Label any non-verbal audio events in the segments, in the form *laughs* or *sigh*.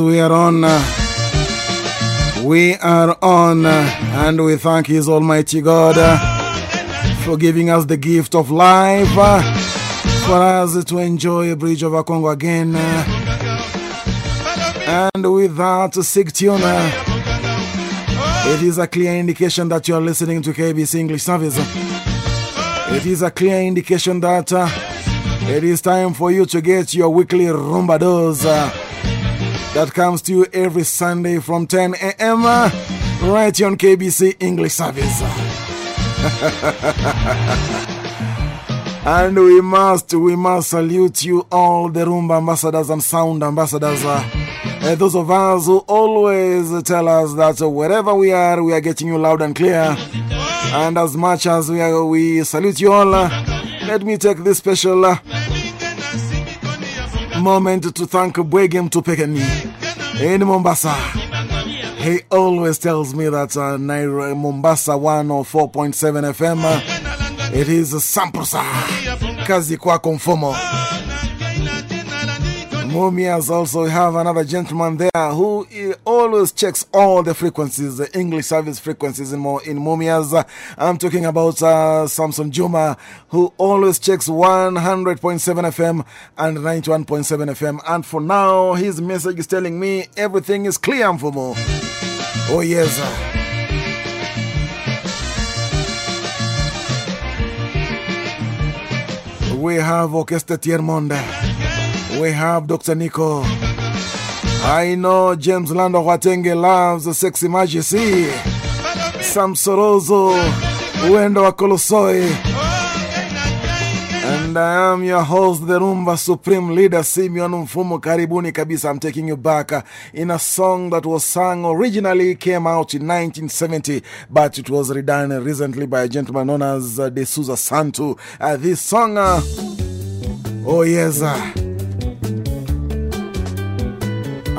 We are on. Uh, we are on. Uh, and we thank His Almighty God uh, for giving us the gift of life for us to enjoy a bridge over Congo again. And with that sick tune, it is a clear indication that you are listening to KBC English Service. It is a clear indication that it is time for you to get your weekly rumba that comes to you every Sunday from 10 a.m. right here on KBC English Service. *laughs* and we must, we must salute you all, the rumba ambassadors and sound ambassadors. Uh, uh, those of us who always tell us that wherever we are, we are getting you loud and clear. And as much as we, are, we salute you all, uh, let me take this special uh, moment to thank Bwegem Tupekeni in Mombasa. He always tells me that uh, Naira, Mombasa 104.7 FM, it is Samprosa. Kazi kwa conformo. Mumias also have another gentleman there who always checks all the frequencies, the English service frequencies in, in Mumias. I'm talking about uh, Samson Juma, who always checks 100.7 FM and 91.7 FM. And for now, his message is telling me everything is clear for more. Oh, yes. We have Orchestra Tiermonde. We have Dr. Nico. I know James Lando Watenge loves the Sexy Majesty. Sam Sorozo. Wendo Wakolosoi. And I am your host, the Rumba Supreme Leader, Simeon Mfumu. Karibuni kabisa. I'm taking you back uh, in a song that was sung originally, came out in 1970, but it was redone recently by a gentleman known as uh, De Souza Santo. Uh, this song, oh yes,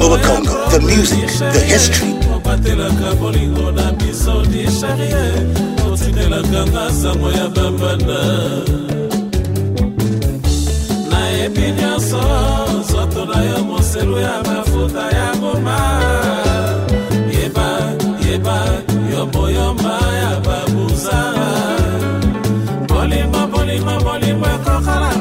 over Congo, the music, the history. nayebi nyonso nzoto na yo moselu ya mafuta ya boma. Yeba yeba yo boyoma ya babuza. Bolimo bolimo bolimo ekokala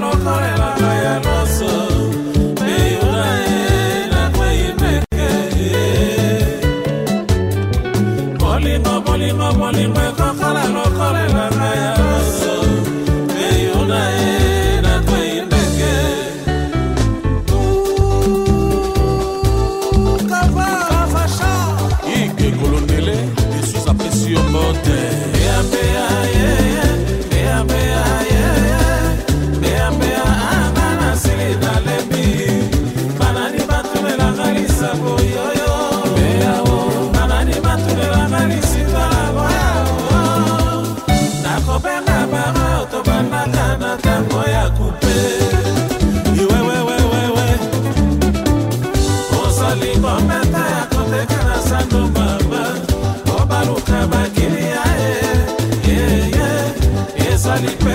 bolimo bolimo ekokala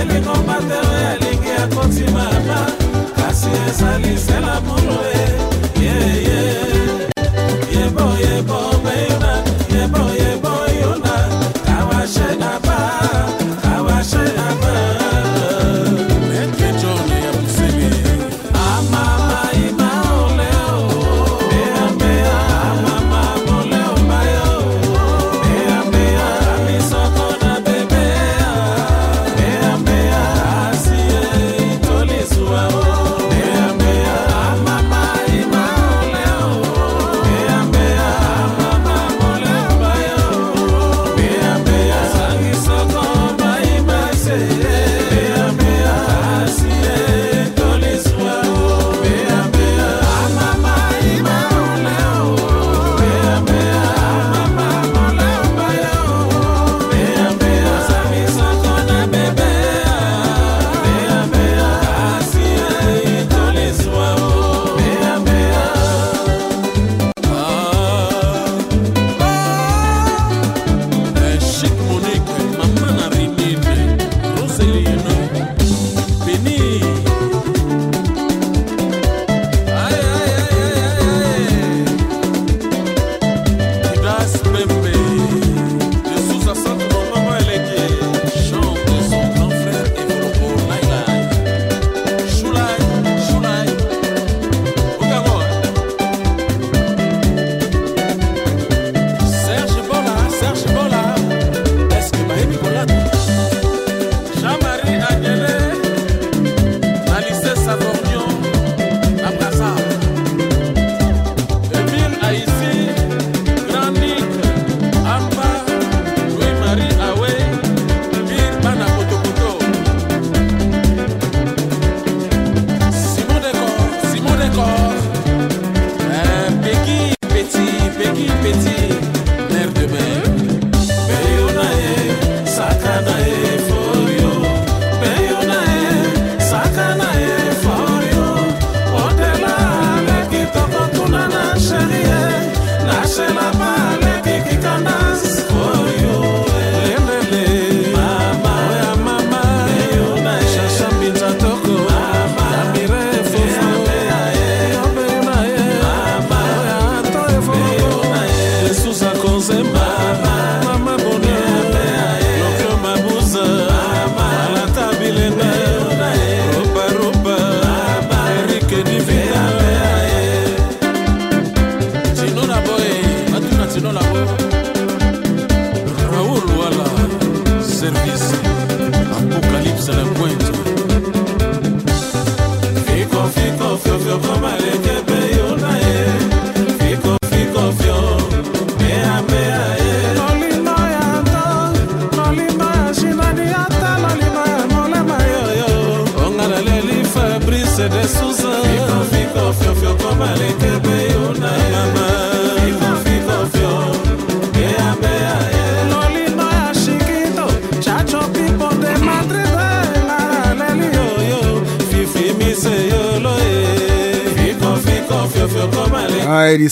elingo matere alingi akotimama kasi ezali sela molo e.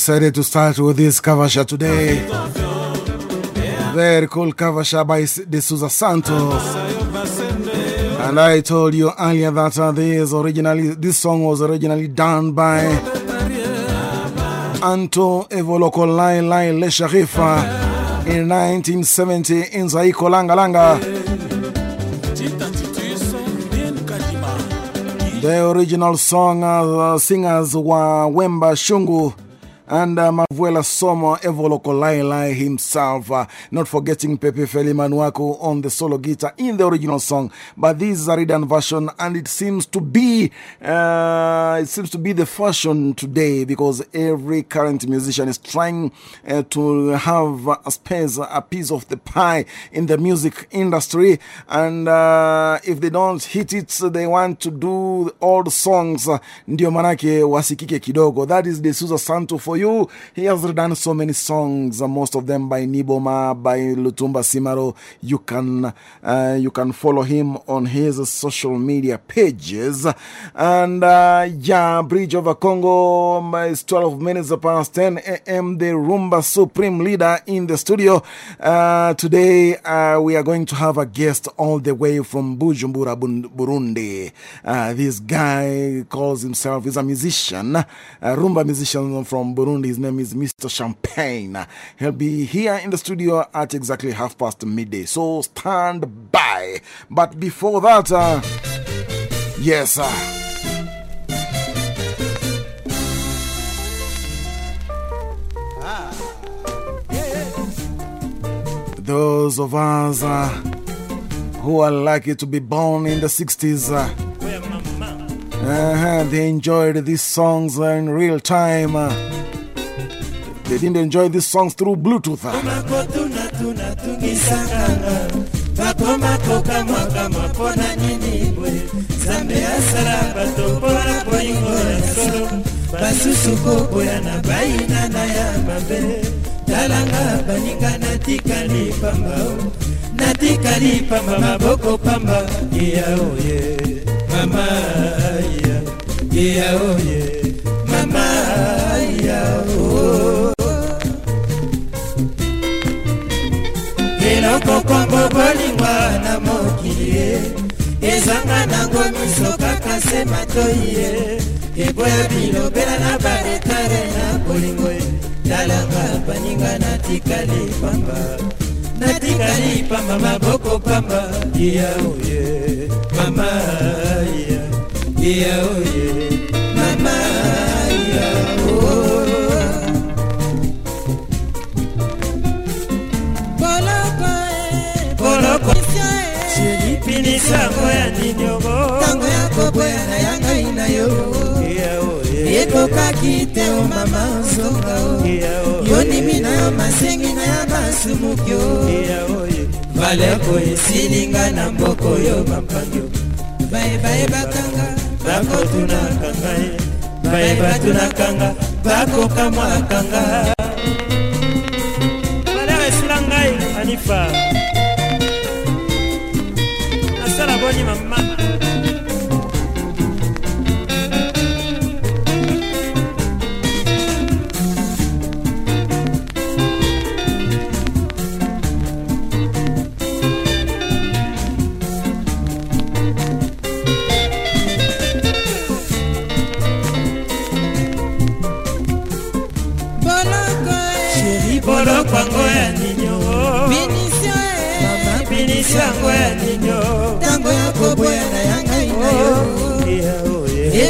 Decided to start with this cover shot today. Very cool cover shot by De Souza Santos. And I told you earlier that uh, this, originally, this song was originally done by Anto Evoloko Lai Le Sharifa in 1970 in Zaiko Langa Langa. The original song uh, singers were Wemba Shungu and uh, Mavuela Somo Evoloko Lailai himself, uh, not forgetting Pepe Feli Manuako on the solo guitar in the original song. But this is a redone version, and it seems to be uh, it seems to be the fashion today because every current musician is trying uh, to have a space, a piece of the pie in the music industry, and if they don't hit it, they want to do old songs. Ndio manake wasikike kidogo. That is the Susa Santo for you. He has done so many songs, uh, most of them by Nyboma, by Lutumba Simaro. You can, uh, you can follow him on his social media pages. And uh, yeah, Bridge over Congo it's 12 minutes past 10 a.m. The Rumba Supreme leader in the studio. today, we are going to have a guest all the way from Bujumbura, Burundi. this guy calls himself, he's a musician, a Rumba musician from Burundi. His name is Mr. Champagne. He'll be here in the studio at exactly half past midday. So stand by. But before that, uh, yes, uh, those of us uh, who are lucky to be born in the 60s. Uh, -huh, they enjoyed these songs in real time. Uh, they didn't enjoy these songs through Bluetooth. basusu koboya na bayina na ya mabe talanga baninga natikali pamba natikali pamba maboko pamba yaoye mama ya yaoye mama yao eloko kongo bolingwa na mokili ye. Ezanga nango miso kaka se matoi ye. Eboya bilobela na baretare na bolingo ye. Talanga baninga natikali pamba. Natikali pamba maboko pamba. Yaoye mama ya yaoye mama shelipinisango ya ninyogo ntango ya koboya na ya ngai na yo. Ekokaki te o mama ozonga o yo nimi na yo masengi na ya basumuki o valeko esilinga na mboko yo bampango bayebayebakanga bakotunaka ngai bayebatunakanga bakokamwakanga valere esila ngai anifa la voglio mamma.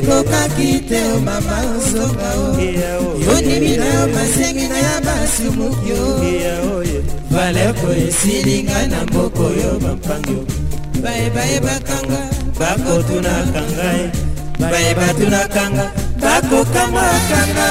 Ekokaki te o mama ozonga o yo nimi na yo masengi na ya basumuki o valeko esilinga na mboko yo bampango. Bayebayebakanga bakotunaka ngai bayebatunakanga bakokamwakanga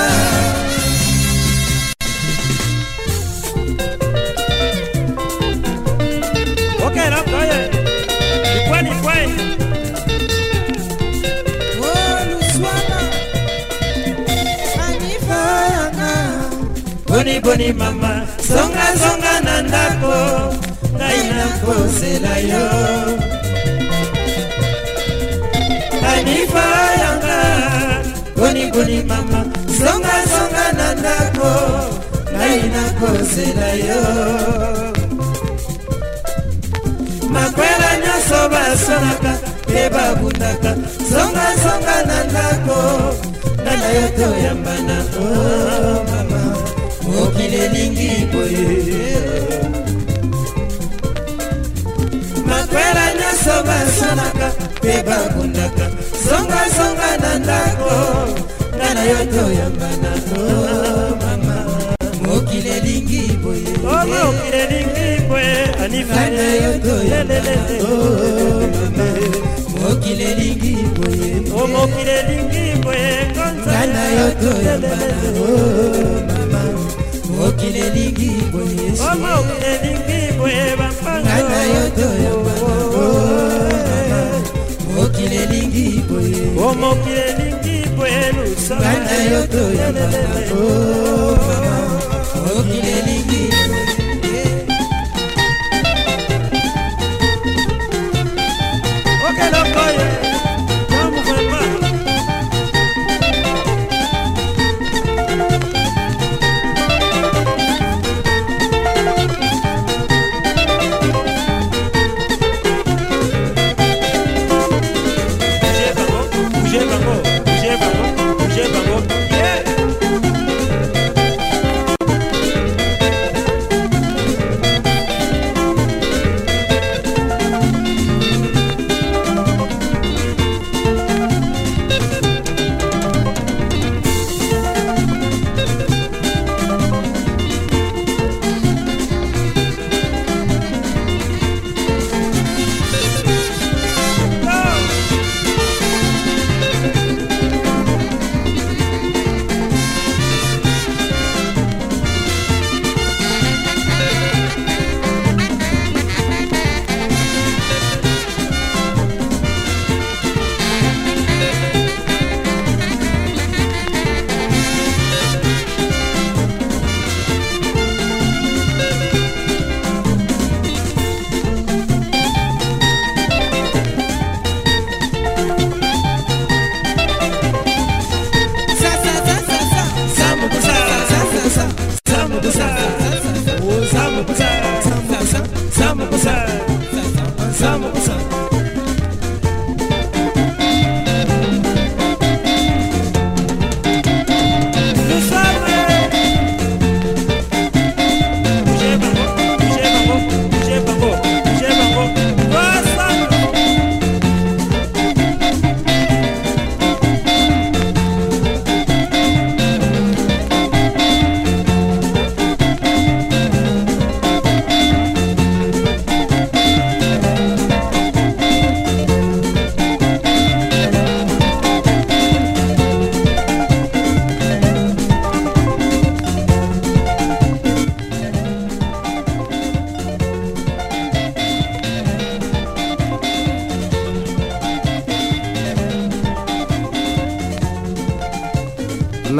boniboni mama. Zongazonga na ndako ngai nakozela yo. Anifa yanga boniboni mama. Zongazonga na nakozela yo. Makwela nyonso basolaka mpe babundaka. Zongazonga na ndako nga na yo toyambana o mama mokili elingi boye. Makwela nyonso basolaka mpe babundaka. Zongazonga na ndako nga na yo toyambana o mama. Mokili elingi boye. Mokili elingi boye nga na yo mama. Mokili elingi boye. Mokili elingi boye nga na yo toyambana o mama mokili elingi boyeomokili elingi boye bampangaa na yo toyambanango mokili elingi boye. Oh, Omokili elingi boye lusaa na yo toyambanango mokili elingi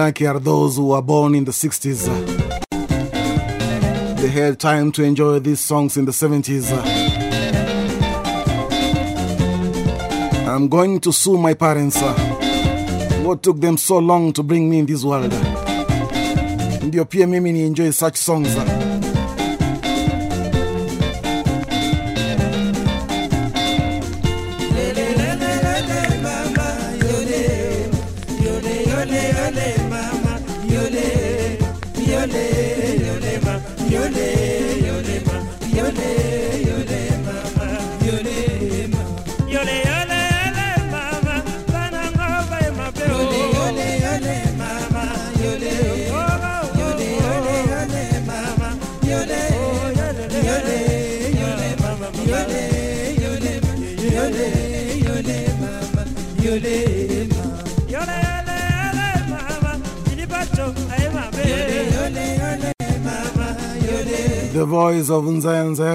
Lucky are those who were born in the 60s. They had time to enjoy these songs in the 70s. I'm going to sue my parents. What took them so long to bring me in this world? Ndio pia mimi ni enjoy such songs.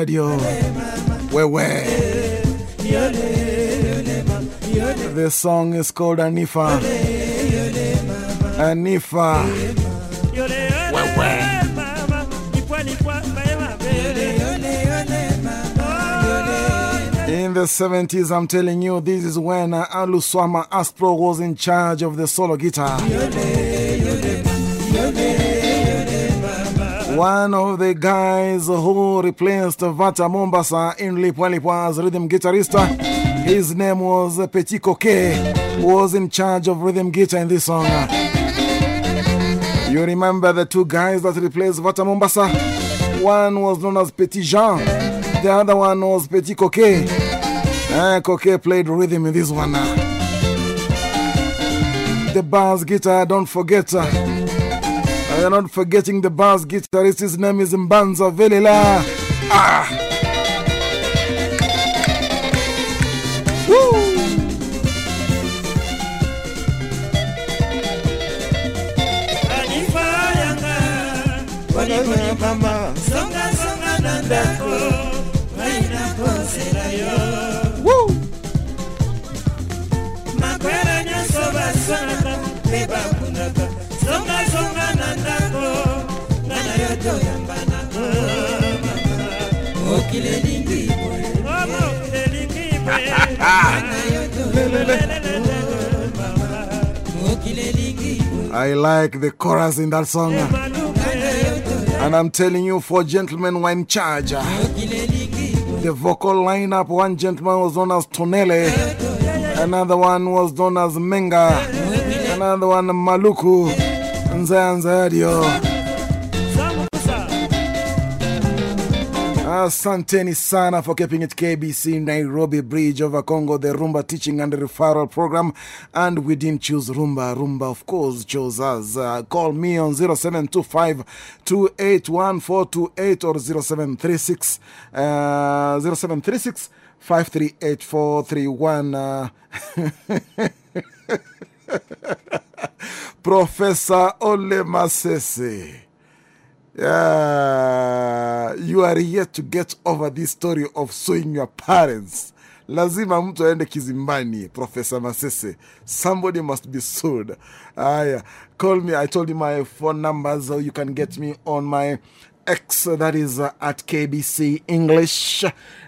Nzayadio. Wewe. Song is called Anifa. Anifa. In the 70s, I'm telling you, this is when Alu Swama Aspro was in charge of the solo guitar. One of the guys who replaced Vata Mombasa in Lipwa as rhythm guitarist, his name was Petit Coquet, was in charge of rhythm guitar in this song. You remember the two guys that replaced Vata Mombasa? One was known as Petit Jean, the other one was Petit Coquet. Uh, Coquet played rhythm in this one. The bass guitar, don't forget. You're not forgetting the bass guitarist, his name is Mbanza Velila. Ah! Woo! mama songasonga na ndako ngai nakosela yo makwela nyonso basangaka mpe I like the chorus in that song. Ah. And I'm telling you, four gentlemen in charge. Ah. The vocal lineup one gentleman was known as Tonele, another one was known as Menga, another one Maluku, Nzayadio. Asanteni sana for keeping it KBC Nairobi Bridge over Congo, the Rumba Teaching and Referral Program. And we didn't choose Rumba. Rumba, of course, chose us. Uh, call me on 0725 281 428 or 0736 uh, 0736 538 431. Uh, *laughs* Professor Ole Masese. Yeah, you are here to get over this story of suing your parents. Lazima mtu aende kizimbani, Professor Masese. Somebody must be sued. Aya, call me. I told you my phone number, so you can get me on my X, that is uh, at KBC English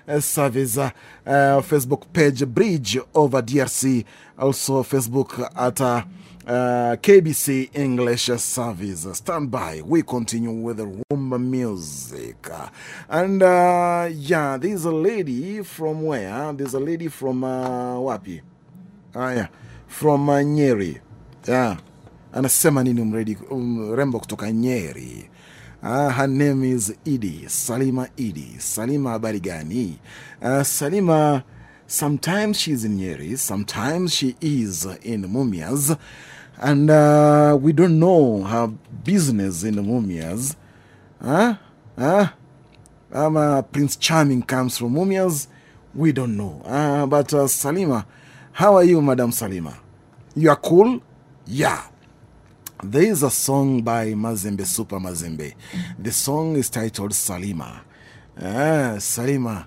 uh, Service, uh, Facebook page Bridge over DRC, also Facebook at. Uh, KBC English Service. Stand by. We continue with the Rumba music. Uh, and uh, yeah, there's a lady from where? There's a lady from uh, Wapi? Ah, yeah. From uh, Nyeri. Yeah. Anasema nini mredi, um, rembo kutoka Nyeri. Uh, her name is Idi, Salima Idi. Salima habari gani? Uh, Salima, sometimes she's in Nyeri, sometimes she is in Mumias. And uh, we don't know her business in Mumias. Huh? Huh? Um, uh, Prince Charming comes from Mumias. We don't know. Uh, but uh, Salima, how are you, Madam Salima? You are cool? Yeah. There is a song by Mazembe Super Mazembe. The song is titled Salima. Ah, Salima.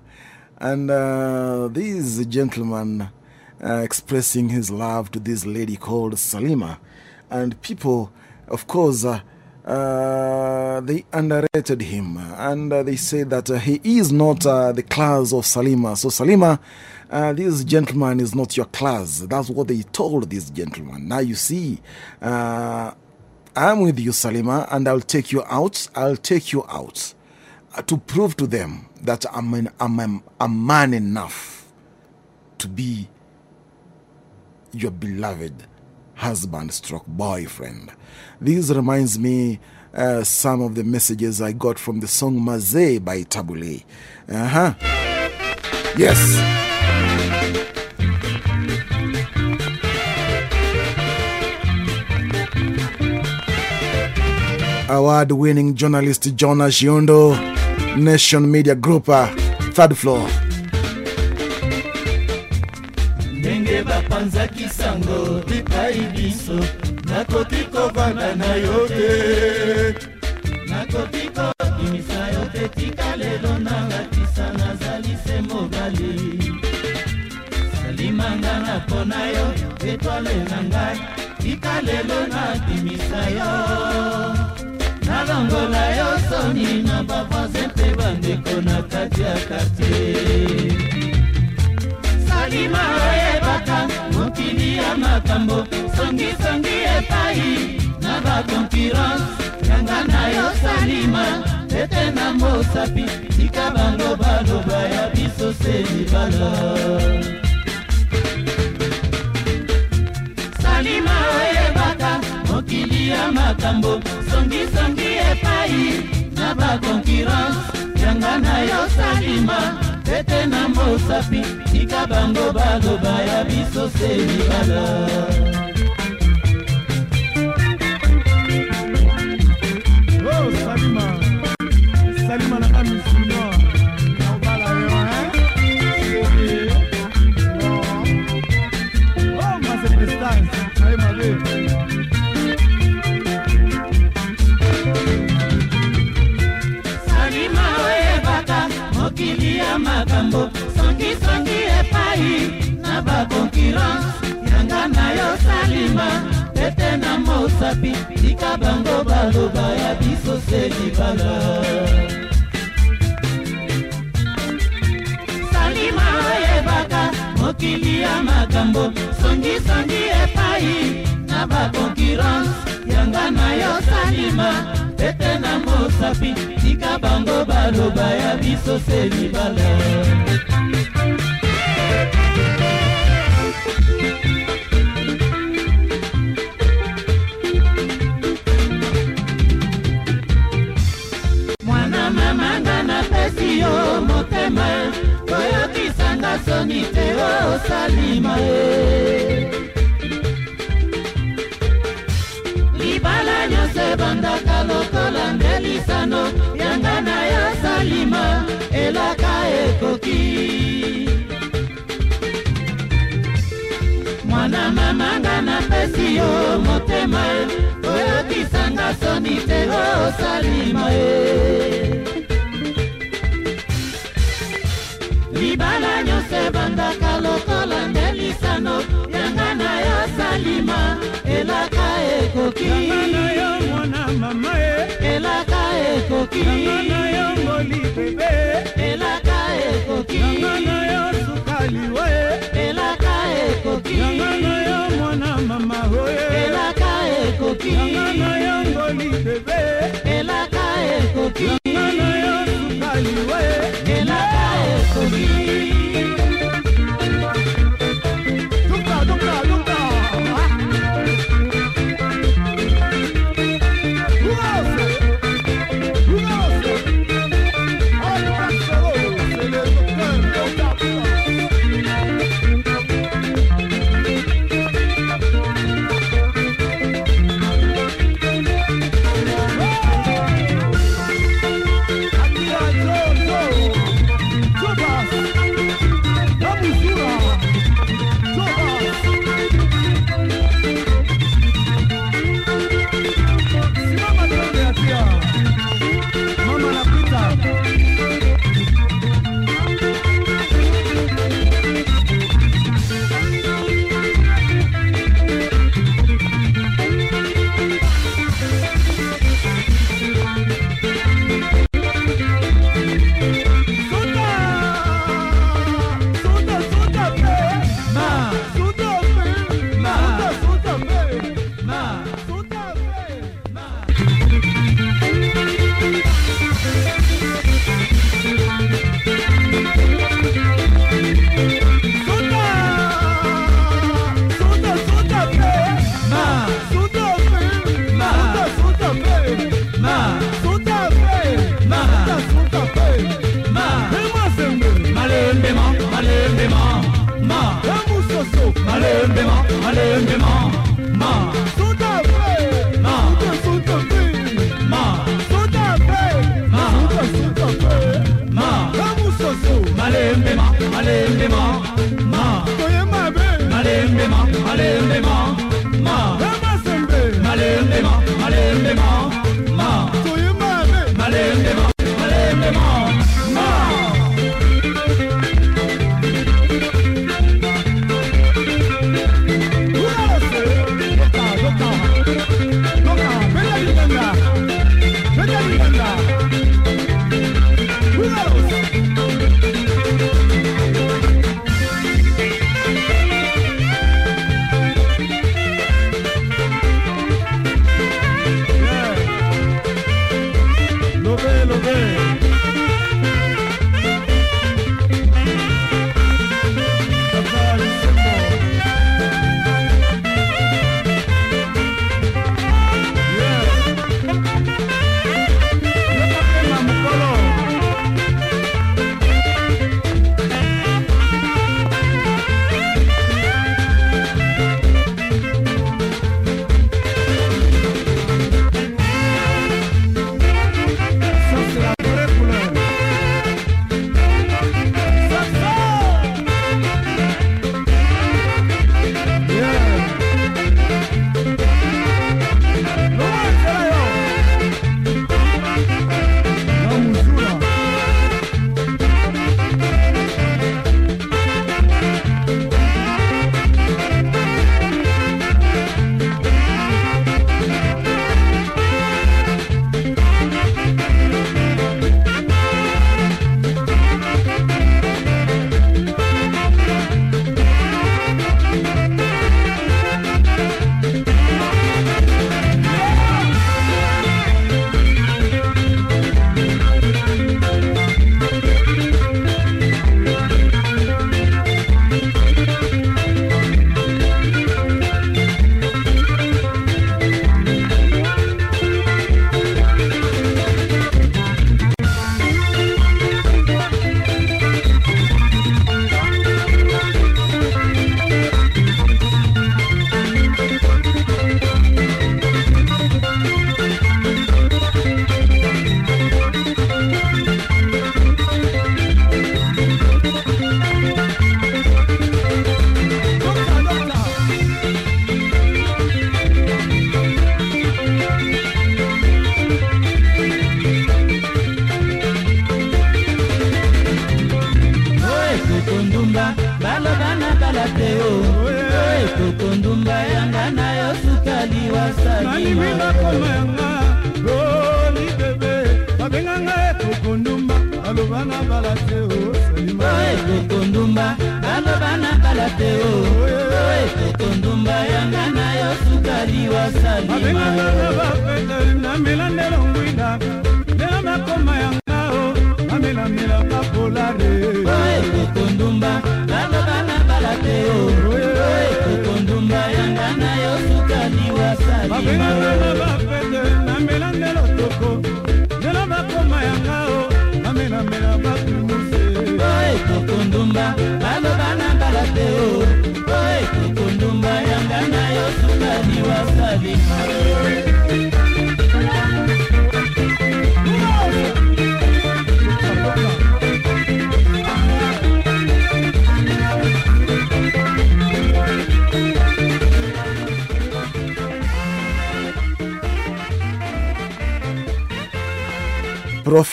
And uh, gentleman uh, expressing his love to this lady called Salima. And people, of course, uh, uh, they underrated him. And uh, they say that uh, he is not uh, the class of Salima. So, Salima, this gentleman is not your class. That's what they told this gentleman. Now, you see, I'm with you, Salima, and I'll take you out. I'll take you out to prove to them that I'm, an, I'm, I'm a man enough to be your beloved husband stroke boyfriend. This reminds me uh, some of the messages I got from the song Maze by Tabule. Uh huh. Yes. Award winning journalist Jonah Shiondo, Nation Media Group, third floor. Bapanzaki sango epai biso nakoki kovanda na yo te. Nakoki kobimisa yo te tika lelo nangatisa nazali se mobali. Salimanga na mpona yo etwale na ngai tika lelo nabimisa yo. Nalongola yo soni na bavoisin mpe bandeko na kati ya kartier salima oyebaka mokili ya makambo songisongi epai na bakonkurence yanga na yo salima tete na mosapi tika bango baloba ya biso se libala salima oyebaka mokili ya makambo songisongi epai na bakonkurence yanga na yo salima tete na mosapi tika bango baloba ya biso se libala Oh, Salima. Salima na kami ya makambo songisongi epai na bakonkurence yanga na yo salima tete na mosapi tika bango baloba ya biso se libala. Salima oyebaka mokili ya makambo songisongi epai na bakonkurence yanga na yo salima tete na mosapi tika bango baloba ya biso se libala. Mwana mamanga napesi yo motema koyokisanga soni te osalima ye nyonso ebandaka lokola nde lisano yanga na yo salima elaka ekoki. Mwana mamanga napesi yo motema oyokisanga soni te osalima ye libala nyonso ebandaka lokola lisano yanga na yo salima elaka ekoki. Na yo mwana mama e. Elaka ekoki. Na yo ngoli bebe. Elaka ekoki. Na yo sukali we. Elaka ekoki. Na yo mwana mama elaka ekoki. Na yo ngoli bebe. Elaka ekoki. Na yo sukali we. Elaka ekoki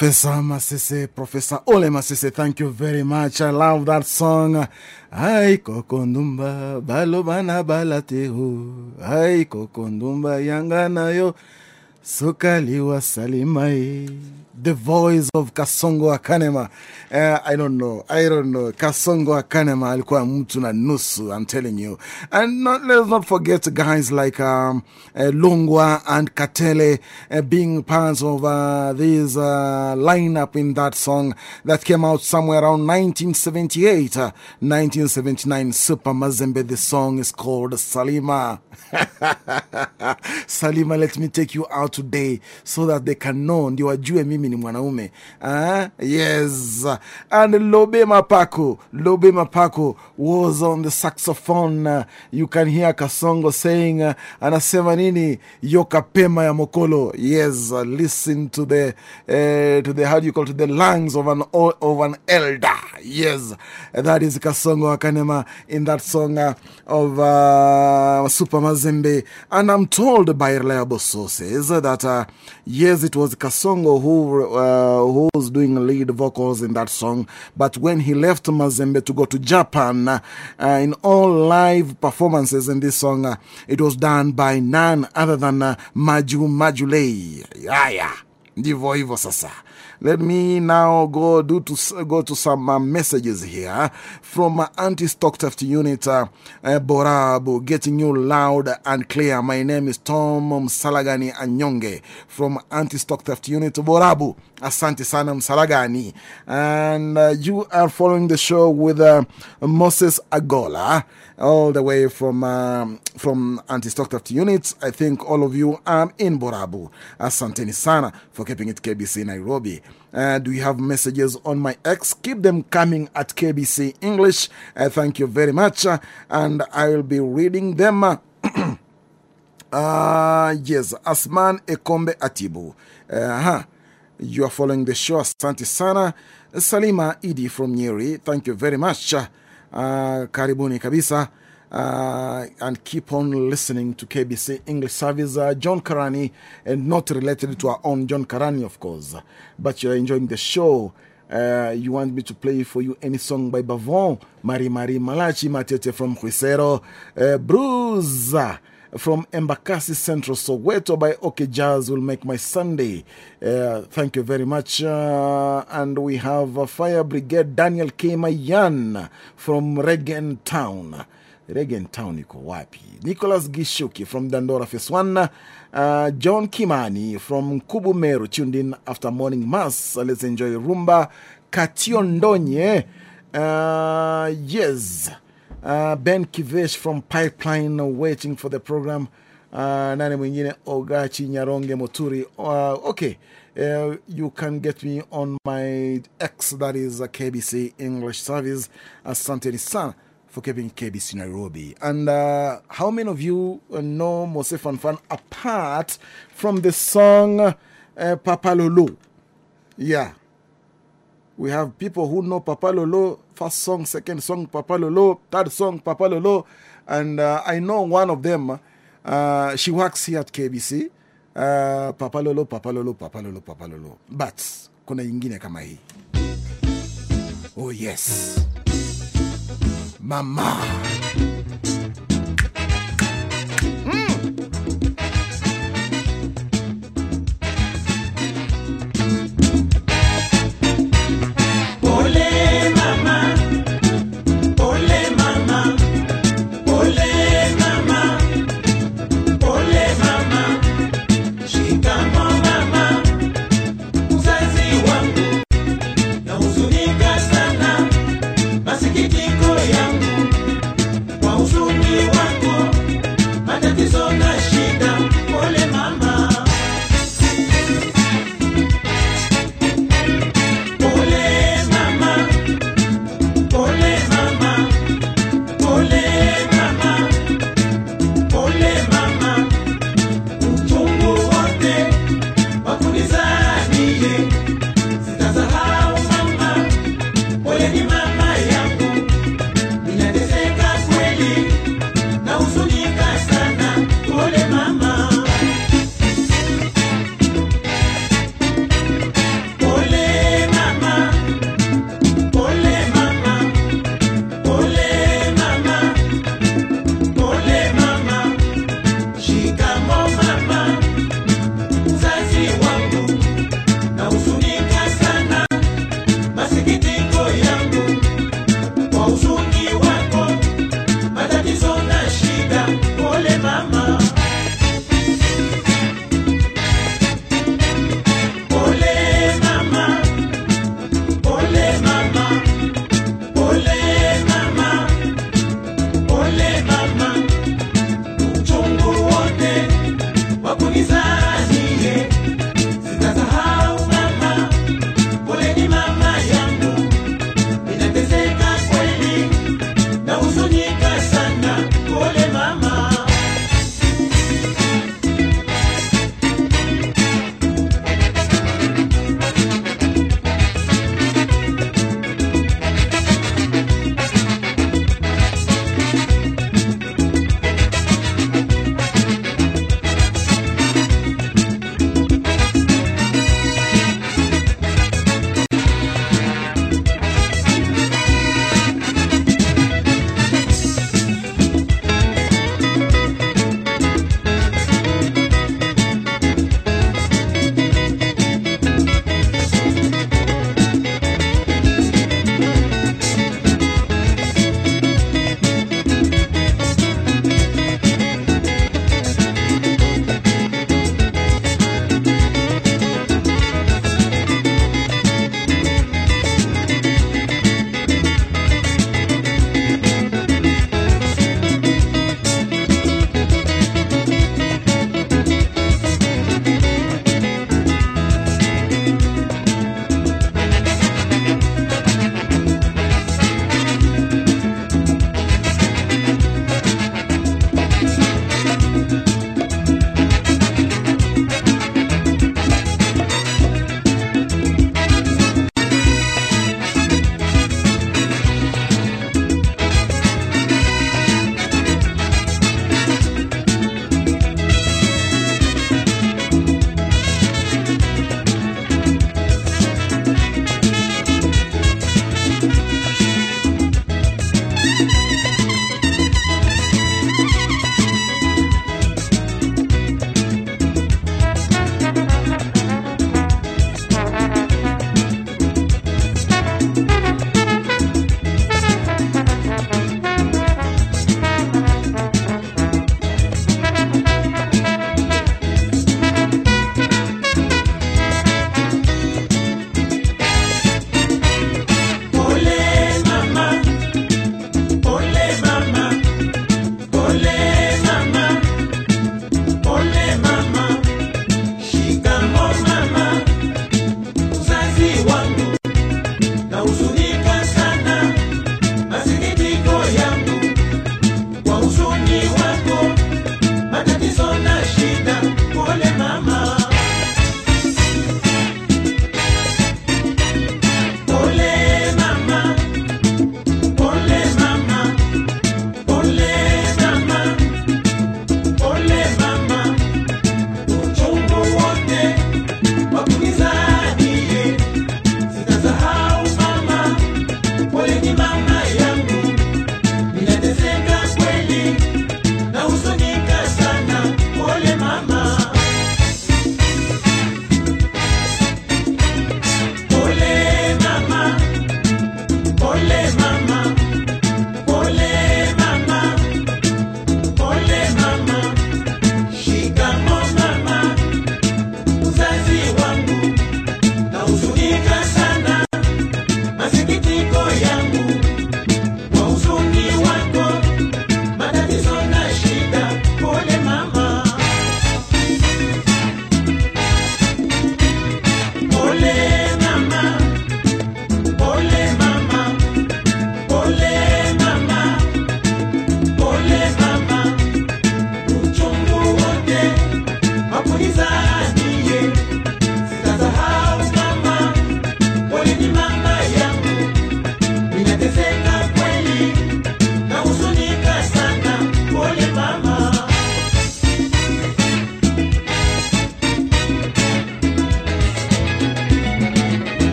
Professor Masese, Professor Ole Masese, thank you very much. I love that song. Ai kokondumba balobana balateo. Ai kokondumba yangana yo. Sukaliwa salimai. The voice of Kasongo wa Kanema. Uh, I don't know. I don't know. Kasongo Akanema alikuwa mtu na nusu, I'm telling you. And not, let's not forget guys like um, uh, Longwa and Katele uh, being parts of uh, this uh, lineup in that song that came out somewhere around 1978, uh, 1979. Super Mazembe. The song is called Salima. *laughs* Salima, let me take you out today so that they can know ndio wajue mimi ni mwanaume. Ah, yes. And Lobe Mapako, Lobe Mapako was on the saxophone. You can hear Kasongo saying, uh, anasema nini? Yoka pema ya mokolo. Yes, uh, listen to the, uh, to the, how do you call it, the lungs of an, of an elder. Yes, that is Kasongo wa Kanema in that song of uh, Super Mazembe. And I'm told by reliable sources that, yes, it was Kasongo who, who was doing lead vocals in that song. But when he left Mazembe to go to Japan, uh, in all live performances in this song, uh, it was done by none other than uh, Maju Majulei. Yeah. ndivyo hivyo sasa Let me now go, do to, go to some uh, messages here from uh, Anti Stock Theft Unit uh, uh, Borabu, getting you loud and clear. My name is Tom Salagani Anyonge from Anti Stock Theft Unit Borabu. Asante Sana Msalagani. And uh, you are following the show with uh, Moses Agola, all the way from, um, from Anti Stock Theft Unit. I think all of you are in Borabu. Asante Sana for keeping it KBC Nairobi. Uh, do you have messages on my X? Keep them coming at KBC English. Uh, thank you very much. Uh, and I will be reading them. *clears throat* Uh, yes, Asman Ekombe Atibu. Uh huh. You are following the show. Asante sana. Salima Idi from Nyeri. Thank you very much. Uh, karibuni kabisa. Uh, and keep on listening to KBC English Service. Uh, John Karani, and not related to our own John Karani, of course, but you're enjoying the show. Uh, you want me to play for you any song by Bavon, Mari Mari Malachi Matete from Huisero, uh, Bruce from Embakasi Central Soweto by OK Jazz will make my Sunday. Uh, thank you very much. Uh, and we have Fire Brigade Daniel K. Mayan from Regen Town. Regen Town iko wapi? Nicholas Gishuki from Dandora Phase 1. Uh, John Kimani from Kubu Meru tuned in after morning mass. Let's enjoy rumba. Kationdonye. Uh, yes. Uh, ben Kivesh from Pipeline uh, waiting for the program. Uh, nani mwingine Ogachi Nyaronge Moturi. Uh, okay. Uh, you can get me on my X, that is uh, KBC English Service. Asante sana for keeping KBC Nairobi. And uh, how many of you uh, know Mose Fan apart from the song Papa Lolo? Yeah. We have people who know Papa Lolo, first song, second song, Papa Lolo, third song, Papa Lolo. And uh, I know one of them, uh, she works here at KBC. Uh, Papa Lolo, Papa Lolo, Papa Lolo, Papa Lolo. But, kuna ingine kama hii. Oh yes. Mama.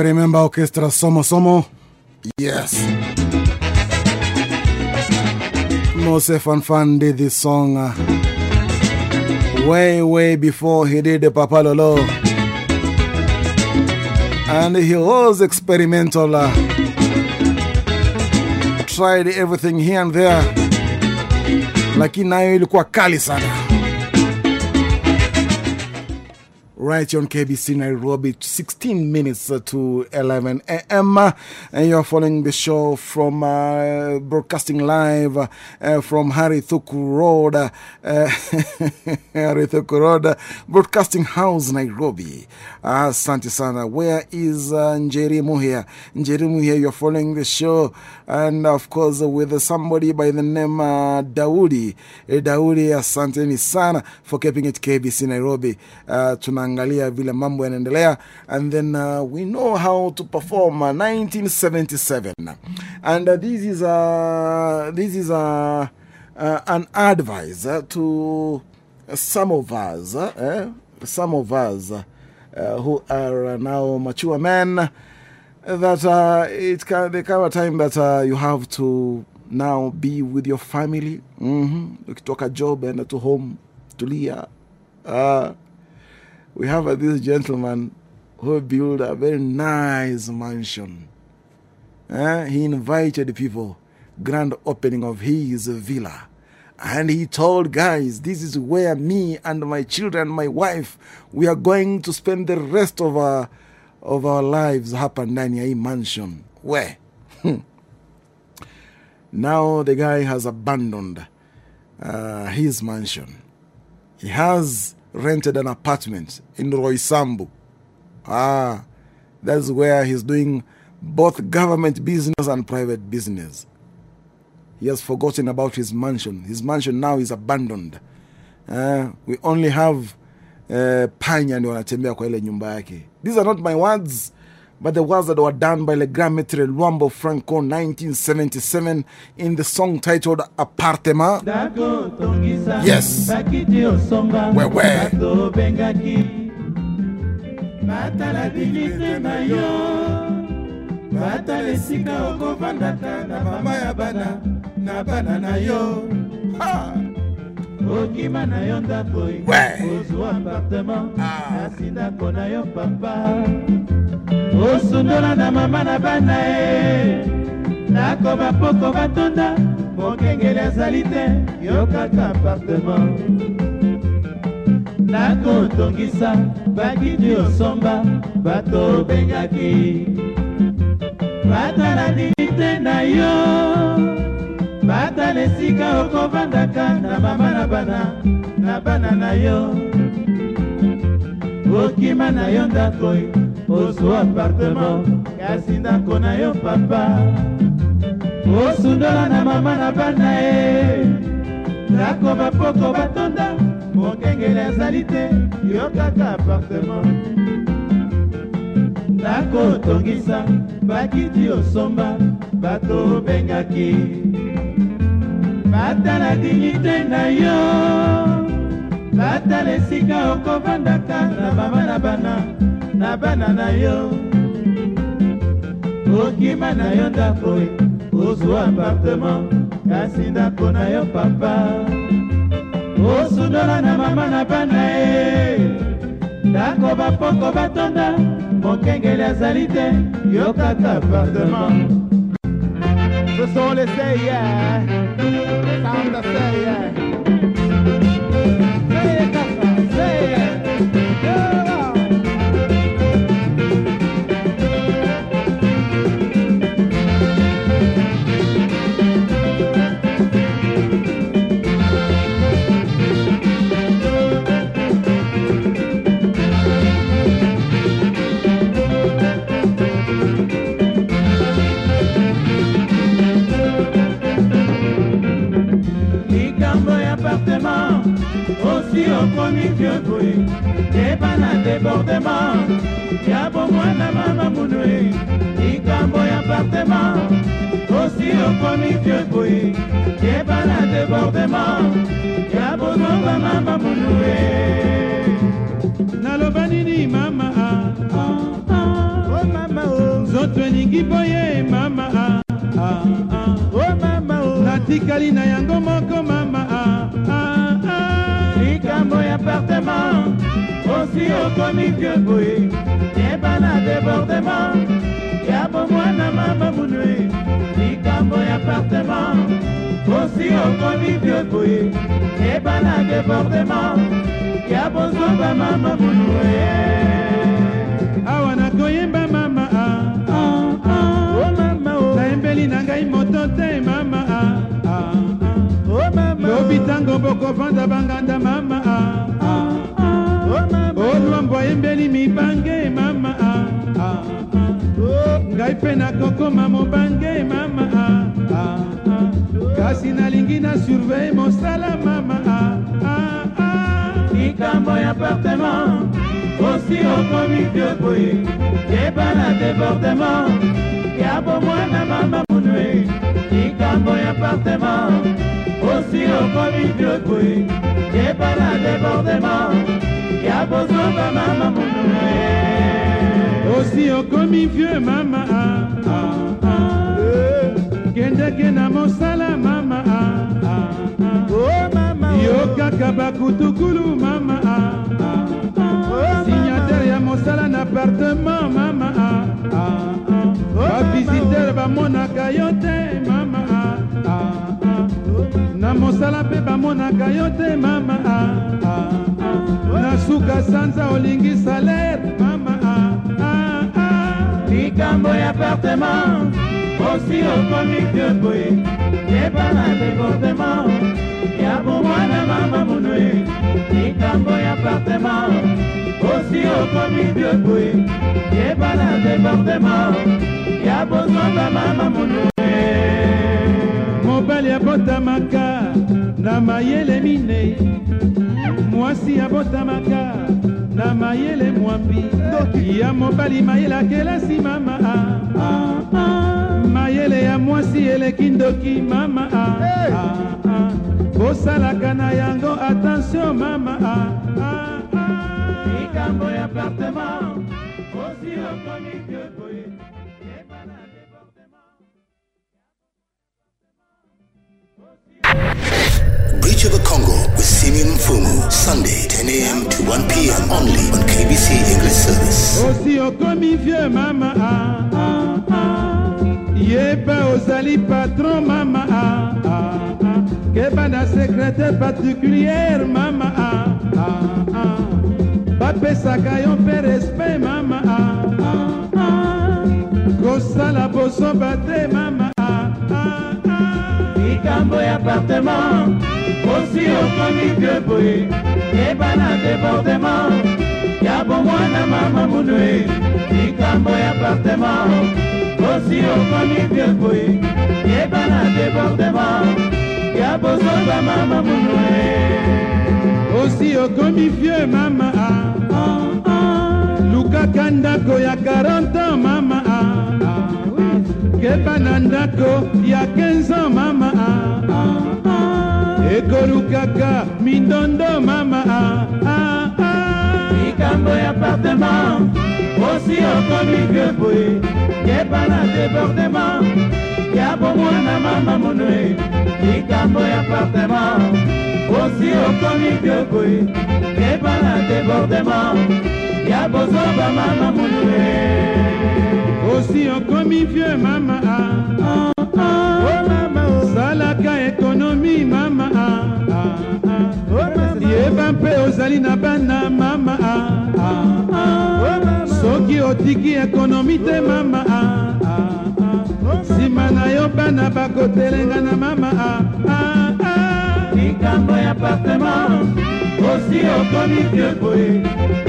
You remember Orchestra Somo Somo? Yes. Mose Fan did this song uh, way, way before he did the Papa Lolo. And he was experimental. Uh, tried everything here and there. Lakini nayo ilikuwa kali sana. Right here on KBC Nairobi, 16 minutes to 11 a.m. And you're following the show from uh, broadcasting live uh, from Harry Thuku Road, uh, *laughs* Harry Thuku Road, Broadcasting House, Nairobi. Asante sana. Where is Njeri Muhia? Njeri Muhia, you're following the show, and of course, with somebody by the name uh, Daudi. Daudi, asante sana for keeping it KBC Nairobi. Uh, tunaangalia vile mambo yanaendelea and then uh, we know how to perform uh, 1977 and this is, uh, this is uh, an advice to some of us eh? some of us who are now mature men that uh, it can, come a time that uh, you have to now be with your family mm -hmm. ukitoka job and to home tulia uh, we have uh, this gentleman who built a very nice mansion. Uh, he invited people, grand opening of his villa. And he told guys, this is where me and my children, my wife, we are going to spend the rest of our, of our lives hapa ndani ya hii mansion. Where? now the guy has abandoned uh, his mansion. He has rented an apartment in Roysambu. Ah, that's where he's doing both government business and private business. He has forgotten about his mansion. His mansion now is abandoned. Uh, we only have uh, panya ndio wanatembea kwa ile nyumba yake. These are not my words, but the words that were done by Le Grand Maître Luambo Franco 1977 in the song titled Appartement. Yes. Where, where? batala dignité na mama ya bana na bana na yo okima na yo ndako ozwa apartement kasi ndako na yo papa. Osundola na mama na bana e. Ndako bapoko batonda mokengeli azali te. Yo kaka apartement ndako otongisa bakiti osomba bato obengaki. Batala dignité na yo batala esika okovandaka na mama na bana na bana na yo. Okima na yo ndako ozwa apartement kasi ndako na yo papa. Osundola na mama na bana e ndako bapoko batonda mokengeli azali te yo kaka apartement ndako otongisa bakiti osomba bato obengaki batala dignité na yo. Batala esika okovandaka na mama na bana na bana na yo. Okima na yo ndako ozwa apartement kasi ndako na yo papa. Osundola na mama na bana e ndako bapoko batonda mokengeli azali te yo kaka apartement Förstår ni säger? Det sanna säger osi okomi vieux boye yeba na débordement. Ya bomwana mama munue likambo ya apartement osi okomi vieux boye yeba na débordement. Ya bozonga mama munue naloba nini mama? Ah, ah, ah. Oh, mama nzoto elingi boye mama? Ah, ah, ah. o mama o natikali na yango moko mama ya apartement osi okomi vieux boye yebana débordement. Ya bomwana mama munwe likambo ya apartement osi okomi vieux boye yebana débordement. Ya bozomba mama munwe awa nakoyemba mama ah, ah, ah. o mama o nayembeli na ngai moto te mama lobi ntango bokovanda banganda mama. Ah, ah. oh, Olwambo oh, ayembeli mibange mama. Ah, oh, ngai mpe nakokoma mobange mama. Kasi nalingi na surveille mosala mama. Likambo ya partement osi okomi te boye. Yeba na departement ya bomwana mama monue. Likambo ya partement apartement osi okomi vieux boye yebana débordement ya bozomba mama munwe osi okomi vieux mama ah, ah, ah. kendeke na mosala mama ah, ah, ah. o mama yo kaka bakutukulu mama ah, ah, ah. signatere ya mosala na appartement mama ah, ah, ah. bavisitere bamonaka yo te mama ah, ah. Na mosala mpe bamonaka yo te mama. Na suka sanza olingi salaire mama. Likambo ya apartement osi okomi vieux boye. Yebana débordement ya bomwana mama munwe likambo ya apartement osi okomi vieux boye. Yebana débordement ya bozomba mama munwe mobali abotamaka na mayele minei mwasi abotamaka na mayele mwambi ya mobali mayele akelasi mama ah. mayele ya mwasi eleki ndoki mama ah. bosalaka na yango attention mama ah. likambo ya apartement osi okomi Bridge over Congo with Simeon Fumu. Sunday, 10 a.m. to 1 p.m. only on KBC English Service. ah, ah, ah. ozali patron mama ah, ah, ah. particulière mama ah, ah, ah. mama ah, ah, ah. mama ah, ah. Likambo ya apartement osi okomi vieux boye yebana débordement ya bomwana mama munwe likambo ya apartement osi okomi vieux boye yebana débordement ya bozomba mama munwe osi okomi vieux mama ah, ah, ah. lukaka ndako ya 40 ans mama ah, ah, oui. keba na ndako ya kenza mama. Ekolukaka mindondo mama. Likambo ya partement osi okomi ke boye. Keba na debordement ya bomwana mama monoe likambo ya partement osi okomi ke boye. Keba na debordement ya bozoba mama monoe osi okomi vie mama a osalaka ekonomi mama oh. a ah, ah, ah. oh, oh. yeba mpe ozali na bana mama a soki otiki ekonomi te mama a nsima na yo bana bakotelenga na mama a likambo ya partement osi okomi vie boye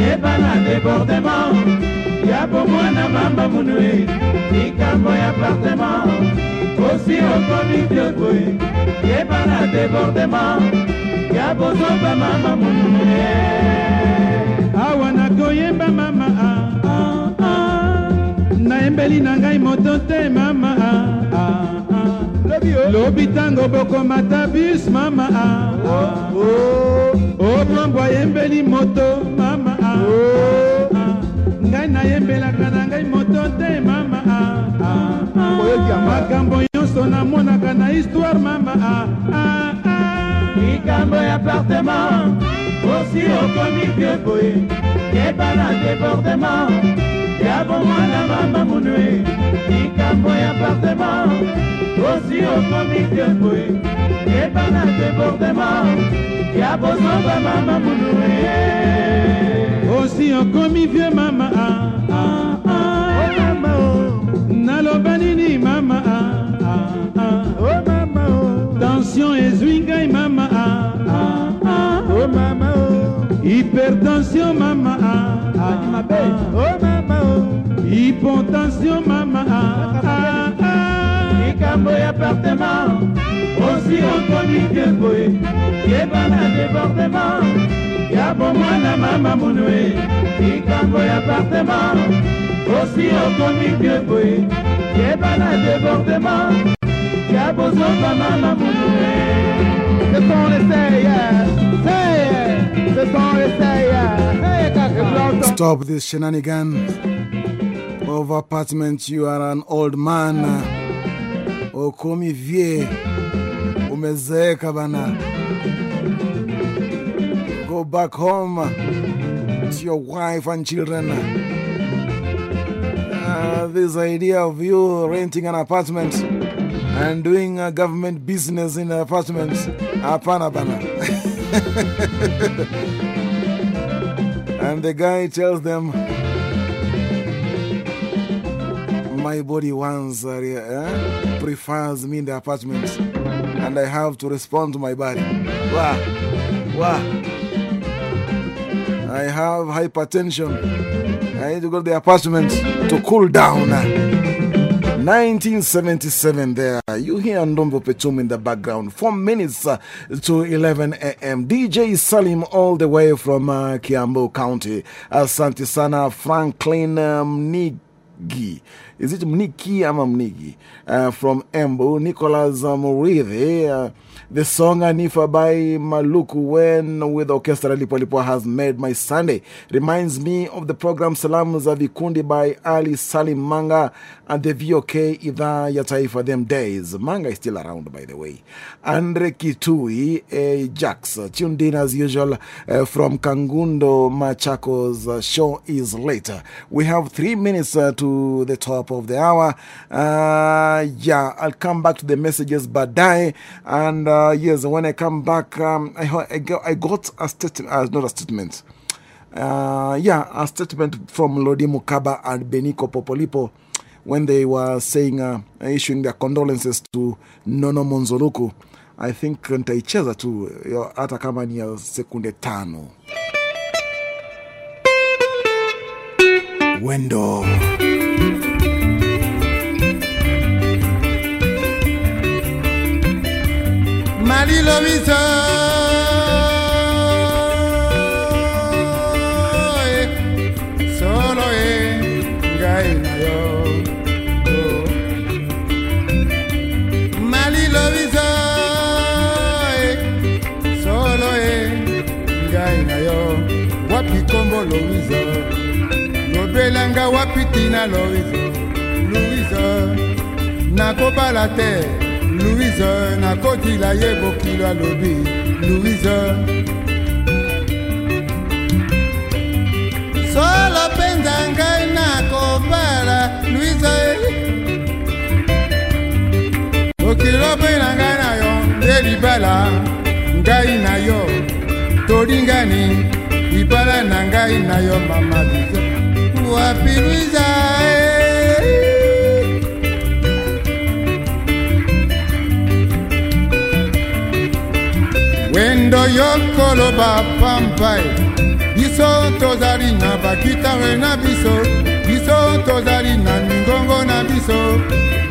yeba na debordement yapo mwana mamba munue likambo ya partema osi okomi te boye yeba na debordema yabozoba mama munue awa nakoyemba mama ah, ah, ah. nayembeli na ngai moto te mama lobi oh. ntango bokoma ta bus mama oh, oh. obombo ayembeli moto mama ngai nayembelaka na ngai moto te mama. Makambo nyonso namonaka na histoire mama. Likambo ya appartement osi okomi vie boye. Yeba na débordement baboma na mamamunue likambo ya partema osi okomi keboe yebana debordema ya bozoba mamamunue osi okomi vie mama ah, ah, ah. Oh, oh. naloba nini mama oh, tension ezwi ngai mama hypertension mama ah, ah, ah. hypotension mama ah, ah, ah. likambo ya apartement osi okomi vie boye keba na débordement. Ya bomwana mama munue likambo ya apartement osi okomi vie boye keba na débordement. Ya bozomba mama munue Ce sont les Seigneurs, Stop this shenanigans of apartment. You are an old man. Okomi vie. Umezeeka bana. Go back home to your wife and children. Uh, this idea of you renting an apartment and doing uh, government business in the apartment. Hapana bana. *laughs* *laughs* And the guy tells them, My body wants, eh, prefers me in the apartment, and I have to respond to my body. Wah, wah. I have hypertension. I need to go to the apartment to cool down. 1977 there. You hear Ndombe Opetum in the background. Four minutes uh, to 11 a.m. DJ Salim all the way from uh, Kiambu County. Asante Sana Franklin um. Is it Mniki ama Mnigi? Uh, from Embu. Nicholas Muridhi. Uh, the song Anifa by Maluku when with Orchestra Lipo Lipo has made my Sunday. Reminds me of the program Salamu Zavikundi by Ali Salim Manga and the VOK idhaa ya taifa them days. Manga is still around by the way. Andre Kitui, uh, Jax, tuned in as usual uh, from Kangundo Machakos. Uh, show is later. We have three minutes uh, to the top of the hour. Uh, yeah, I'll come back to the messages baadaye. And yes, when I come back, um, I, I, got, a statement, uh, not a statement. Yeah, a statement from Lodi Mukaba and Beniko Popolipo when they were saying, uh, issuing their condolences to Nono Monzoluku. I think ntaicheza tu hata kama ni ya sekunde tano. Wendo. Malilo solo lowiso lobelanga wapi tina lowiso lowiso nakobala te louise. Nakotila ye bokilo alobi louise. Solo mpenza ngai nakobala louise. Bokilo mpe na ngai na yo nde libala ngai na yo tolingani libala na ngai na yo mama bizo. Wapi louise wendo yokoloba pampai biso tozali na bakitare na biso. Biso tozali na mingongo na biso.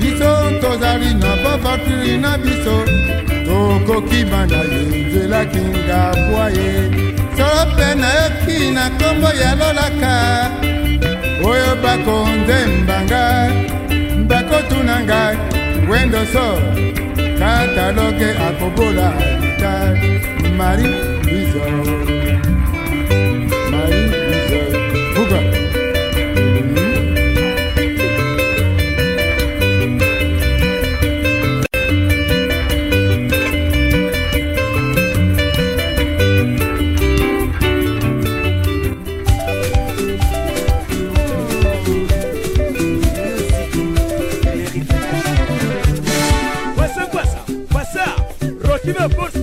Biso tozali na bafatiri na biso. Tokokima na ye nzelaki ngabwa ye tope nayoki na nkombo ya lolaka. Oyo bakonze mbanga bakotuna ngai wendoso kataloge akobola ita mari bizo E meu bolso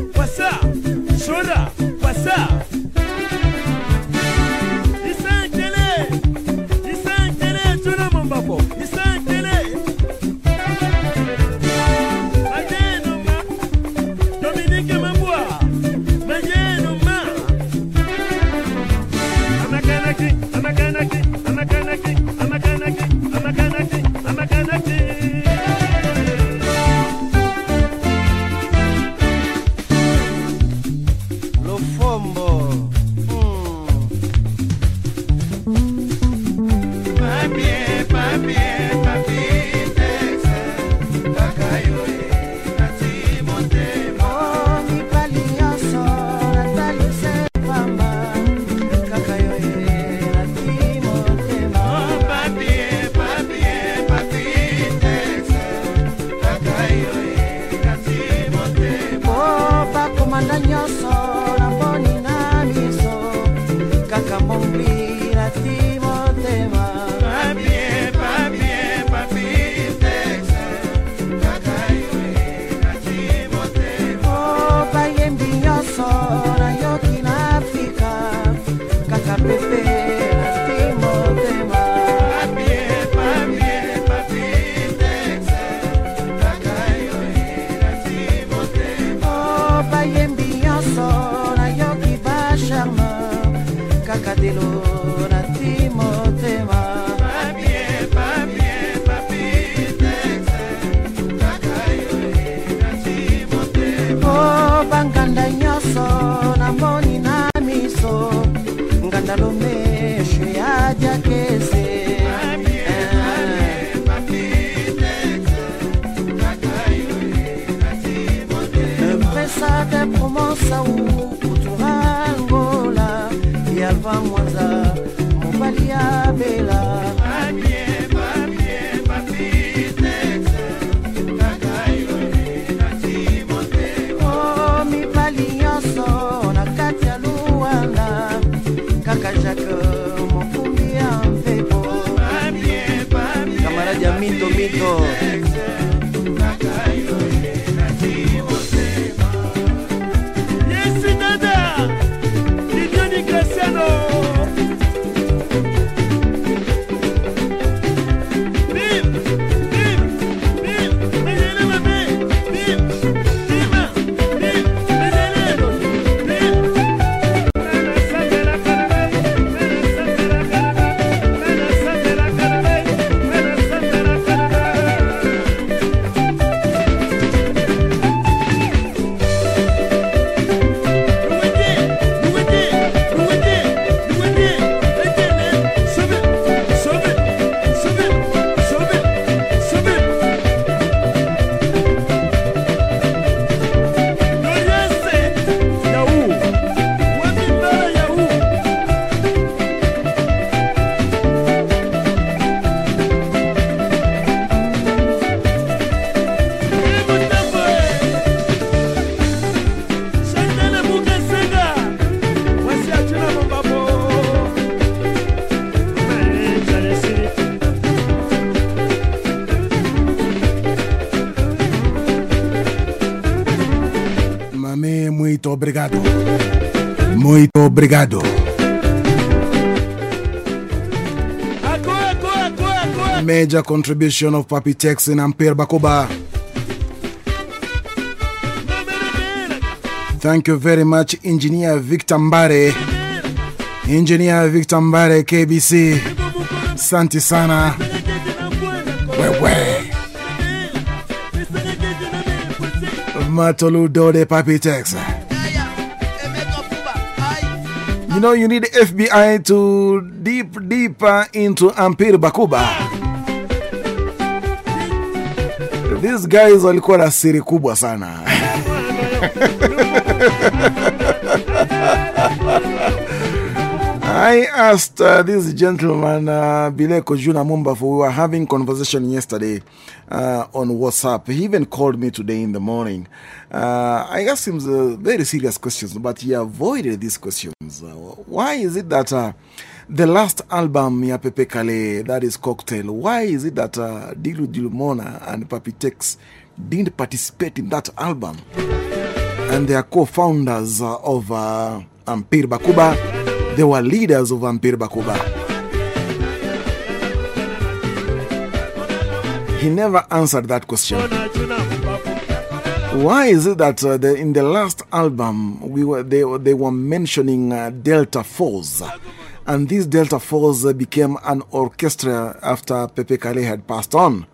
engañar. Obrigado. Major contribution of Papi Tex in Empire Bakuba. Thank you very much, Engineer Victor Mbare. Engineer Victor Mbare, KBC. Santi sana. Wewe. Matolu Dode Papi Tex. You know, you need FBI to deep, deeper into Ampir Bakuba. These guys walikuwa na siri kubwa sana. *laughs* I asked uh, this gentleman, uh, Juna Mumba, for we were having conversation yesterday uh, on WhatsApp. He even called me today in the morning. Uh, I asked him very serious questions, but he avoided these questions. Why is it that the last album, Ya Pepe Kale, that is Cocktail, why is it that Dilu Dilumona and Papi Tex didn't participate in that album? And they are co founders of Empire Bakuba. They were leaders of Empire Bakuba. He never answered that question. Why is it that uh, the, in the last album we were, they, they were mentioning uh, Delta Force? And this Delta Force became an orchestra after Pepe Kale had passed on.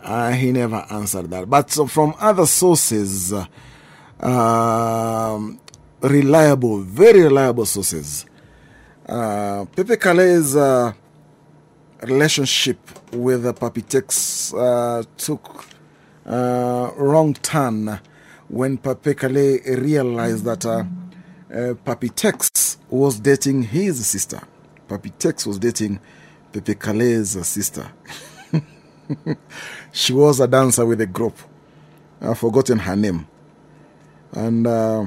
Uh, he never answered that. But from other sources, reliable, very reliable sources, uh, Pepe Kale's uh, relationship with uh, Papi Tex uh, took uh, wrong turn when Pepe Kale realized that uh, uh, Papi Tex was dating his sister. Papi Tex was dating Pepe Kale's sister. *laughs* she was a dancer with a group. I've forgotten her name. And uh,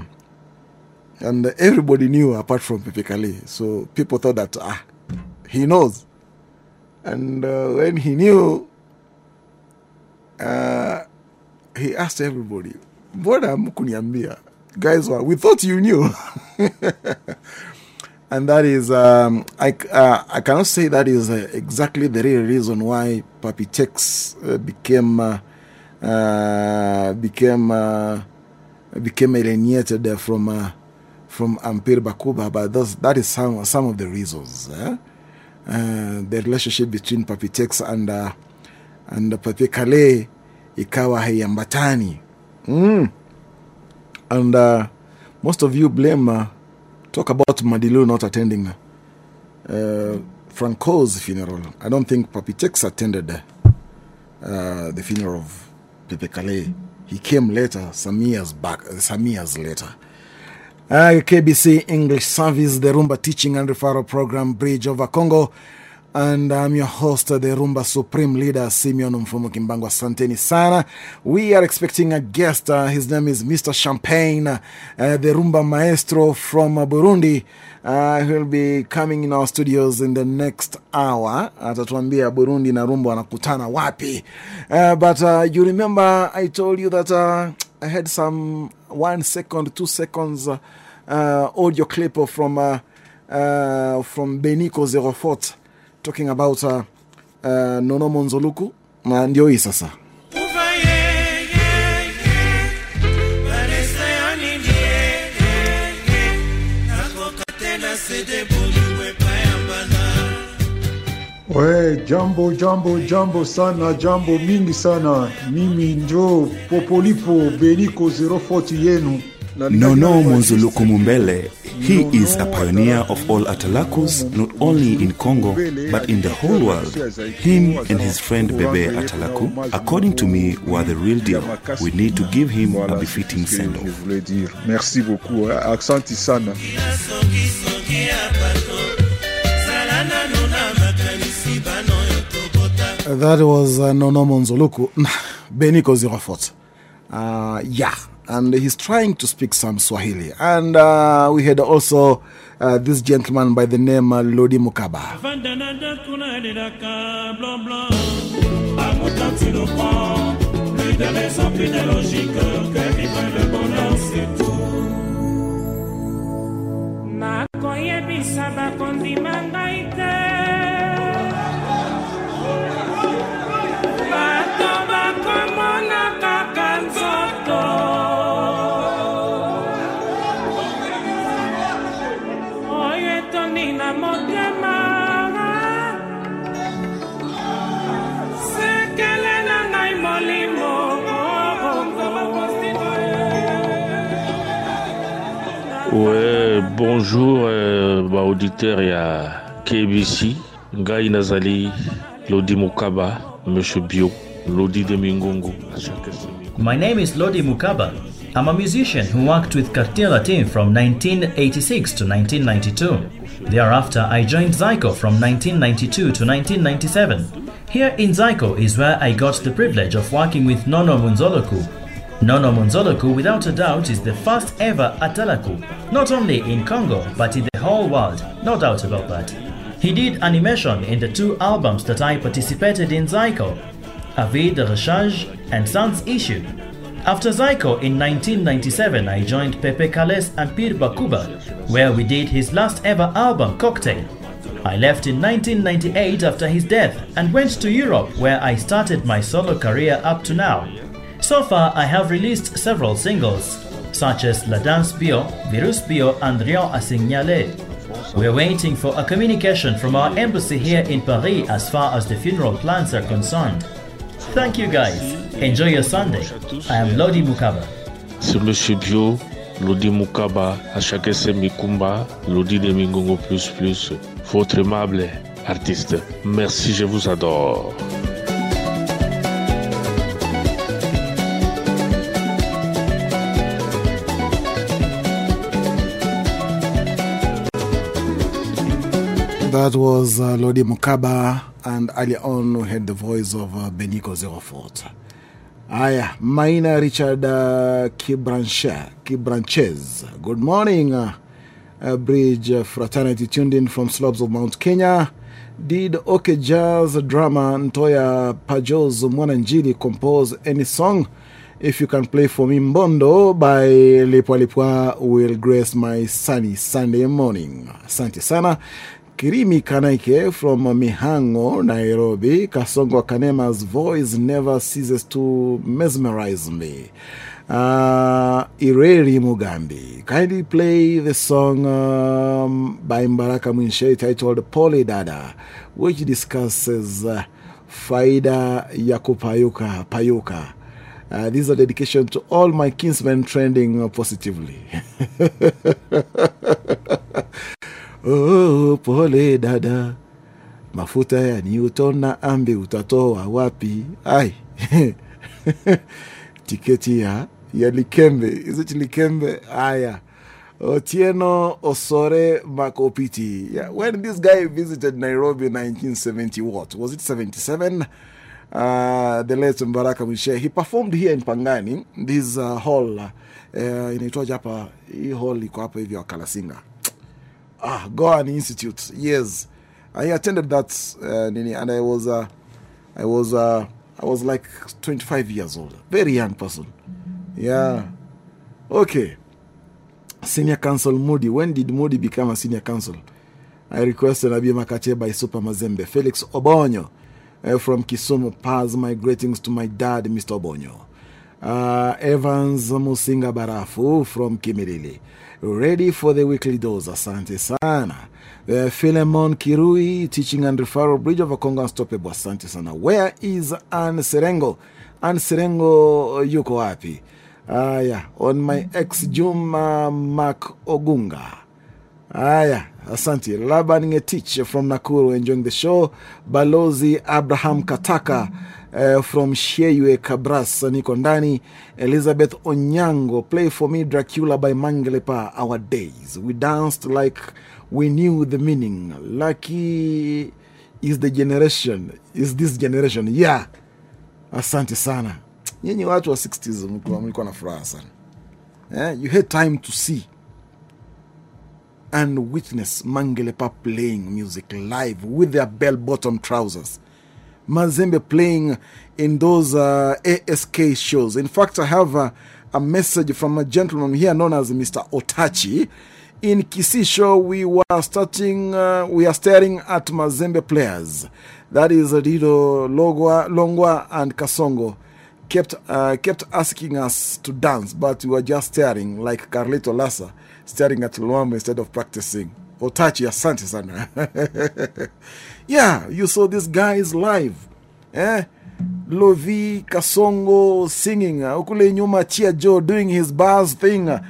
and everybody knew apart from Pepe Kale. So people thought that ah, he knows. And uh, when he knew, uh, he asked everybody, "What Mbona mkuniambia? Guys, we thought you knew. *laughs* and that is, um, I, uh, I cannot say that is uh, exactly the real reason why Papi Tex uh, became, uh, became, uh, became alienated from, uh, from Ampere Bakuba, but those, that is some, some of the reasons. eh? Uh, the relationship between Papi Tex and, uh, and Papi Kale ikawa haiambatani. Mm. And uh, most of you blame, uh, talk about Madilu not attending uh, Franco's funeral. I don't think Papi Tex attended uh, the funeral of Pepe Kale. He came later, some years back, some years later. Uh, KBC English Service, the Rumba Teaching and Referral Program, Bridge over Congo. And I'm your host, the Rumba Supreme Leader, Simeon Mfumo Kimbango Santeni Sana. We are expecting a guest. Uh, his name is Mr. Champagne, uh, the Rumba Maestro from Burundi. Uh, he'll be coming in our studios in the next hour. Atatuambia Burundi na Rumba wanakutana wapi. Uh, but uh, you remember I told you that uh, I had some one second, two seconds uh, audio clip from, uh, uh, from Beniko 04 talking about uh, Nono Monzoluku. Na ndio sasa. We, jambo jambo jambo sana, jambo mingi sana. Mimi njo Popolipo Beniko 040 yenu. Nono Monzuluku Mumbele, he is a pioneer of all Atalakus, not only in Congo, but in the whole world. Him and his friend Bebe Atalaku, according to me, were the real deal. We need to give him a befitting send-off. Merci beaucoup, hein. That was uh, Nono Monzuluku, *laughs* Beniko 04. Uh, yeah, and he's trying to speak some Swahili. And uh, we had also uh, this gentleman by the name uh, Lodi Mukaba. te Ouais, bonjour euh, ba auditeur ya KBC ngai nazali Lodi Mukaba Monsieur Bio Lodi de Mingongo My name is Lodi Mukaba. I'm a musician who worked with Quartier Latin from 1986 to 1992. Thereafter, I joined Zaiko from 1992 to 1997. Here in Zaiko is where I got the privilege of working with Nono Monzuluku. Nono Monzuluku, without a doubt, is the first ever Atalaku, not only in Congo, but in the whole world, no doubt about that. He did animation in the two albums that I participated in Zaiko, Avis de Recherche and Sans Issue. After Zaiko in 1997, I joined Pepe Kales Empire Bakuba, where we did his last ever album, Cocktail. I left in 1998 after his death and went to Europe, where I started my solo career up to now. So far, I have released several singles, such as La Danse Bio, Virus Bio, and Rien à signaler. We're waiting for a communication from our embassy here in Paris as far as the funeral plans are concerned. Thank you guys. Enjoy your Sunday. I am Lodi Mukaba. C'est Monsieur Bio Lodi Mukaba Achakese Mikumba Lodi de Mingongo plus plus votre aimable artiste merci je vous adore That was uh, Lodi Mukaba, and earlier on we had the voice of uh, Beniko 04. Aya, Maina Richard uh, Kibranche, Kibranchez. Good morning, uh, uh, Bridge Fraternity tuned in from slopes of Mount Kenya. Did OK Jazz drama Ntoya Pajos Mwananjili compose any song? If you can play for me Mbondo by Lipwa Lipwa will grace my sunny Sunday morning. Asante sana. Kirimi Kanaike from Mihango, Nairobi. Kasongo Kanema's voice never ceases to mesmerize me. Uh, Ireri Mugambi. Kindly play the song um, by Mbaraka Mwinshe titled Pole Dada, which discusses uh, faida ya kupayuka payuka. Uh, this is a dedication to all my kinsmen trending positively. *laughs* Oh, pole dada, mafuta ya Newton na ambe utatoa wapi? Ai, *laughs* tiketi ya, ya Likembe. hizo Likembe? Aya, Otieno Osore Makopiti. Yeah, when this guy visited Nairobi in 1970, what? Was it 77? Uh, the late Mbaraka Mwishe. He performed here in Pangani, this uh, hall. Uh, inaitwaje hapa hii hall iko hapa hivi wakalasinga ah, Goan Institute. Yes. I attended that uh, nini and I was uh, I was uh, I was like 25 years old. Very young person. Yeah. Okay. Senior council Moody when did Moody become a senior council I requested Abi Makache by Super Mazembe. Felix Obonyo uh, from Kisumu pass my greetings to my dad Mr. Obonyo. Uh, Evans Musinga Barafu from Kimirili. Ready for the weekly dose. Asante sana. Uh, Philemon Kirui, teaching and referral bridge of a Congo Unstoppable. Asante sana. Where is Anne Serengo? Anne Serengo yuko wapi? Aya, on my ex Juma Mark Ogunga. Aya, asante. Laban Ngetich from Nakuru enjoying the show. Balozi Abraham Kataka uh, from Sheyue Kabras, niko ndani. Elizabeth Onyango, play for me Dracula by Mangelepa, Our Days. We danced like we knew the meaning. Lucky is the generation, is this generation. Yeah, asante sana. Nyinyi watu wa 60s mlikuwa mlikuwa na furaha sana. Eh, you had time to see and witness Mangelepa playing music live with their bell bottom trousers. Mazembe playing in those uh, ASK shows. In fact, I have a, message from a gentleman here known as Mr. Otachi. In Kisi show, we were starting, uh, we are staring at Mazembe players. That is Dido, Longwa, Longwa and Kasongo. Kept, uh, kept asking us to dance, but we were just staring like Carlito Lassa, staring at Luambo instead of practicing. Otachi, asante sana. *laughs* yeah, you saw these guys live. Eh? Lovi Kasongo singing. Uh, Ukule nyuma Chia Joe doing his bars thing. eh,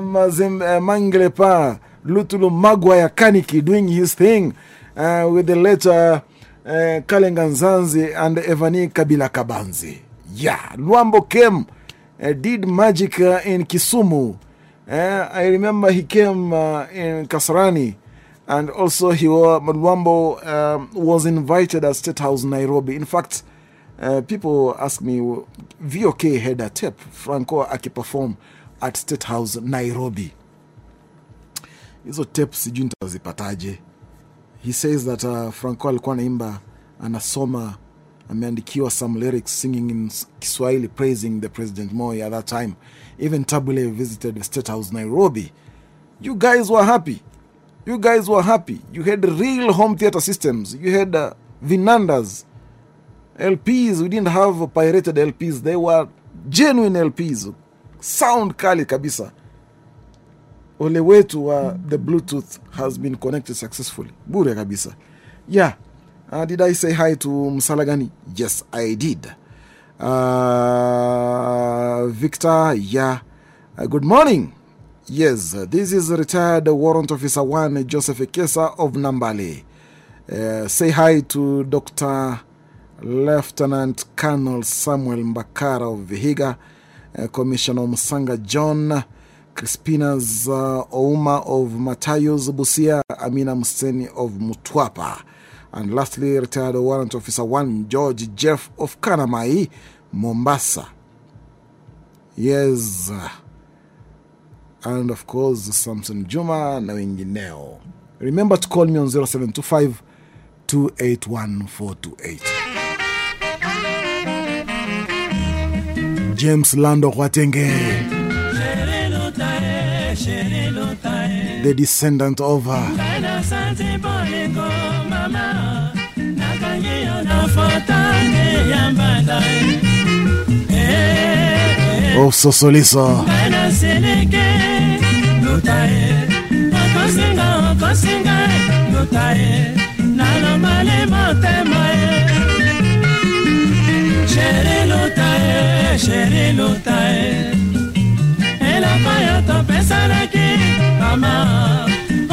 Mazim, eh, Manglepa. Lutulu Magwaya Kaniki doing his thing. Uh, with the letter uh, Kalenganzanzi and Evani Kabila Kabanzi. Yeah, Luambo came, uh, did magic uh, in Kisumu. Uh, I remember he came uh, in Kasarani and also he was, Madwambo um, was invited at State House Nairobi. In fact, uh, people ask me, VOK had a tape, Franco akiperform at State House Nairobi. Hizo tape sijui nitazipataje. He says that uh, Franco alikuwa naimba anasoma ameandikiwa some lyrics singing in Kiswahili praising the President Moi at that time. Even Tabule visited the State House Nairobi. You guys were happy. You guys were happy. You had real home theater systems. You had uh, Vinandas, LPs. We didn't have pirated LPs. They were genuine LPs. Sound kali kabisa. Ole wetu uh, the Bluetooth has been connected successfully. Bure kabisa. Yeah. Uh, did I say hi to Msalagani? Yes, I did. Uh, Victor, yeah. Uh, good morning. Yes, this is retired Warrant Officer 1 Joseph Ekesa of Nambale. Uh, say hi to Dr. Lieutenant Colonel Samuel Mbakara of Vihiga, uh, Commissioner Musanga John, Crispinas uh, Ouma of Matayos Busia, Amina museni of Mutwapa. And lastly, retired Warrant Officer 1 George Jeff of Kanamai, Mombasa. Yes. And of course, Samson Juma na wengineo. Remember to call me on 0725 281 428. James Lando Kwatenge, the descendant of. Uh, Oh, Sosoliso. nalomale motema ye sheri luta ye sheri luta ye eloko yo topesanaki mama.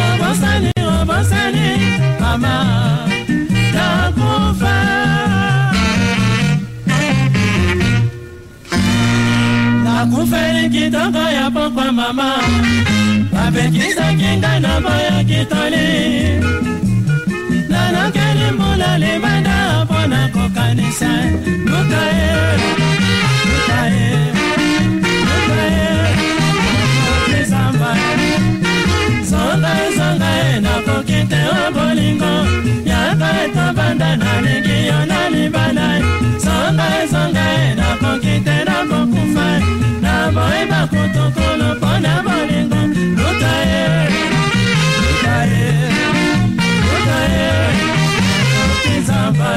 Obosani obosani mama kitanga ya pokwa mama. Babekisaki ngai na maya kitoli nanokeli mbula limanda mpo na kokanisa. Luka ye luka ye luka ye okizamba ye yaka esanga ye nakoki te o bolingo. Yaka etobanda nalingi yo na libala sanga esanga ye nakoki te nakokufa na eh. boyi bakutukulu mpo na bolingo. Luta ye luta ye luta ye okizamba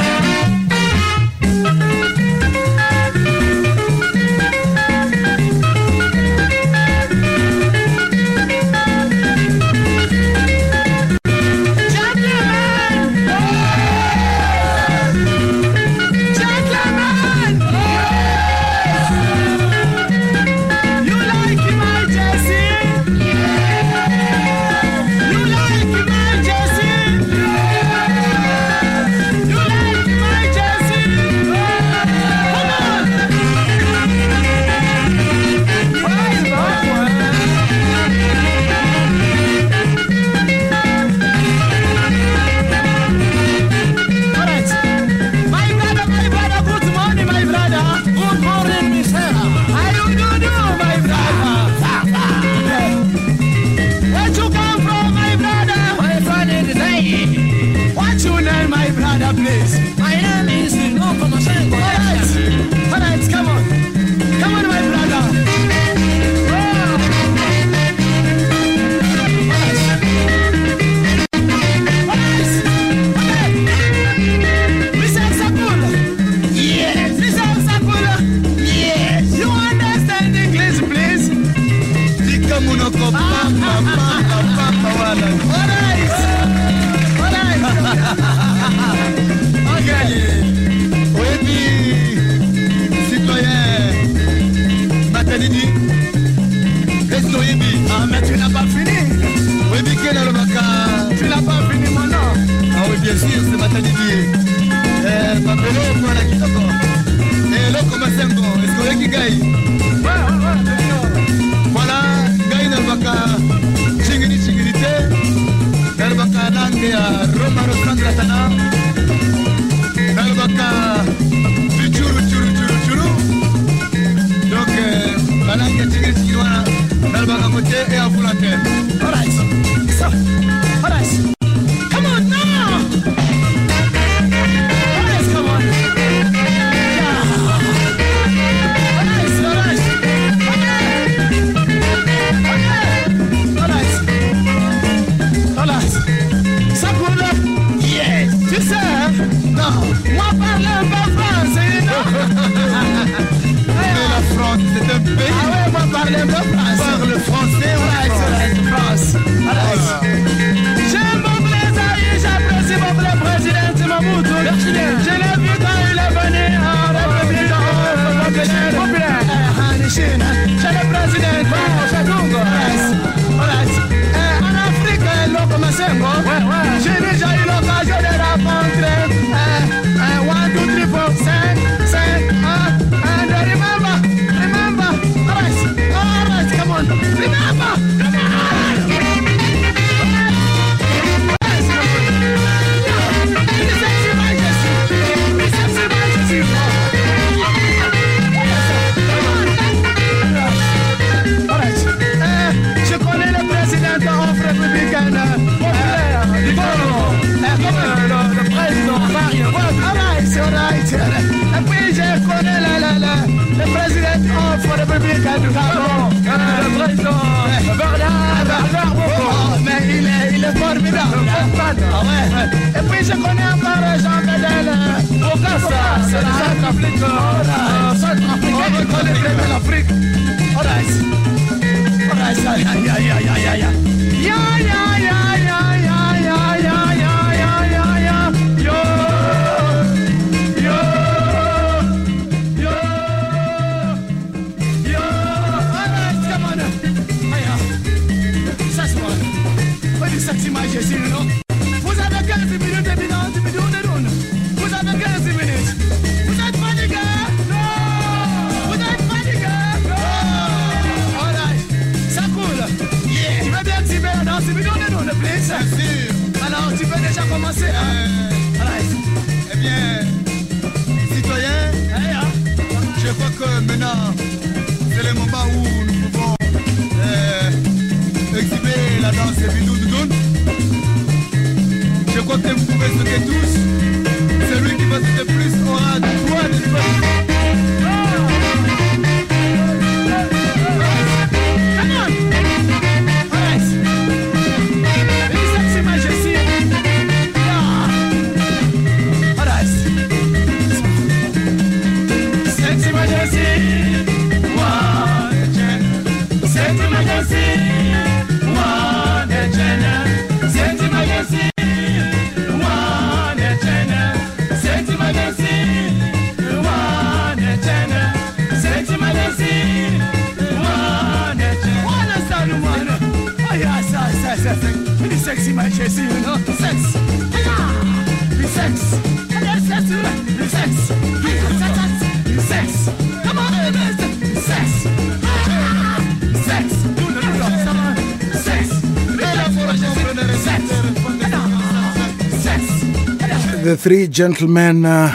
The three gentlemen. Uh,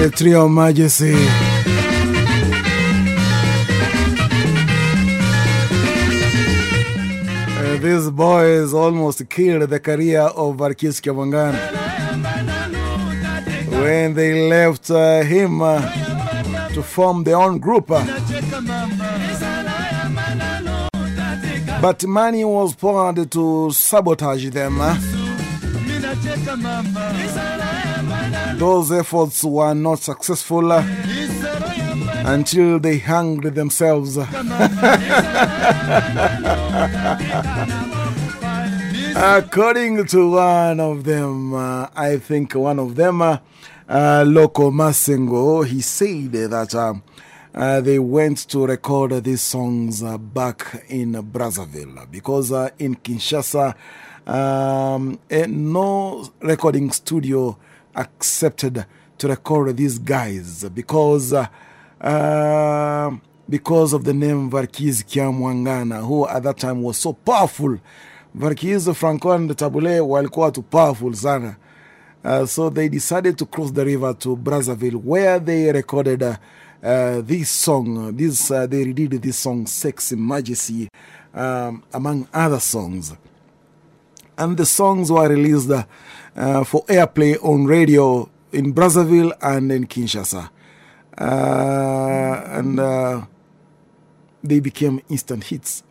the trio of Majesty. these boys almost killed the career of Verckys Kavangana when they left uh, him uh, to form their own group. *laughs* But money was poured to sabotage them. Those efforts were not successful until they hanged themselves. *laughs* According to one of them, uh, I think one of them, uh, uh, Loko Massengo, he said that um, uh, they went to record these songs uh, back in Brazzaville because uh, in Kinshasa, um, eh, no recording studio accepted to record these guys because. Uh, because of the name Verckys Kiamwangana, who at that time was so powerful. Verckys, Franco, and Tabu Ley walikuwa too powerful sana. Uh, so they decided to cross the river to Brazzaville, where they recorded uh, this song. This, uh, they redid this song, Sexy Majesty, um, among other songs. And the songs were released uh, for airplay on radio in Brazzaville and in Kinshasa. And they became instant hits.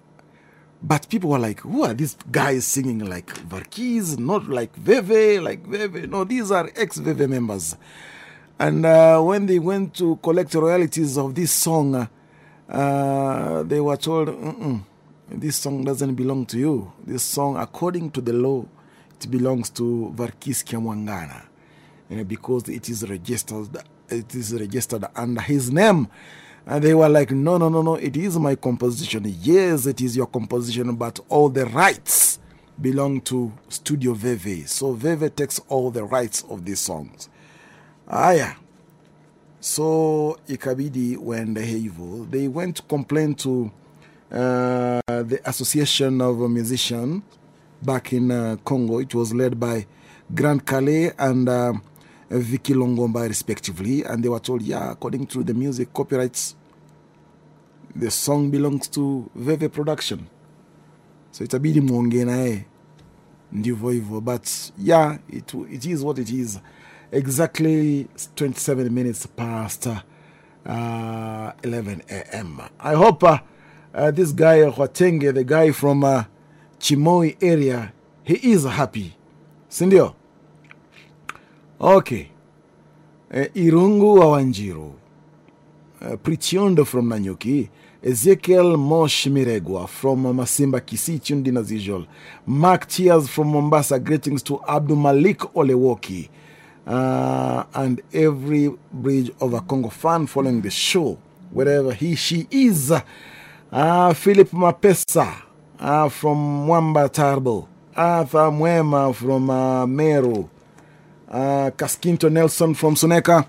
But people were like, who are these guys singing like Verckys, not like Veve, like Veve? No, these are ex Veve members. And uh, when they went to collect royalties of this song, they were told, mm -mm, this song doesn't belong to you. This song, according to the law, it belongs to Verckys Kiamwangana because it is registered it is registered under his name. And they were like, no, no, no, no, it is my composition. Yes, it is your composition, but all the rights belong to Studio Veve. So Veve takes all the rights of these songs. Ah, yeah. So Ikabidi went evil. They went to complain to uh, the Association of Musicians back in uh, Congo. It was led by Grand Kalle and. Uh, Vicky Longomba, respectively, and they were told, yeah, according to the music copyrights, the song belongs to Veve Production. So itabidi muongee naye ndivyo hivyo, but yeah, it, it is what it is. Exactly 27 minutes past uh, 11 a.m. I hope uh, uh, this guy, Hwatenge, the guy from uh, Chimoi area, he is happy. Sindio? Okay. Uh, Irungu wa Wanjiru. Uh, Prichiondo from Nanyuki. Ezekiel Mosh from Masimba Kisi, tuned in as usual. Mark Tears from Mombasa. Greetings to Abdul Malik Olewoki. Uh, and every Bridge over Congo fan following the show, wherever he, she is. Uh, Philip Mapesa uh, from Mwamba Tarbo. Arthur Mwema from uh, Meru. Uh, Kaskinto Nelson from Suneka.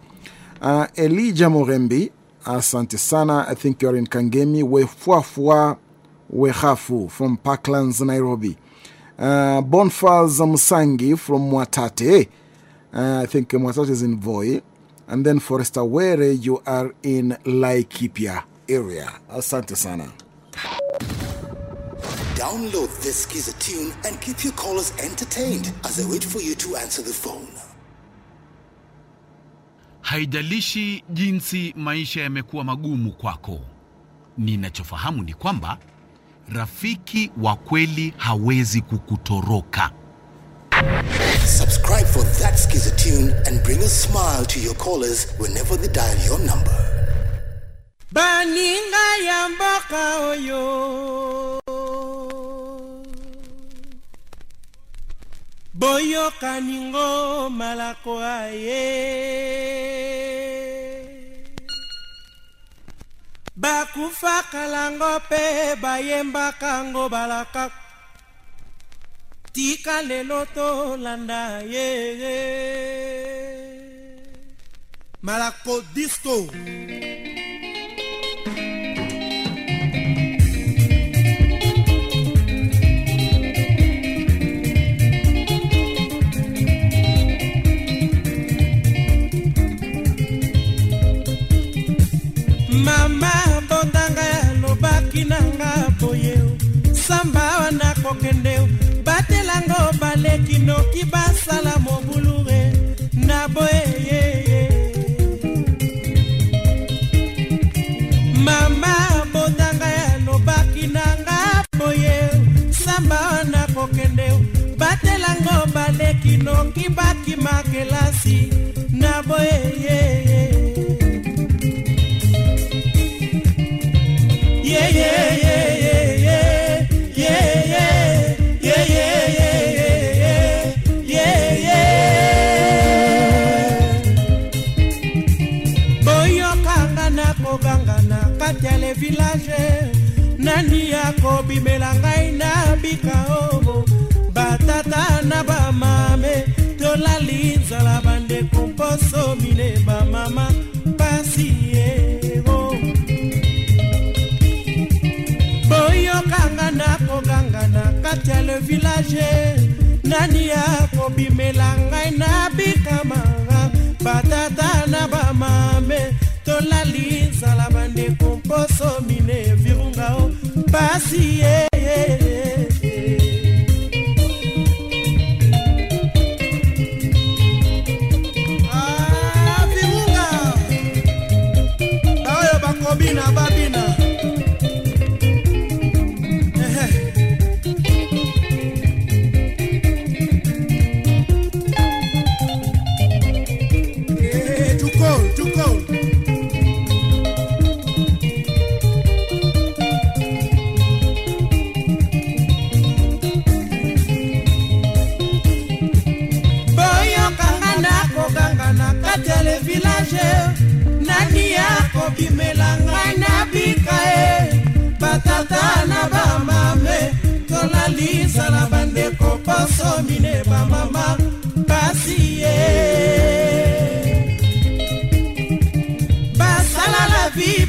Uh, Elijah Morembi. Asante sana. I think you're in Kangemi. Wefuafua Wehafu from Parklands, Nairobi. Uh, Bonfaz Musangi from Mwatate. Uh, I think Mwasat is in Voi. And then Forester Were, you are in Laikipia area. Asante sana. Download this Skiza tune and keep your callers entertained as I wait for you to answer the phone. Haijalishi jinsi maisha yamekuwa magumu kwako, ninachofahamu ni kwamba rafiki wa kweli hawezi kukutoroka. Subscribe for that Skiza tune and bring a smile to your callers whenever they dial your number. baninga ya mboka oyo. Boyokani ngo malako aye. Bakufaka lango mpe bayembaka ngo balaka tika lelo tolanda ye malako disco mama bondanga alobaki nanga boye. Samba wana batelango baleki noki basala mobulure na boye mama bondanga alobaki nanga boye samba wana kokende batelango baleki noki bakima nani akobimela ngai na bikao batata na bamame tolali nzala bandeko mposo mine bamama pasi ego boyokanga na kogangana kati ya le village nani akobimela ngai na bikamanga batata na bamame tolali nzala bandeko mposo mine virunga bacia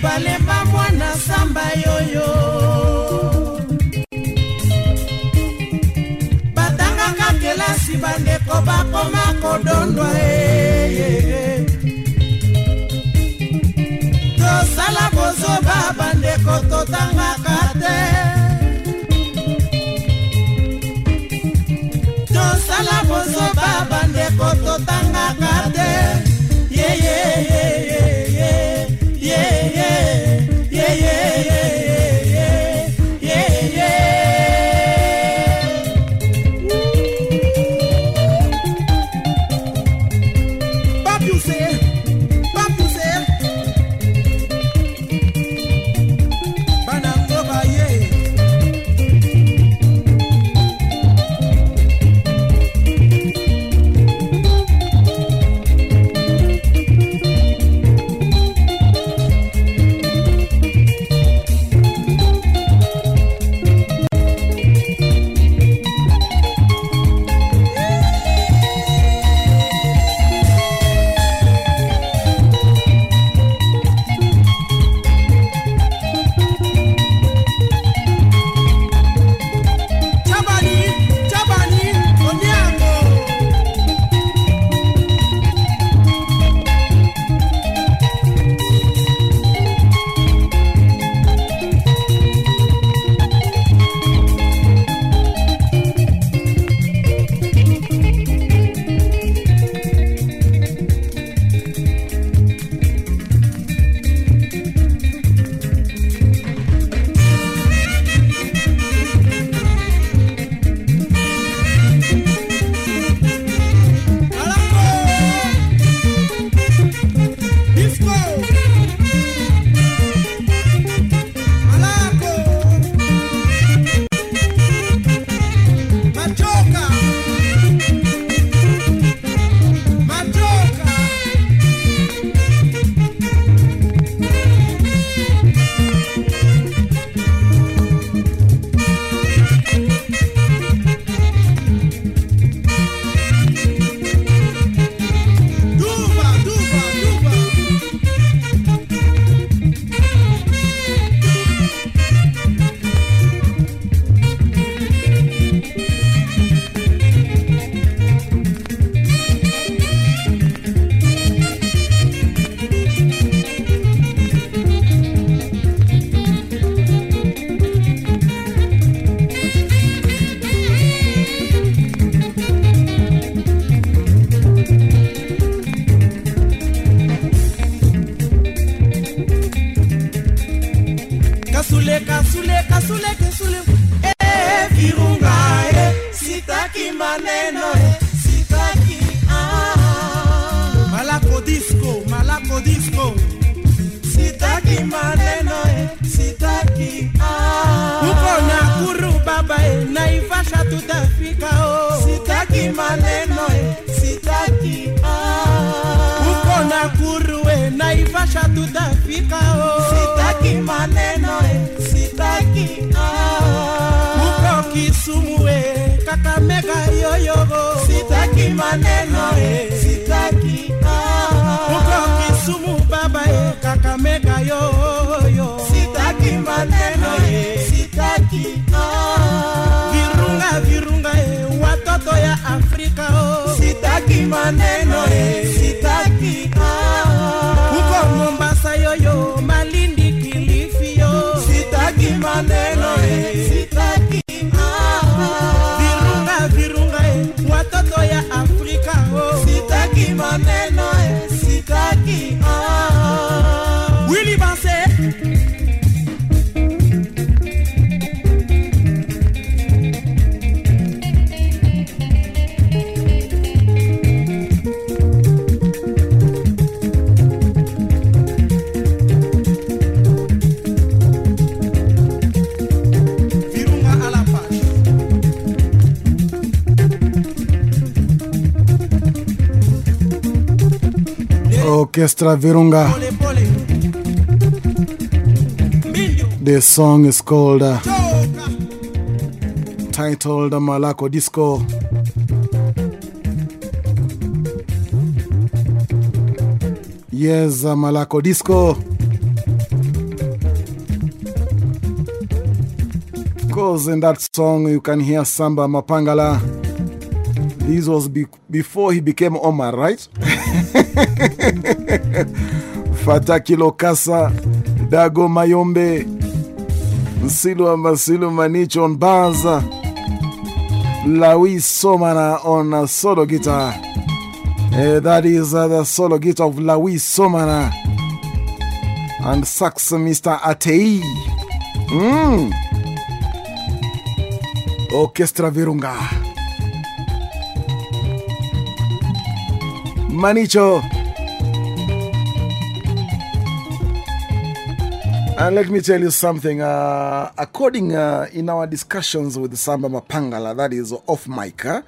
balemba mwana samba yoyo. Batangaka kelasi bandeko bakoma kodondwa e tosala bozoba bandeko totangaka te. Tosala bozoba bandeko totangaka te. Banango baye sitaki maneno eh, sitaki ah. uko na kuru eh, naivasha tutafika oh. sitaki maneno eh, sitaki ah. uko kisumu eh, kakamega yoyogo sitaki maneno eh, sitaki ah. uko kisumu baba eh, kakamega yoyo sitaki maneno eh, watoto ya afrika oh. sitaki maneno eh, sitaki ah. uko mombasa yoyo malindi kilifi yo sitaki maneno eh, sitaki ah. virunga virunga eh, watoto ya afrika oh. sitaki maneno eh, Orchestra Virunga. The song is called uh, titled Malako Disco. Yes, uh, Malako Disco. Because in that song you can hear Samba Mapangala. This was be before he became Omar, right? *laughs* Fataki Lokasa, Dago Mayombe, Nsilu Masilu Manicho on bars, Lawi Somana on solo guitar. Uh, that is uh, the solo guitar of Lawi Somana and sax Mr. Atei. Mm. Orchestra Virunga. Manicho. And let me tell you something. Uh, according uh, in our discussions with Samba Mapangala, that is off mic, huh?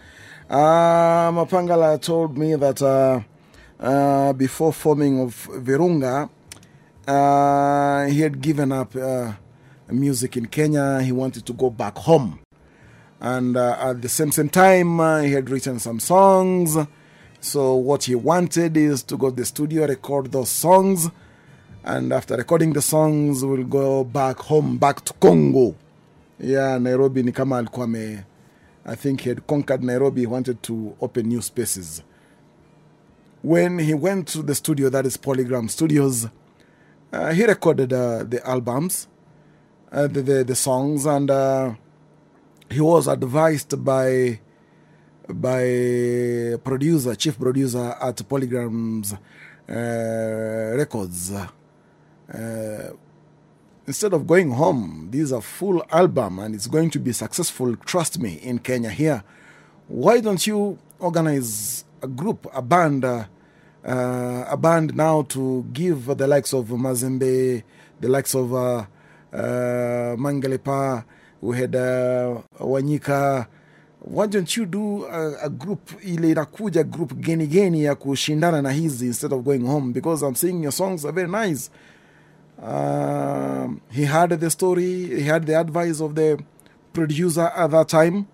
uh, Mapangala told me that uh, uh, before forming of Virunga, uh, he had given up uh, music in Kenya. He wanted to go back home. And uh, at the same, same time, uh, he had written some songs. So, what he wanted is to go to the studio, record those songs. And after recording the songs, we'll go back home, back to Congo. Yeah, Nairobi ni kama alikuwa ame, I think he had conquered Nairobi. He wanted to open new spaces. When he went to the studio, that is Polygram Studios, uh, he recorded uh, the albums, uh, the, the, the songs, and uh, he was advised by by producer, chief producer at Polygram's uh, Records. Uh, instead of going home, these are full album and it's going to be successful. Trust me, in Kenya here. Why don't you organize a group, a band, uh, uh, a band now to give the likes of Mazembe, the likes of uh, uh, Mangelepa, we had uh, Wanyika. Why don't you do a, a group ile inakuja group geni geni ya kushindana na hizi instead of going home because I'm seeing your songs are very nice. Um, he had the story, he had the advice of the producer at that time,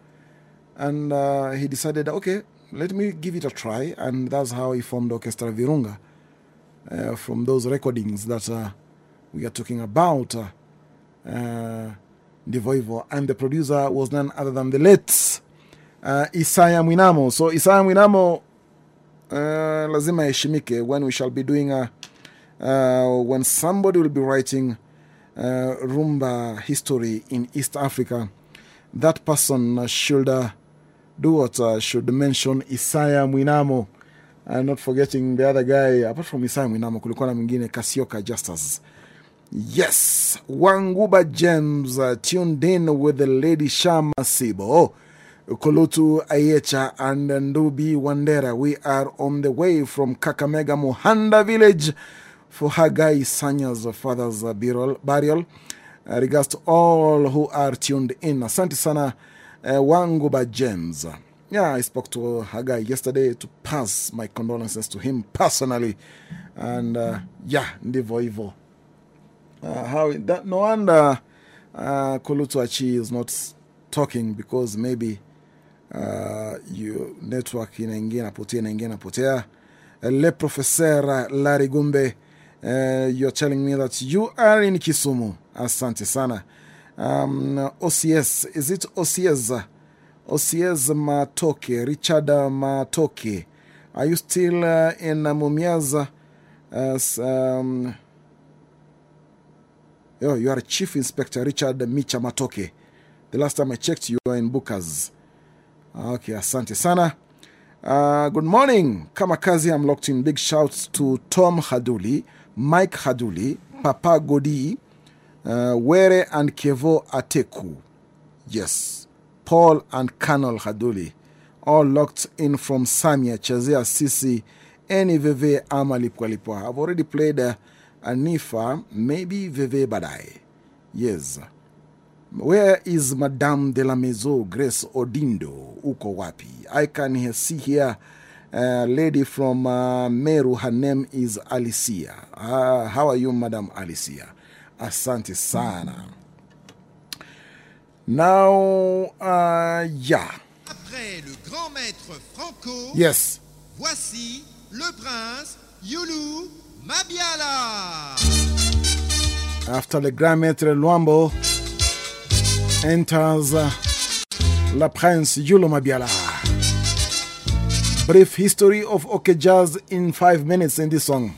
and uh, he decided, okay, let me give it a try, and that's how he formed Orchestra Virunga uh, from those recordings that uh, we are talking about. Uh, ndivyo. And the producer was none other than the late Isaya Mwinamo. So Isaya Mwinamo lazima heshimike when we shall be doing a uh, when somebody will be writing uh, rumba history in East Africa, that person uh, should uh, do what? Should mention Isaya Mwinamo. And not forgetting the other guy, apart from Isaya Mwinamo, kulikuwa na mwingine Kasioka Justus. Yes, Wanguba James tuned in with the Lady Shama Sibo, Kolotu Ayecha, and Ndubi Wandera. We are on the way from Kakamega Muhanda village for Haggai Sanya's father's burial. Uh, regards to all who are tuned in. Asante sana, uh, Wanguba James. Yeah, I spoke to Haggai yesterday to pass my condolences to him personally. And uh, yeah, ndivyo hivyo. Uh, how that, no wonder uh, Kulutu Achi is not talking because maybe uh, you network inaingia napotea inaingia napotea. Uh, Le Professeur Larry Gumbe, uh, you're telling me that you are in Kisumu. Asante sana. Um, OCS, is it OCS? OCS Matoke, Richard Matoke. Are you still uh, in Mumiaza? As, um, oh, you are Chief Inspector Richard Micha Matoke. The last time I checked, you were in Bookers. Okay, asante sana. Uh, good morning, Kamakazi. I'm locked in. Big shouts to Tom Haduli, Mike Haduli, Papa Godi, uh, Were and Kevo Ateku. Yes, Paul and Colonel Haduli. All locked in from Samia, Chazia Sisi, any Veve Amali Pwalipwa. I've already played uh, Anifa, maybe Veve Badai. Yes. Where is Madame de la Maison, Grace Odindo? Uko wapi? I can see here a lady from uh, Meru. Her name is Alicia. Uh, how are you, Madam Alicia? Asante sana. Now, uh, yeah. Après le grand maître Franco, Yes. voici le prince Youlou Mabiala. After the Grand Maître Luambo enters uh, La Prince Youlou Mabiala. Brief history of OK Jazz in five minutes in this song.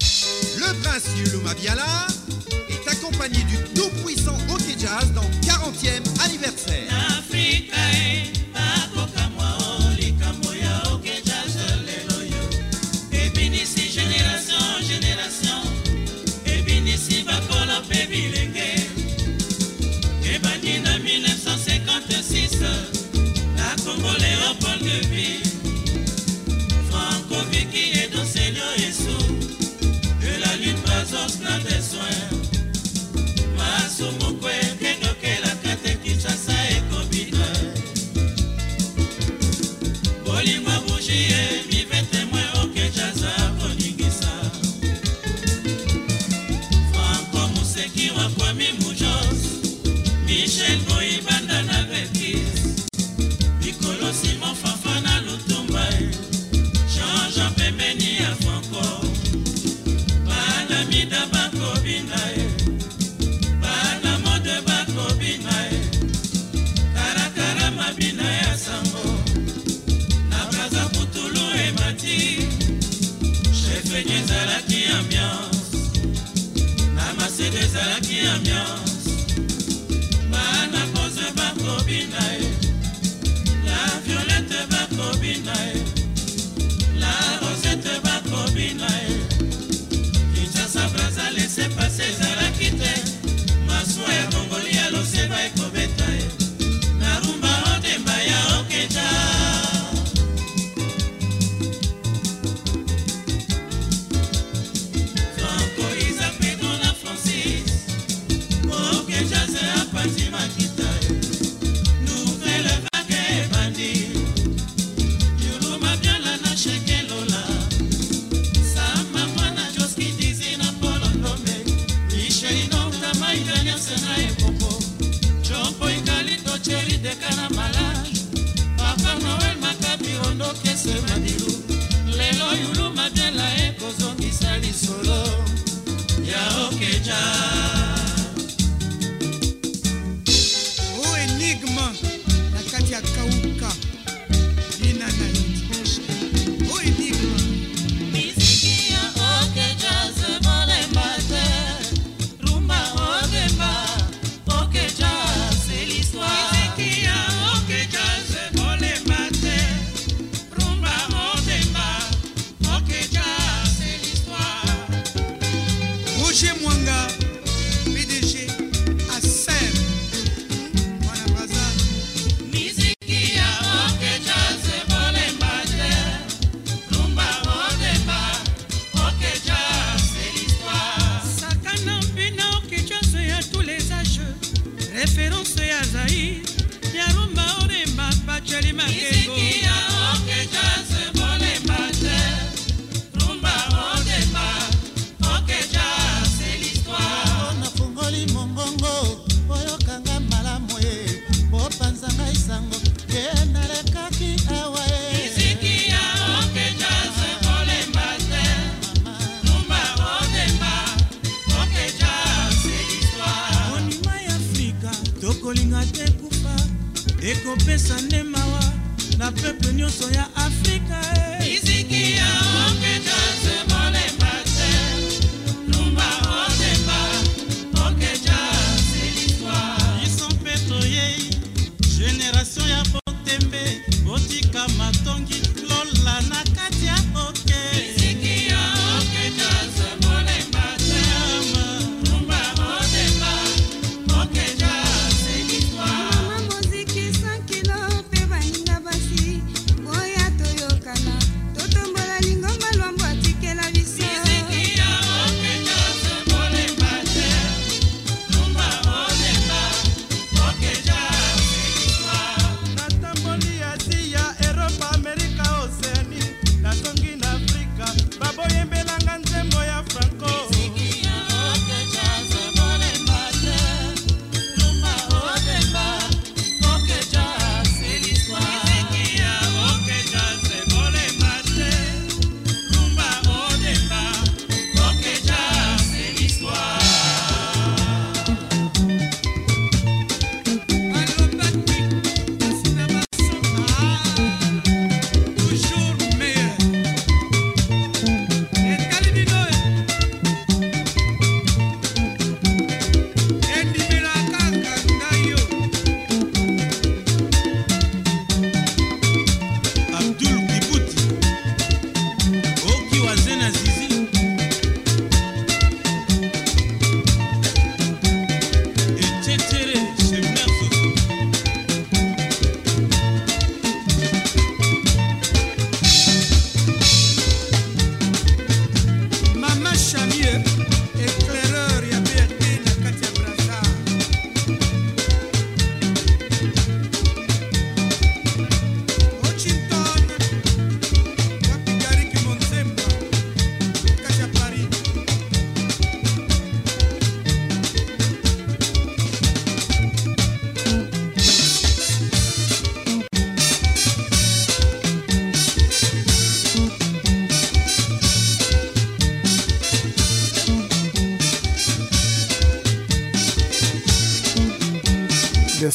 la rosette bakobi na ye kinshasa braza lese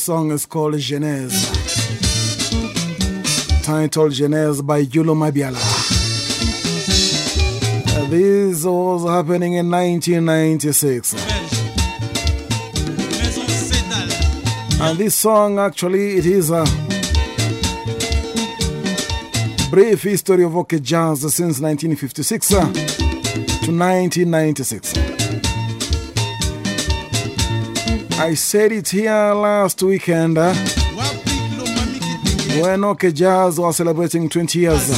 song is called Genèse. Titled Genèse by Youlou Mabiala. Uh, This was happening in 1996. And this song actually it is a brief history of OK Jazz since 1956 uh, to 1996. I said it here last weekend when OK Jazz was celebrating 20 years.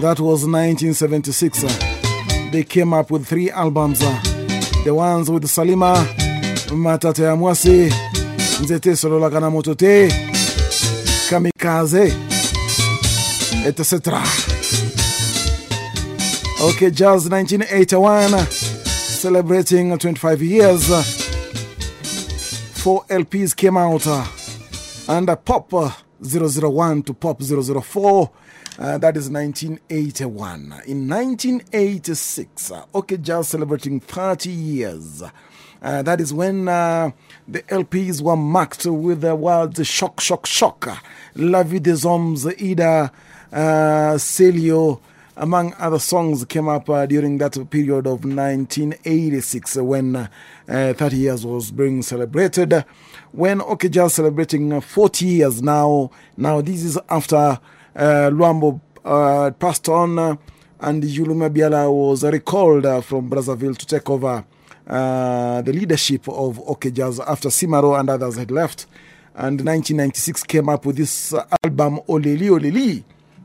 That was 1976. uh, They came up with three albums. The ones with Salima, Matata ya Mwasi, Nzete Solola Kana Moto Te, Kamikaze, etc. OK Jazz 1981, uh, celebrating 25 years. Four LPs came out uh, under Pop uh, 001 to Pop 004. Uh, that is 1981. In 1986, uh, OK Jazz celebrating 30 years. Uh, that is when the LPs were marked with the words Shock, Shock, Shock, La Vie des Hommes, Ida, Celio, among other songs, came up during that period of 1986 uh, when uh, uh, 30 years was being celebrated. When OK Jazz celebrating uh, 40 years now, now this is after uh, Luambo uh, passed on uh, and Youlou Mabiala was recalled from Brazzaville to take over the leadership of OK Jazz after Simaro and others had left. And 1996 came up with this album Oleli Oleli.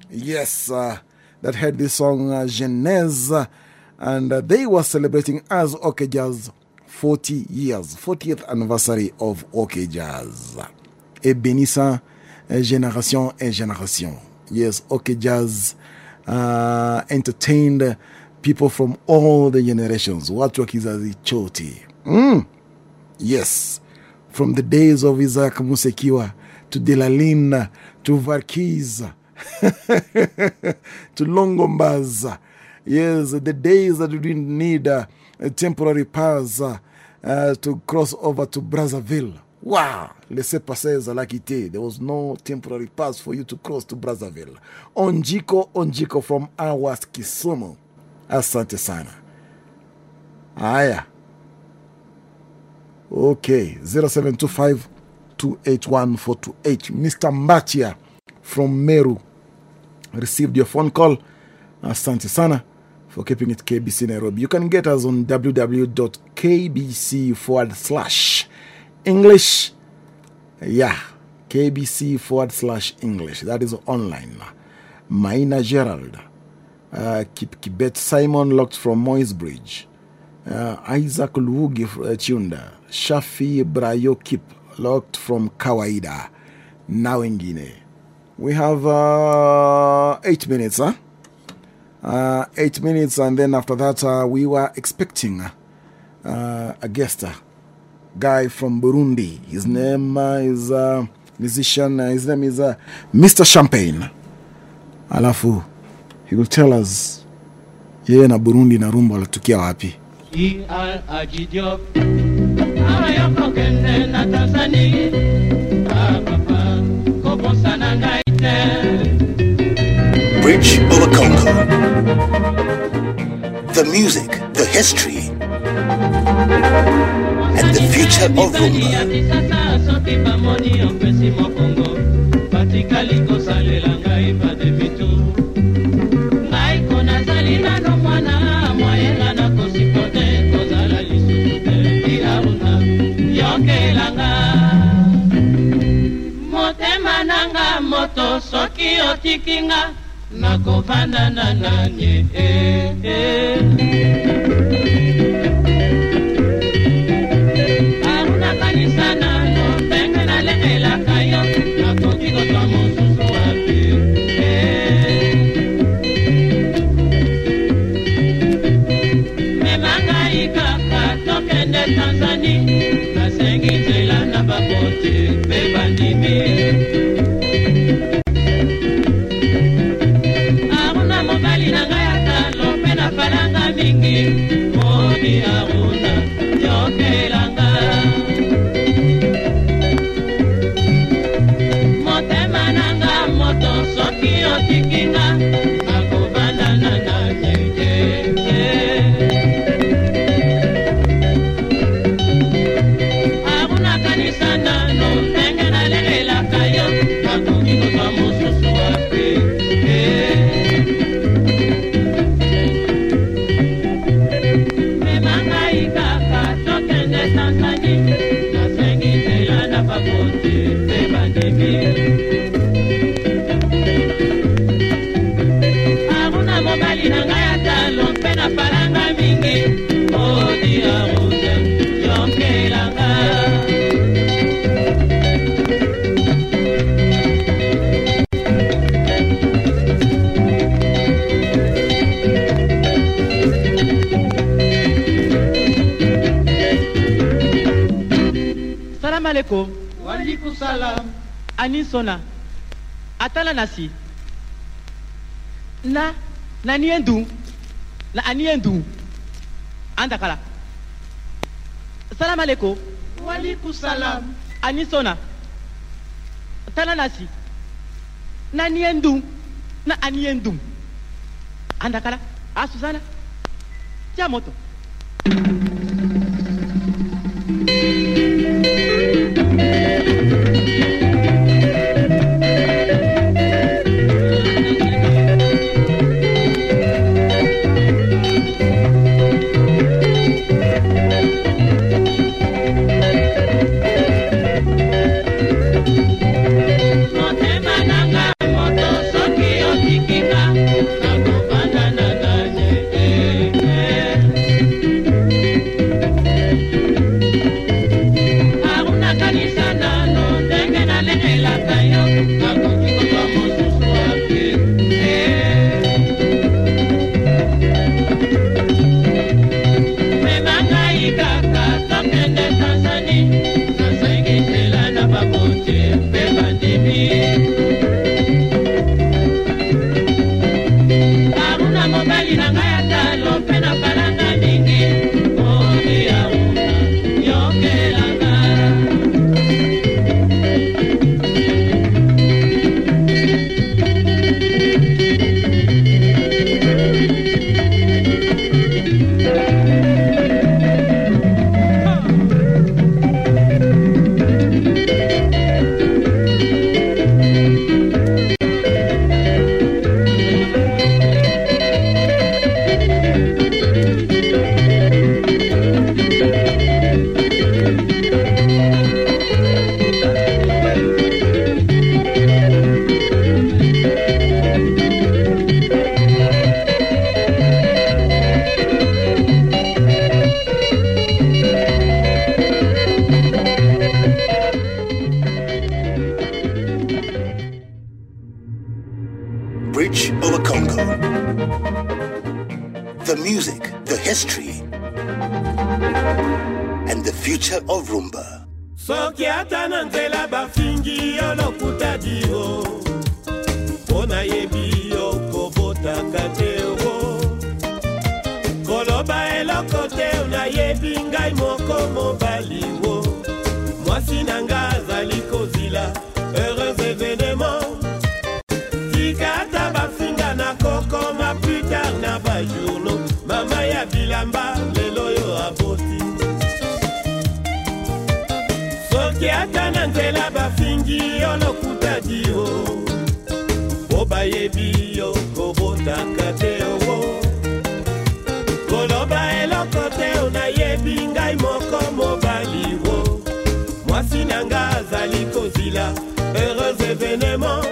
Yes, that had this song uh, Genèse. And they were celebrating as OK Jazz 40 years, 40th anniversary of OK Jazz. Et bénissant euh, génération et génération. Yes, OK Jazz uh, entertained people from all the generations. Watu wa kizazi chote. Mm. Yes, from the days of Isaac Musekiwa to Delalina to Verckys *laughs* to Longombaz. Yes, the days that we didn't need uh, temporary pass uh, to cross over to Brazzaville. Wow, laissez-passer Zalakite. There was no temporary pass for you to cross to Brazzaville. Onjiko, Onjiko from Awas Kisumu. Asante sana. Aya. Okay, 0725 281 428. Mr. Mbachia from Meru received your phone call. Asante sana for keeping it KBC Nairobi. You can get us on www.kbc forward slash English. Yeah, KBC forward slash English. That is online. Maina Gerald. Uh, Kibet Simon locked from Moy's Bridge. Uh, Isaac Lugi uh, Chunda. Shafi Brayo Kip locked from Kawaida. Now in We have uh, eight minutes, huh? Uh, eight minutes, and then after that, uh, we were expecting uh, a guest, uh, guy from Burundi. His name uh, is uh, musician. His name is Mr. Champagne. Alafu, he will tell us yeye na Burundi na rumba walitukia wapi. Tanzania Ah Bridge over Congo. The music, the history, and the future of rumba. motema nakovanda na nanye eh, eh. Salam ani sɔnna a tala na si na na ni ye n dun na ani ye n dun an dakala salam aleykum waliku salam. Ani sɔnna tala na si na ni ye n dun na ani ye n dun an dakala a susana. Ja moto wo mwasi na nga azali kozila heureuse evenement tika ata bafinga na kokoma plus tard na bajourno mama ya bilamba lelo oyo aboti. Soki ata na nzela bafingi yo lokuta dio. Po bayebi yo kobotaka te o ezali kozila heureuse événement.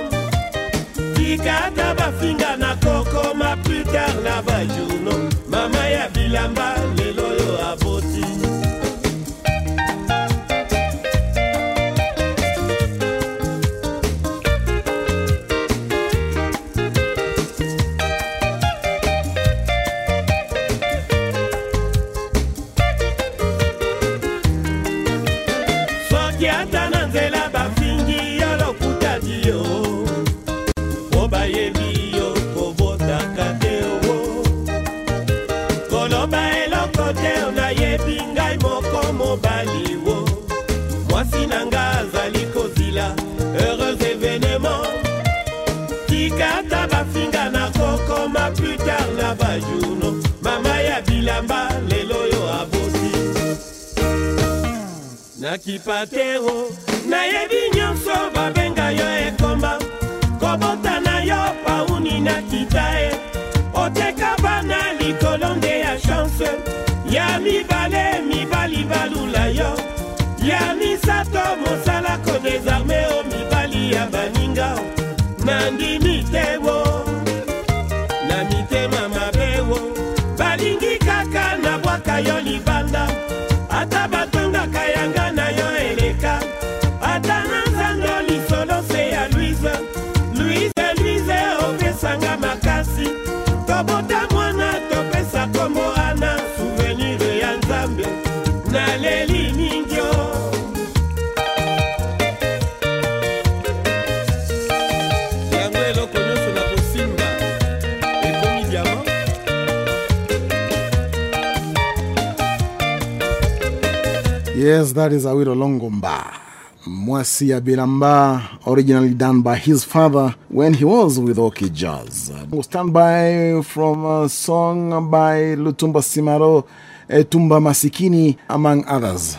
Tikata bafinga nakokoma plus tard na bajourno. Mama ya bilamba nakipatero nayebi nyonso babenga yo ekomba. Kobota na yo pauni nakita e oteka bana likolo nde ya chance. Ya mibale mibali balula yo. Ya misato mosala kodesarme that is Awilo Longomba. Mwasi ya Bilamba, originally done by his father when he was with OK Jazz. We Stand by from a song by Lutumba Simaro, Tumba Masikini, among others.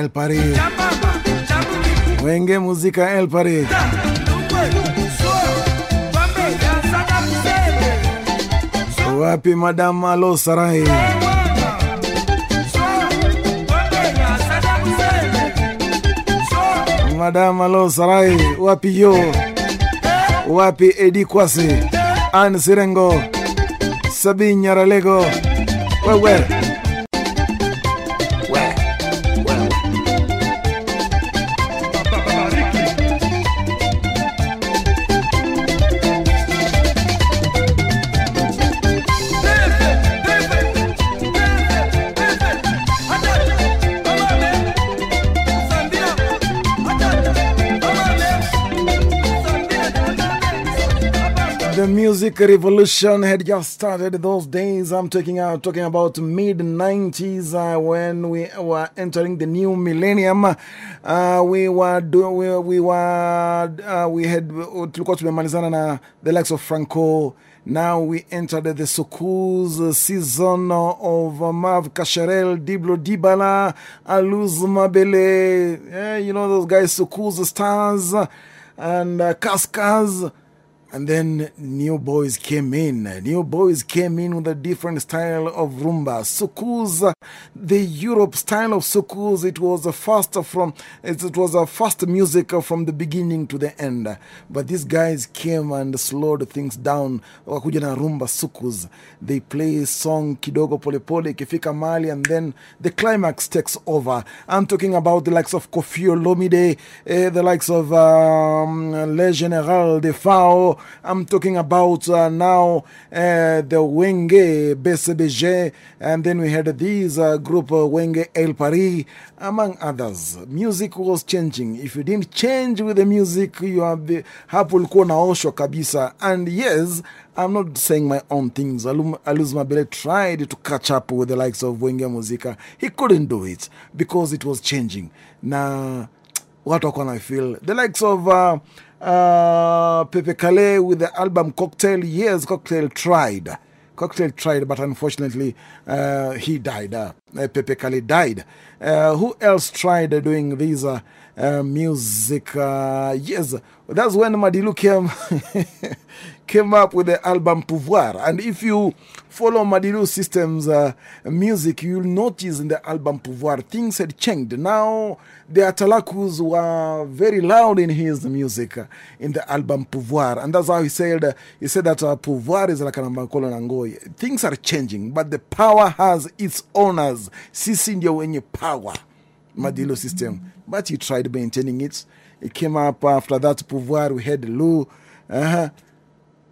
El Paris. Wenge Musica El Paris. Wapi Madame Alo Sarai? Madame Alo Sarai, wapi yo? Wapi Edi Kwasi? Anne Sirengo? Sabine Nyaralego? Wewe. Music revolution had just started those days. I'm talking, uh, talking about mid 90s uh, when we were entering the new millennium. Uh, we were, do, we, we were, uh, we had, tulikuwa tumemalizana na the likes of Franco. Now we entered the Soukous season of Mav Cacharel, Diblo Dibala, Aurlus Mabele. Yeah, you know those guys, Soukous stars and Kaskas. And then new boys came in. New boys came in with a different style of rumba. Soukous, the Europe style of Soukous, it was a fast from, it, was a fast music from the beginning to the end. But these guys came and slowed things down. Wakuja na rumba Soukous. They play song kidogo pole pole, ikifika mali, and then the climax takes over. I'm talking about the likes of Koffi Olomide, eh, the likes of um, Le General Defao. I'm talking about uh, now uh, the Wenge BCBG, and then we had these uh, group uh, Wenge El Paris, among others. Music was changing. If you didn't change with the music, you have the hapo ulikuwa naoshwa kabisa. And yes, I'm not saying my own things. Alum, Aurlus Mabele tried to catch up with the likes of Wenge Musica. He couldn't do it because it was changing. Na what can I feel? The likes of uh, uh, Pepe Kalle with the album Cocktail. Yes, Cocktail tried. Cocktail tried, but unfortunately, uh, he died. Uh, Pepe Kalle died. Uh, who else tried doing uh, music? Yes, that's when Madilu came, *laughs* came up with the album Pouvoir. And if you follow Madilu Systems uh, music, you'll notice in the album Pouvoir things had changed. Now, the Atalakus were very loud in his music uh, in the album Pouvoir. And that's how he said, uh, he said that Pouvoir is like an Ambakolo Nangoi. Things are changing, but the power has its owners. Sisi ndio wenye power. Madilu system. But he tried maintaining it. It came up after that Pouvoir. We had Lou. Uh -huh.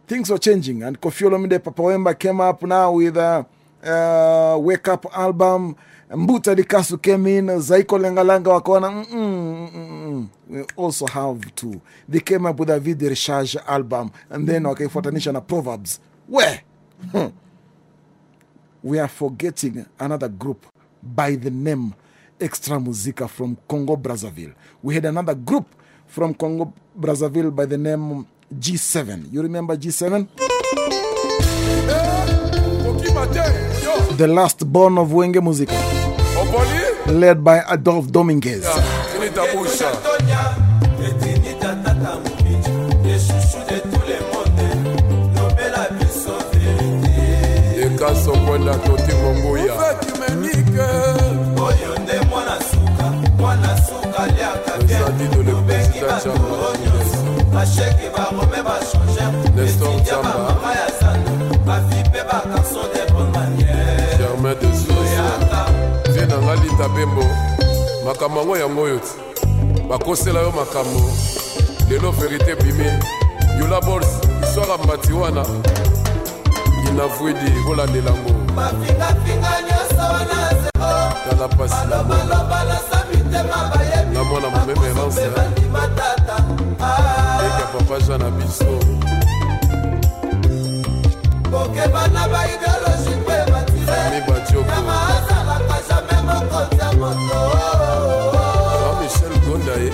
Things were changing. And Koffi Olomide Papa Wemba came up now with a uh, Wake Up album. Mbuta Dikasu came in. Zaiko Langa Langa wakaona. Mm -mm, mm we also have to. They came up with Avis de Recherche album. And then okay, wakaifuatanisha na Proverbs. Where? Hmm. We are forgetting another group by the name Extra Musica from Congo Brazzaville. We had another group from Congo Brazzaville by the name G7. You remember G7? Eh, the last born of Wenge Musica, led by Adolphe Dominguez. sokola oyo nde mwana suka mwana suka liaka bienobengi bato basheki barome bachange etindia bamama ya zando. Bafi mpe bagarson de bonne manière. Germain de soyaka vie na nga lita bembo. Makambo yango yango oyo ti bakosela yo makambo. Lelo verité bimi yola bors histoire ya mbati wana. Inavwidi kolandela ngo. Mafingafinga nyonso wana zero. Tala pasi na mwana momeme erance baza na biso. Bokebana ba ideologi mpe batiremibatiokoma azalaka jamai mokonzi ya moto. Jean-michel gondaye.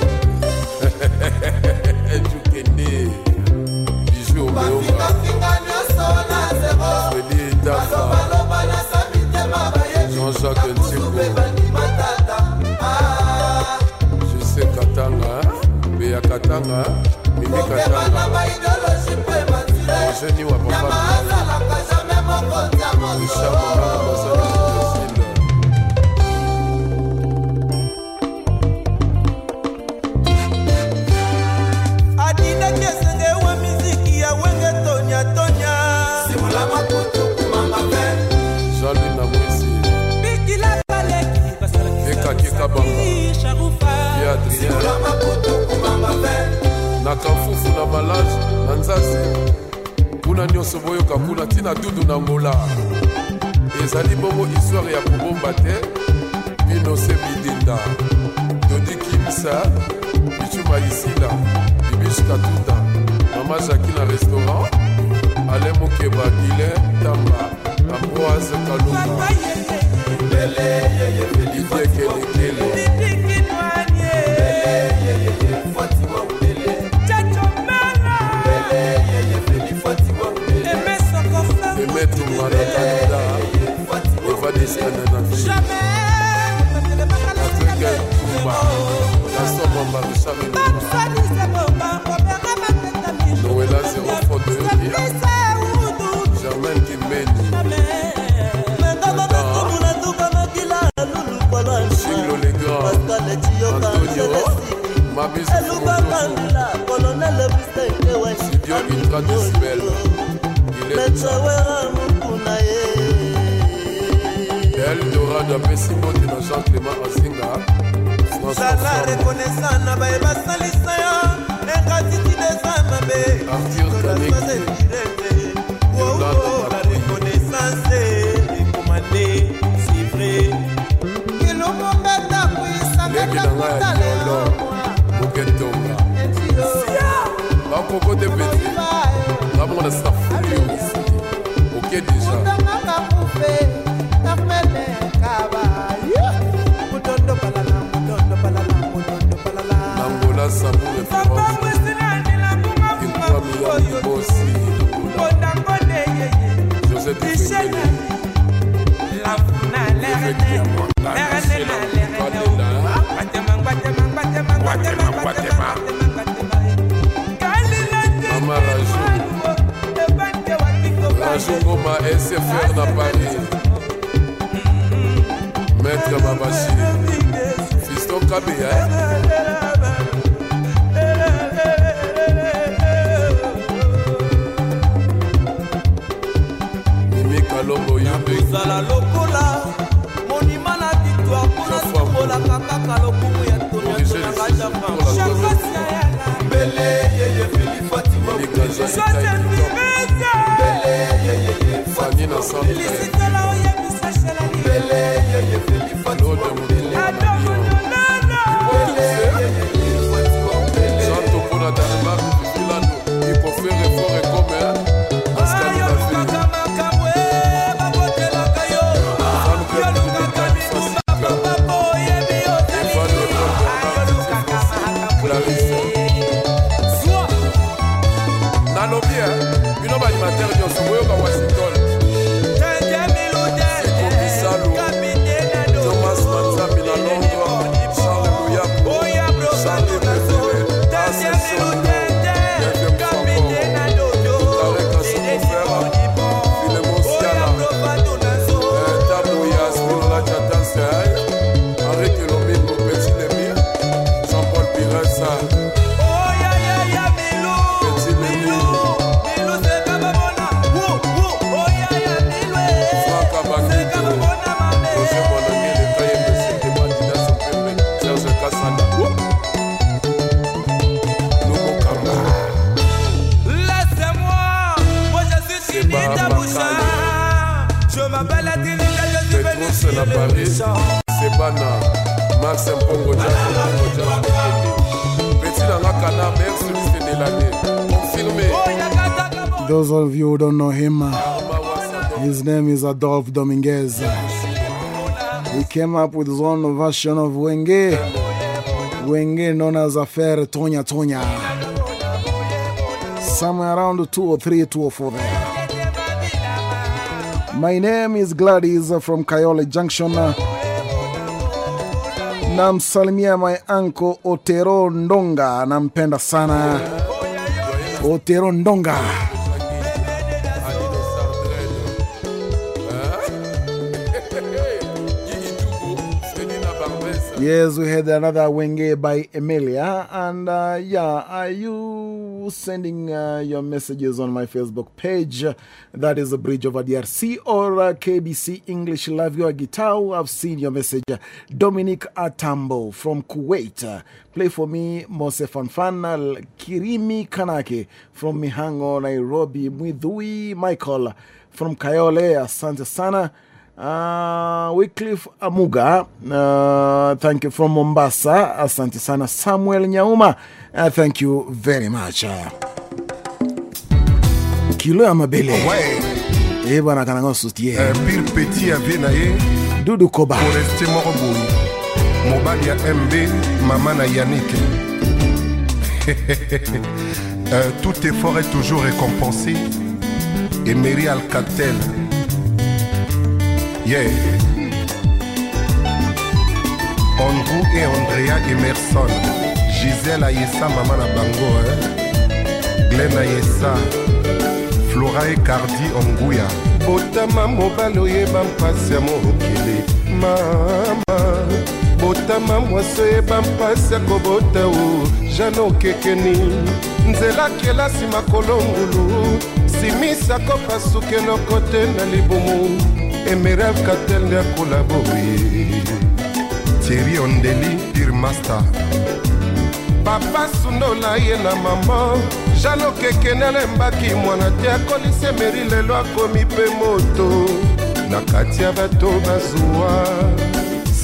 Na kamfufu na malage na nzasi kuna nyonso boyoka kuna ntina dudu na ngola. Ezali bongo histoire ya kobomba te. Bino se bidinda. Dodi kimsa bichu maisila bibish katunda mama jaki na restaurant ale mokeba gile tamba ambroise kalunga lidie kelekele koleki yoka elubakandula kolonele bistengewe eh metewera mukuna ye eldorado apesi mbote na jean clément azinga. Zala rekonaissant na baye basalisa yo. Engati tideza mabe artir kanek koko te pete nabongo na safuri okei deja kongoma sfr na paris. Maître babashi fiston kabeya mimikalongo yambekosala lokola monima na victoire mpona sokolaka kaka lokumu ya toniatoyaka japan chakasia yana mbele yeye feli fatima santelisitela oyebisa shelali max mpongo jaongoja peti nanga kana meilleur soliste de l'année confirmé oh, Those of you who don't know him, uh, his name is Adolphe Dominguez. He came up with his own version of Wenge, Wenge known as Affair Tonya Tonya. Somewhere around 203, 204 there. My name is Gladys from Kayole Junction. Namsalimia my uncle Otero Ndonga, nampenda sana Otero Ndonga. Yes, we had another Wenge by Emilia. And uh, yeah, are you sending uh, your messages on my Facebook page? That is the Bridge over DRC or uh, KBC English Love Your Guitar. I've seen your message. Dominic Atambo from Kuwait. Play for me Mose Fanfan Kirimi Kanake from Mihango, Nairobi. Mwidhui Michael from Kayole. Asante sana. Uh, Wycliffe Amuga, uh, thank you from Mombasa. Asante sana. Samuel Nyauma, uh, thank you very much. Kilo ya mabele. Eh bwana kananga soutien pire petit avie na ye. Dudu koba. Foreste moko boye mobali ya mb mama na yanike *laughs* Euh, tout effort est toujours récompensé. Emery alcatel yeah. Andrew et andrea emerson gisele ayesa mama na bango eh? glen ayesa flora ekardi onguya botama mobali oyeba mpasi ya mokili mama botama mwasi oyeba mpasi ya kobota o. Jano okekeni nzela kelasi makolo ngulu simisa kopasuke eloko te na libumu emerel katel nde akola boye tieri ondeli pire master papa sundola ye na mama jano kekene alembaki mwana te akolisi emeri lelo akomi mpe moto. Na kati ya bato bazuwa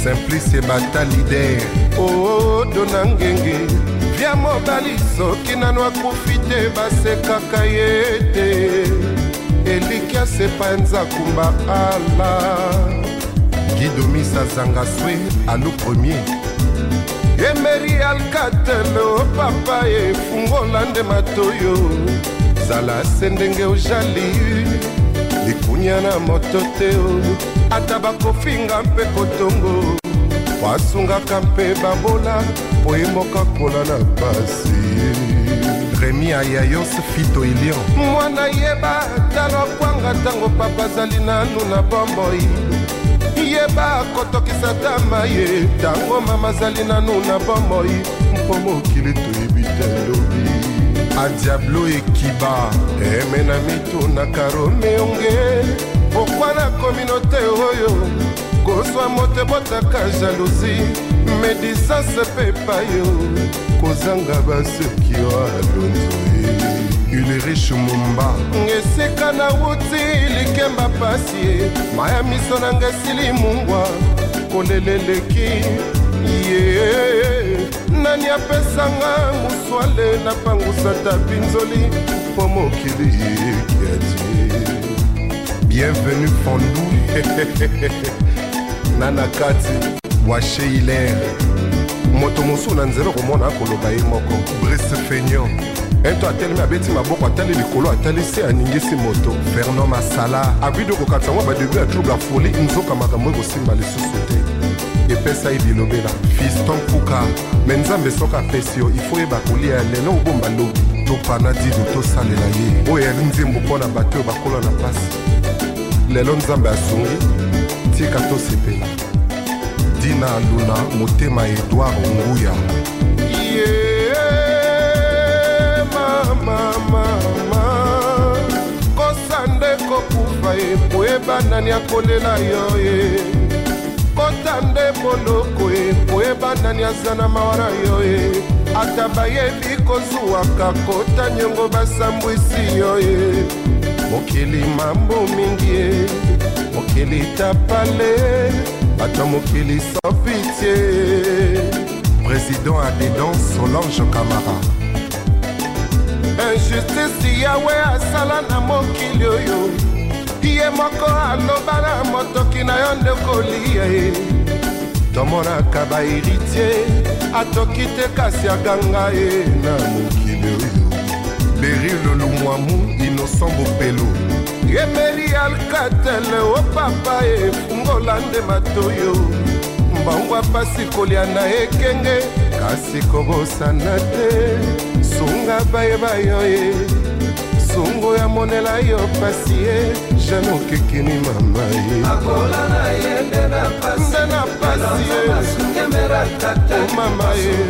simplice bata lider oodo na ngenge. Vya mobali soki nano akufi te basekaka ye te eliki asepa nzakumba ala. Gidomisa zanga swe alu premier. Emeri alkatelo papa efungola nde matoyo. Zala se ndenge ojali likunya na moto te ata bakofinga mpe kotongo. Basungaka mpe babola po emoka kola na pasi remi ayayos fito ilion. Mwana yeba tala kwanga ntango papa azali nanu na bomboi yeba kotokisa tama ye ntango mama azali nanu na bomoi. Mpo mokili toyebi te lobi. Adiablo ekiba eme na mitunaka romeonge pokwa na kominote oyo kozwa moto ebotaka jalousi médisance mpe payo kozanga basuki alonzoe ulriche mumba esika nauti likemba pasi maya miso nanga esili mungwa. Kolela eleki ye. Nani apesanga moswale napangusata binzoli mpo mokili ekiati bienvenu fondu *laughs* nana kati washe hilaire moto mosusu na nzela komona akoloba ye moko. Brice feignon ento atelemi abeti maboko atali likolo atali se aningisi moto. Fernand masala. Abidi okokatisa mwa badebu ya trouble afoli nzoka makambo ekosimba lisusu te. Epesa ye bilobela. Fiston kuka. Me nzambe soki apesi yo ifo yeba kolia ya lelo obomba lobi topana dido tosalela ye. Oyo yali nzembo mpo na bato oyo bakola na mpasi lelo nzambe asungi tika tosepela dina luna motema edward nguya. Ye mama mama kosa nde kokufa ye po yeba nani akolela yo ye. Kota nde boloko ye po yeba nani aza na mawa na yo ye. Ata bayebi kozwwaka kota nyongo basambwisi yo ye mokili mambo mingi ye mokili tapale bato mokili pitié président adedan solange camara injustice yawe asala na mokili oyo. Ye moko aloba na motoki na yo nde kolia ye. Tomonaka baheritier atoki te kasi aganga ye na mokili oyo. Beril lumwamu innocent bopelo emeli alkatele o papa efungola nde matoyo. Mbangwa pasi kolia na ekenge kasi kobosana te. Sunga bayeba yo ye sungu ya monela yo pasi ye jane okekini mama ye na ye nde na pasi na pasi ye asungemeraka te o mama ye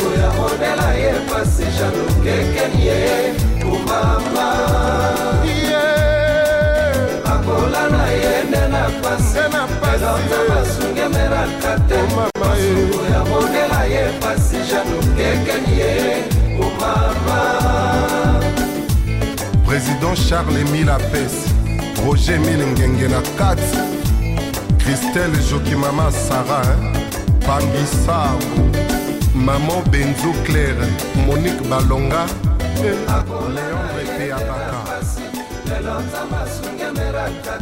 basungemeraka te. Masuko ya mondela ye pasi janokekeni ye. Oh, Omama président charles emile apesi roger emile ngenge na kati. Christelle jokimama sara pangisago maman benzo claire monique balonga. te leon mete ya baka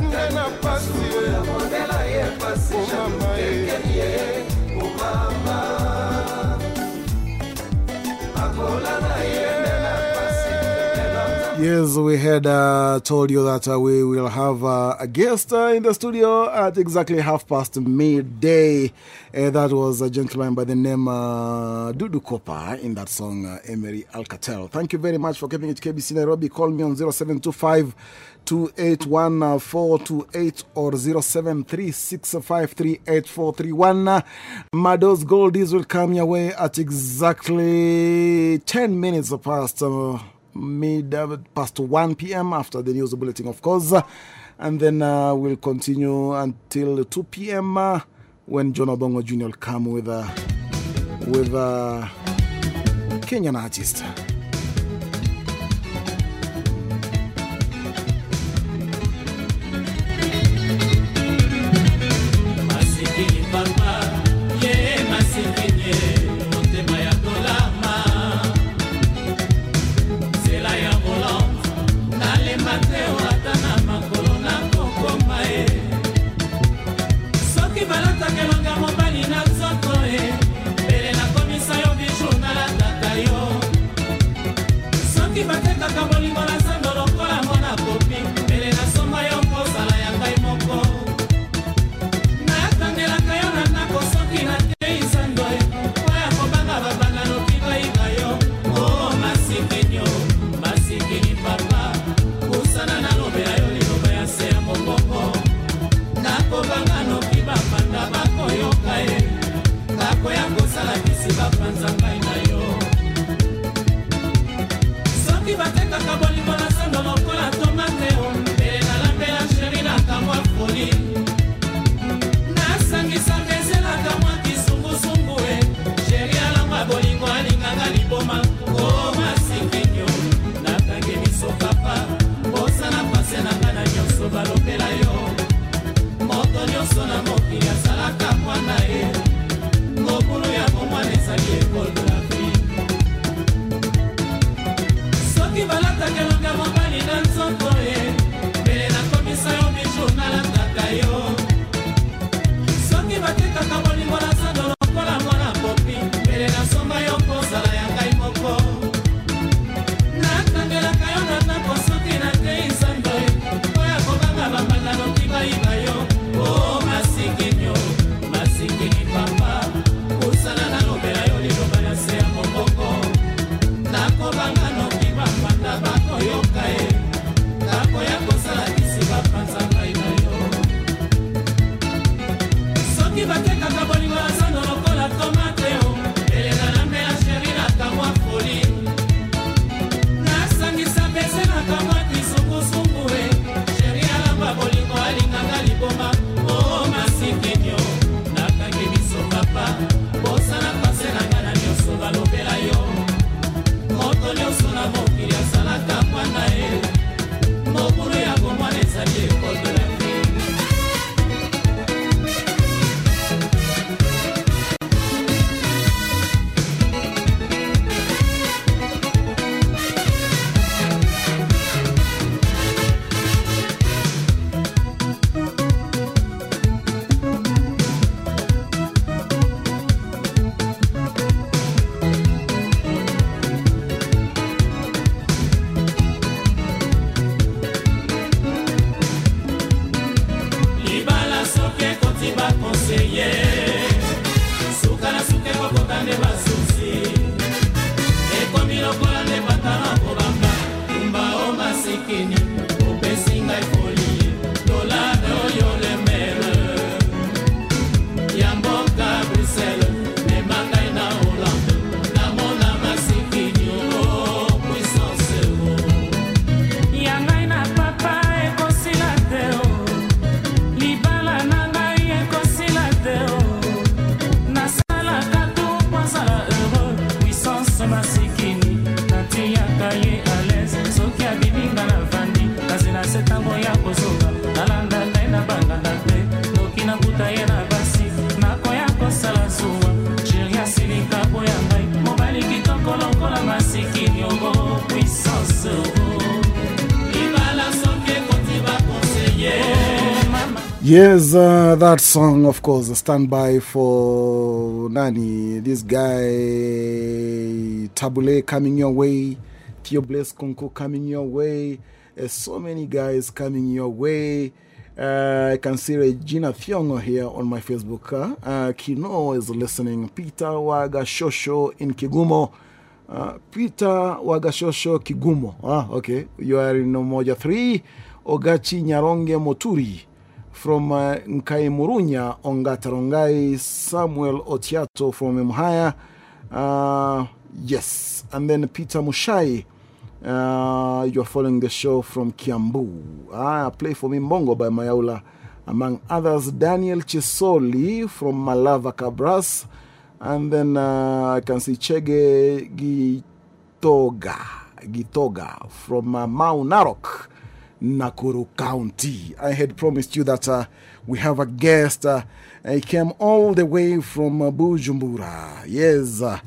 ngai na pasi omama ye akola na ye. Yes, we had uh, told you that uh, we will have uh, a guest uh, in the studio at exactly half past midday. Uh, that was a gentleman by the name uh, Dudu Kopa in that song, Emery Alcatel. Thank you very much for keeping it KBC Nairobi. Call me on 0725 281 428 or 0736538431. Mado's Goldies will come your way at exactly 10 minutes past. Uh, mid uh, past 1 p.m. after the news bulletin, of course. And then uh, we'll continue until 2 p.m. Uh, when John Obongo Jr. will come with a with a Kenyan artist. Balataka elonga Yes, uh, that song, of course, stand standby for Nani. This guy, Tabule, coming your way. Theo Bless Konko coming your way. Uh, so many guys coming your way. Uh, I can see Regina Thiongo here on my Facebook. Uh, Kino is listening. Peter Waga Shosho in Kigumo. Uh, Peter Wagashosho Kigumo. Ah, okay. You are in Moja 3. Ogachi Nyaronge Moturi from uh, Nkai Murunya, Ongata Rongai, Samuel Otiato from Mhaya. Uh, yes. And then Peter Mushai. Uh, you're following the show from Kiambu. Ah, Play for Me Mbongo by Mayaula. Among others, Daniel Chisoli from Malava Kabras. And then uh, I can see Chege Gitoga, Gitoga from uh, Mau Narok, Nakuru County. I had promised you that uh, we have a guest. Uh, he came all the way from uh, Bujumbura. Yes, uh,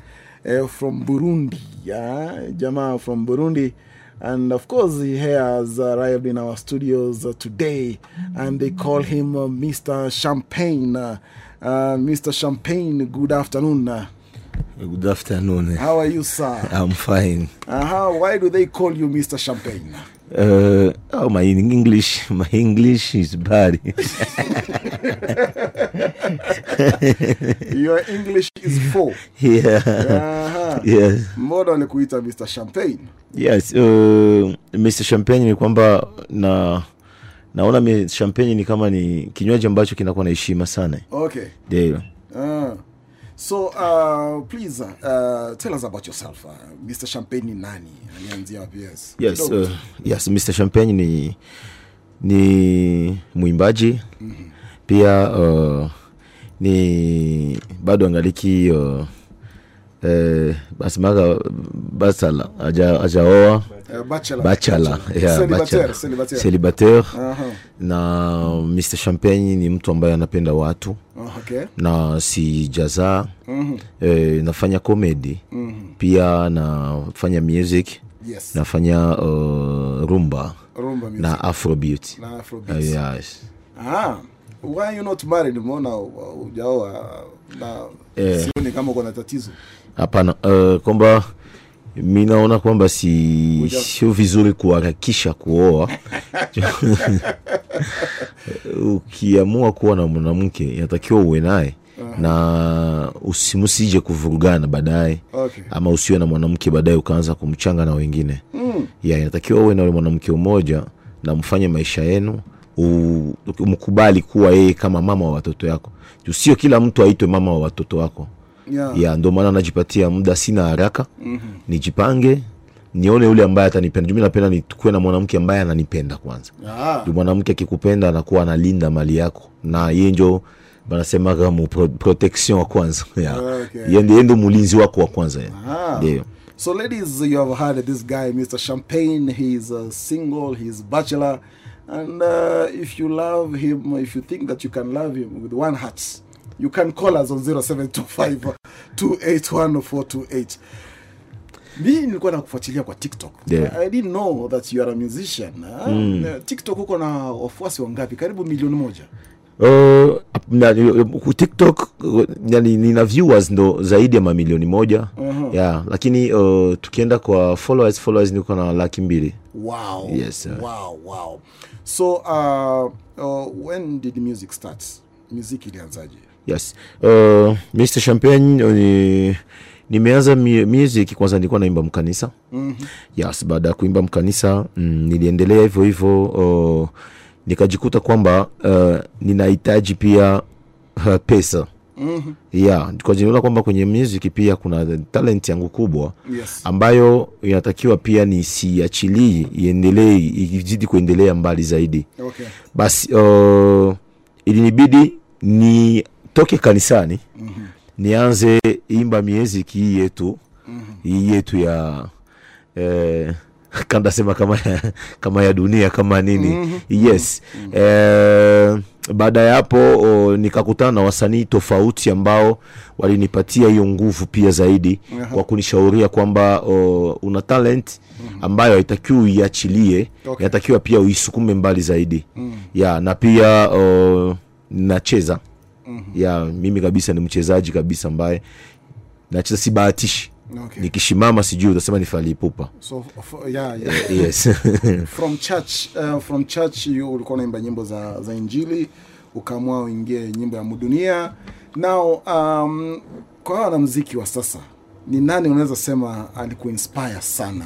uh, from Burundi. Yeah, Jama from Burundi. And of course, he has arrived in our studios today, and they call him Mr. Champagne. Mr. Champagne, good afternoon. Good afternoon. how are you, sir? I'm fine. Uh -huh. Why do they call you Mr. Champagne? Uh, oh, my English, my English is bad. Your English is full. *laughs* Yeah. Uh-huh. Yes. Mbona nikuita Mr. Champagne? Yes, uh, Mr. Champagne ni kwamba na naona mi- champagne ni kama ni kinywaji ambacho kinakuwa na heshima sana. Okay. Ndio. Uh, so, uh, please uh, tell us about yourself. Uh, Mr. Champagne ni nani? Alianzia wapi? Yes. Yes, uh, yes, Mr. Champagne ni ni mwimbaji pia uh, ni bado angaliki uh, eh, basemaga basala aja ajaoa bachala bachelor. bachelor, yeah, na Mr. Champagne ni mtu ambaye anapenda watu Oh, okay. na si jaza Mhm. eh, nafanya comedy Mhm. pia nafanya music Yes. nafanya uh, rumba, Rumba music. na afrobeat Na Afrobeat. Uh, yes. Ah, why you not married? Mbona hujaoa? Na Eh. sioni kama uko na tatizo. Hapana uh, kwamba mi naona kwamba si sio vizuri kuharakisha kuoa. *laughs* Ukiamua kuwa na mwanamke inatakiwa uwe naye na usimusije kuvurugana baadaye. Okay. ama usiwe na mwanamke baadaye ukaanza kumchanga na wengine. Mm. ya inatakiwa uwe na ule mwanamke umoja na mfanye maisha yenu. Umkubali mkubali kuwa yeye kama mama wa watoto yako. Sio kila mtu aitwe mama wa watoto wako Yeah. ndio maana najipatia muda sina haraka mm -hmm. nijipange nione yule ambaye atanipenda juu mi napenda nikuwe na mwanamke ambaye ananipenda kwanza Ah. mwanamke akikupenda anakuwa analinda mali yako na ye njo banasemaga mu pro, protection wa kwanza *laughs* yeah. Okay. Ye ndi- ndo mulinzi wako wa kwanza. Ah. ndio So, ladies, you have heard this guy, Mr. Champagne. He's uh, single, he's bachelor. And uh, if you love him, if you think that you can love him with one heart, you can call us on 0725 281 mi nilikuwa nakufuatilia kwa tiktok. Yeah. i didn't know that you are a musician Mm. na tiktok uko na wafuasi wangapi? Karibu milioni moja. Uh, tiktok uh, yani, nina viewers ndo zaidi ya mamilioni moja. Uh-huh. yeah, lakini uh, tukienda kwa followers followers niko na laki mbili. Wow. Yes, sir. wow wow. So uh, uh, when did music start? Music ilianzaje yes uh, mr champagne uh, ni nimeanza music kwanza nilikuwa naimba mkanisa mm -hmm. yes baada ya kuimba mkanisa mm, niliendelea hivyo hivyo uh, nikajikuta kwamba uh, ninahitaji pia uh, pesa Mhm. yeah tukajiniona kwamba kwenye music pia kuna talent yangu kubwa Yes. ambayo inatakiwa pia nisiachilii iendelee izidi kuendelea mbali zaidi Okay. basi uh, ilinibidi nitoke kanisani mm -hmm. nianze imba miezi kii yetu mm hii yetu ya eh, kandasema kama ya, kama ya dunia kama nini mm -hmm. yes mm -hmm. eh, baada ya hapo nikakutana na wasanii tofauti ambao walinipatia hiyo nguvu pia zaidi Aha. kwa kunishauria kwamba una talent ambayo haitakiwi uiachilie Okay. inatakiwa pia uisukume mbali zaidi Mm. ya na pia o, nacheza Mhm. ya mimi kabisa ni mchezaji kabisa ambaye nacheza sibahatishi Okay. nikishimama sijui utasema ni falipupa So, yeah, yeah. Eh, yes. *laughs* from church uh, from church you ulikuwa unaimba nyimbo za, za injili ukaamua uingie nyimbo ya mudunia now um, kwa hawa wanamziki wa sasa ni nani unaweza sema alikuinspire sana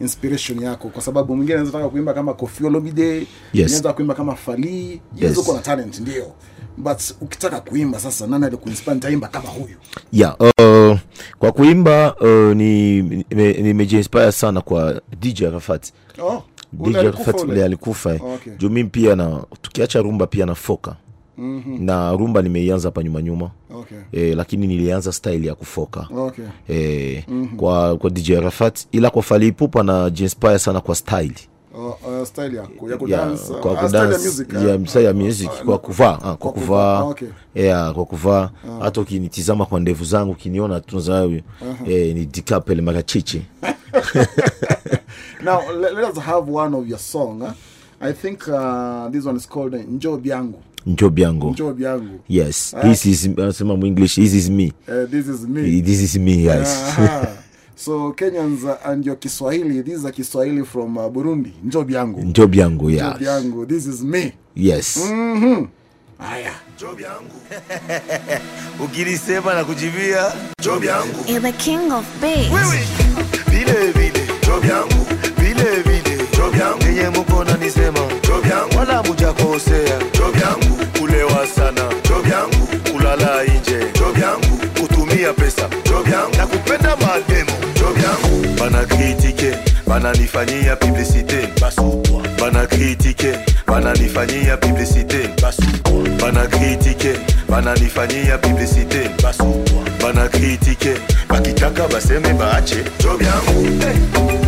inspiration yako kwa sababu mwingine anaweza taka kuimba kama Koffi Olomide anaweza kuimba kama Fally yes. Yes. uko na talent ndio but ukitaka kuimba sasa nani alikuinspire nitaimba kama huyu ya uh, kwa kuimba uh, ni ni nimejiinspire sana kwa DJ Arafat oh, DJ Rafat Arafat ule? alikufa eh. Okay. juu mimi pia na tukiacha rumba pia na foka Mm -hmm. na rumba nimeianza hapa nyuma nyuma Okay. E, lakini nilianza style ya kufoka Okay. E, mm -hmm. kwa, kwa DJ Arafat ila kwa Fally Ipupa na jinspire sana kwa style Uh, style yako ya ya, kudance kwa ah, kudance music ya ah. style ya music Ah, kwa kuvaa ah, kwa kuvaa okay. yeah, kwa kuvaa Ah. hata ukinitizama kwa ndevu zangu ukiniona tunza Aha. eh, ni dikapele makachichi *laughs* Now let, let us have one of your song. Huh? I think uh, this one is called uh, Njob yangu. njob yangu Njob yangu. yes uh, this is anasema mwinglish this is me Uh, this is me. this is me yes Aha. *laughs* so Kenyans uh, and your Kiswahili, this is a Kiswahili from uh, Burundi. Njob yangu. njob yangu yeah Njob yangu. This is me. yes Mhm. Haya. Job yangu. Ukinisema na kujibia job yangu. You're the king of bass. Wewe vile vile job yangu. Vile vile job yangu. Yenye mko na nisema job yangu. Wala mujakosea job yangu. Kulewa sana job yangu. Kulala nje job yangu. Kutumia pesa job yangu. Na kupenda banakritike bananifani ya publicité. Banakritike bananifani ya publicité. Banakritike bananifani ya publicité. Banakritike bakitaka baseme baache. Jobyangu hey.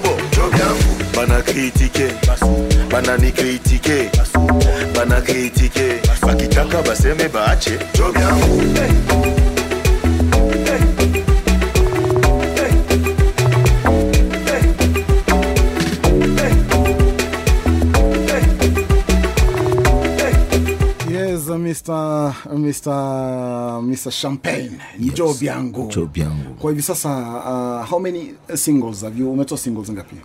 banakritike bananikritike banakritike bakitaka baseme baache jobyangu hey. Mr. Mr. Mr. Champagne. yes. Job yangu. job yangu Kwa hivi sasa uh, how many singles have you umetoa singles ngapi?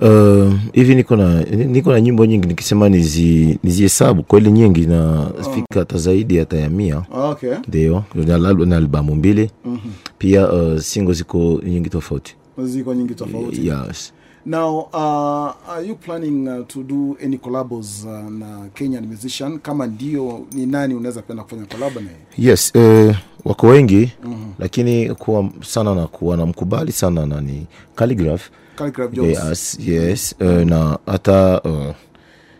Uh, hivi niko na niko na nyimbo nyingi nikisema nizi hesabu kweli nyingi na fika hata zaidi hata ya mia Okay. ndio na, al- na albamu mbili Mhm. pia uh, singles ziko nyingi tofauti Ziko nyingi tofauti. yes. Now, uh, are you planning uh, to do any collabs uh, na Kenyan musician? Kama ndio, ni nani unaweza penda kufanya collab na yeye? yes uh, wako wengi mm -hmm. lakini kuwa sana na kuwa na mkubali sana na ni Calligraph Calligraph Jones. yes, yes uh, na hata uh,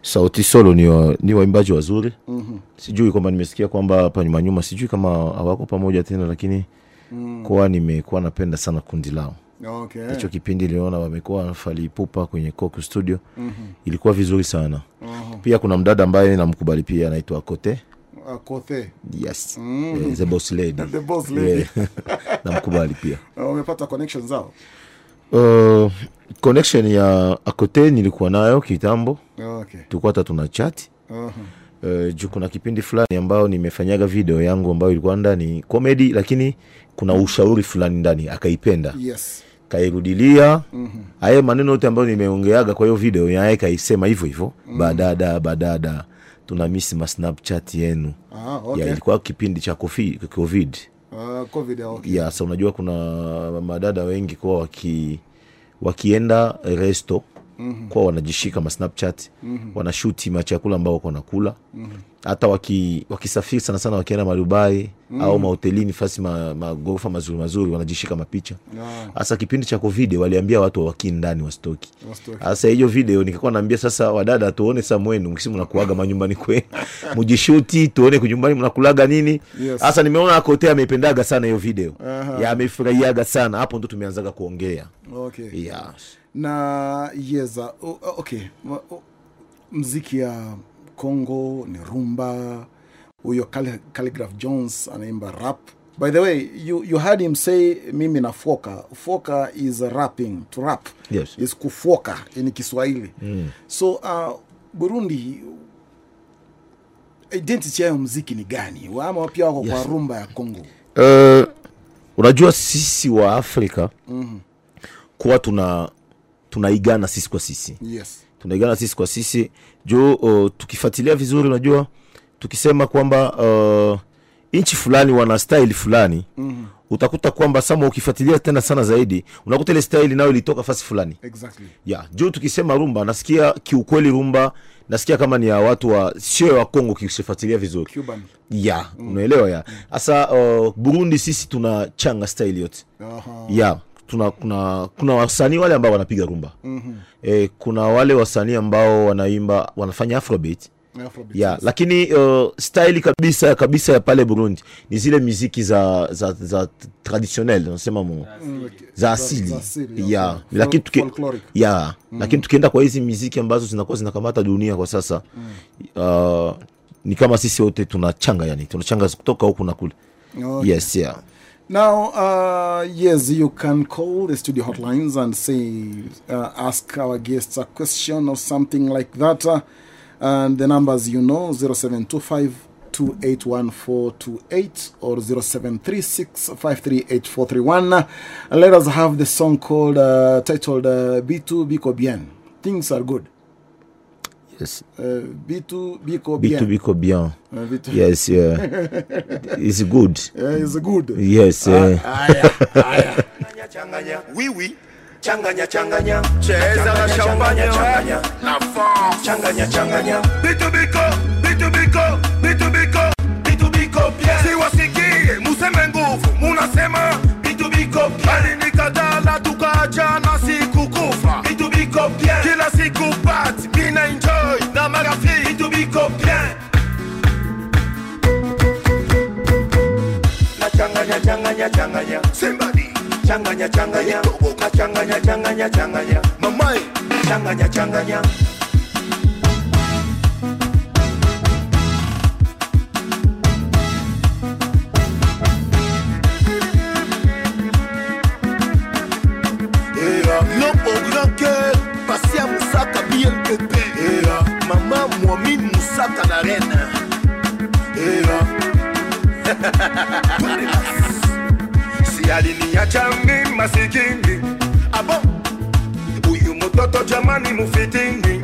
sauti solo ni, wa, ni waimbaji wazuri Mhm. sijui kwamba nimesikia kwamba hapa nyuma nyuma sijui kama hawako pamoja tena lakini Mm. Kwa nimekuwa napenda sana kundi lao Okay. hicho kipindi niliona wamekuwa wanafali pupa kwenye Coco studio mm-hmm. ilikuwa vizuri sana uh-huh. pia kuna mdada ambaye namkubali pia anaitwa Kote Kothe. yes Mm. Eh, the boss lady *laughs* The boss lady. Yeah. *laughs* namkubali pia umepata connection zao? uh, connection ya akote nilikuwa nayo kitambo Okay. tulikuwa hata tuna chat Uh-huh. uh, juu kuna kipindi fulani ambayo nimefanyaga video yangu ambayo ilikuwa ndani comedy lakini kuna ushauri fulani ndani akaipenda yes kairudilia mm -hmm. aye maneno yote ambayo nimeongeaga kwa hiyo video yaye kaisema hivyo hivyo mm -hmm. badada badada tuna miss ma snapchat yenu Ah, okay. ya ilikuwa kipindi cha covid, COVID. Uh, covid okay. ya sa unajua kuna madada wengi kuwa waki wakienda resto mm-hmm. kuwa wanajishika ma snapchat Mhm. wanashuti machakula ambao wako nakula mm-hmm. hata waki, wakisafiri sana sana wakienda madubai Mhm. au mahotelini fasi ma- magorofa mazuri mazuri wanajishika mapicha hasa. Yeah. kipindi cha covid waliambia watu wawakii ndani wastoki hasa hiyo video nikakuwa naambia sasa wadada tuone sa mwenu mkisi mnakuaga manyumbani kwenu *laughs* mujishuti tuone kunyumbani mnakulaga nini Yes. hasa nimeona akote ameipendaga sana hiyo video Aha. ya amefurahiaga sana hapo ndo tumeanzaga kuongea okay. yeah. na yes uh, o- okay Ma- o- mziki ya Kongo ni rumba huyo Calli- calligraph jones anaimba rap. By the way you, you heard him say mimi na foka. Foka is rapping to rap. Yes. is kufoka ni kiswahili. Mm. so uh, burundi identity yayo mziki ni gani? Ama pia wako yes. kwa rumba ya congo Uh, unajua sisi wa afrika mm -hmm. kuwa tuna tunaigana sisi kwa sisi. Yes. Tunaigana sisi kwa sisi. Juu uh, tukifuatilia vizuri unajua tukisema kwamba uh, nchi fulani wana style fulani mm -hmm utakuta kwamba sama ukifuatilia tena sana zaidi unakuta ile style nayo ilitoka fasi fulani. Exactly. Ya juu tukisema rumba nasikia kiukweli rumba nasikia kama ni ya watu wa sio wa kongo kifuatilia vizuri. Cuban. Mm. unaelewa ya. Hasa uh, burundi sisi tuna changa style yote. Uh-huh. ya tuna kuna kuna wasanii wale ambao wanapiga rumba. Mm-hmm. e, kuna wale wasanii ambao wanaimba wanafanya afrobeat Ya lakini uh, style kabisa kabisa ya pale burundi ni zile miziki za za, za traditionnel nasema Mm, za asili za ya lakini tuki, ya Mhm. lakini tukienda kwa hizi miziki ambazo zinakuwa zinakamata dunia kwa sasa mm. uh, ni kama sisi wote tunachanga yani tunachanga kutoka huku na kule Okay. yes yeah Now, uh, yes, you can call the studio hotlines and say, uh, ask our guests a question or something like that. Uh, and the numbers you know 0725 281428 or 0736538431. And let us have the song called, uh, titled uh, B2 Biko Bien. Things are good. yes Uh, B2 Biko Bien. bitu biko bien Uh, B2 *laughs* yes yeah *laughs* it's good Yeah, it's good. yes uh, Oui, oui. Changanya, changanya. Cheza na Changanya, champagne, changanya. la force. Changanya, changanya. Bitubiko, bitubiko, bitubiko, bitubiko pia. Siwasikie museme nguvu, munasema bitubiko pia. Alinikatala tukaachana sikukufa. Bitubiko pia. Kila siku party, mina enjoy na marafiki. Bitubiko pia. Na changanya, changanya, changanya. Somebody. Changanya, changanya. Na changanya, changanya, changanya. Mamai. Changanya, changanya. L'homme au grand cœur, Passia Moussaka BNPP. Maman Moamine Moussaka la reine. si aliniacha mimi masikini abo huyu mtoto jamani mufitini,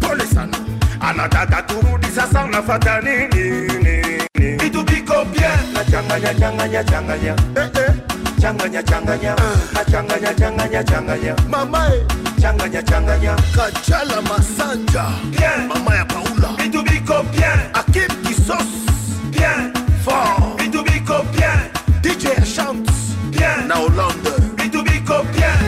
pole sana anataka turudi sasa unafata nini nini? vitu viko bien Na changanya, changanya, changanya. eh, eh. Changanya, changanya. Na changanya, changanya, changanya. mama eh. Changanya, changanya. kachala masanja Bien. mama ya paula Vitu viko bien. akim kisos na hollande Vitu viko bien.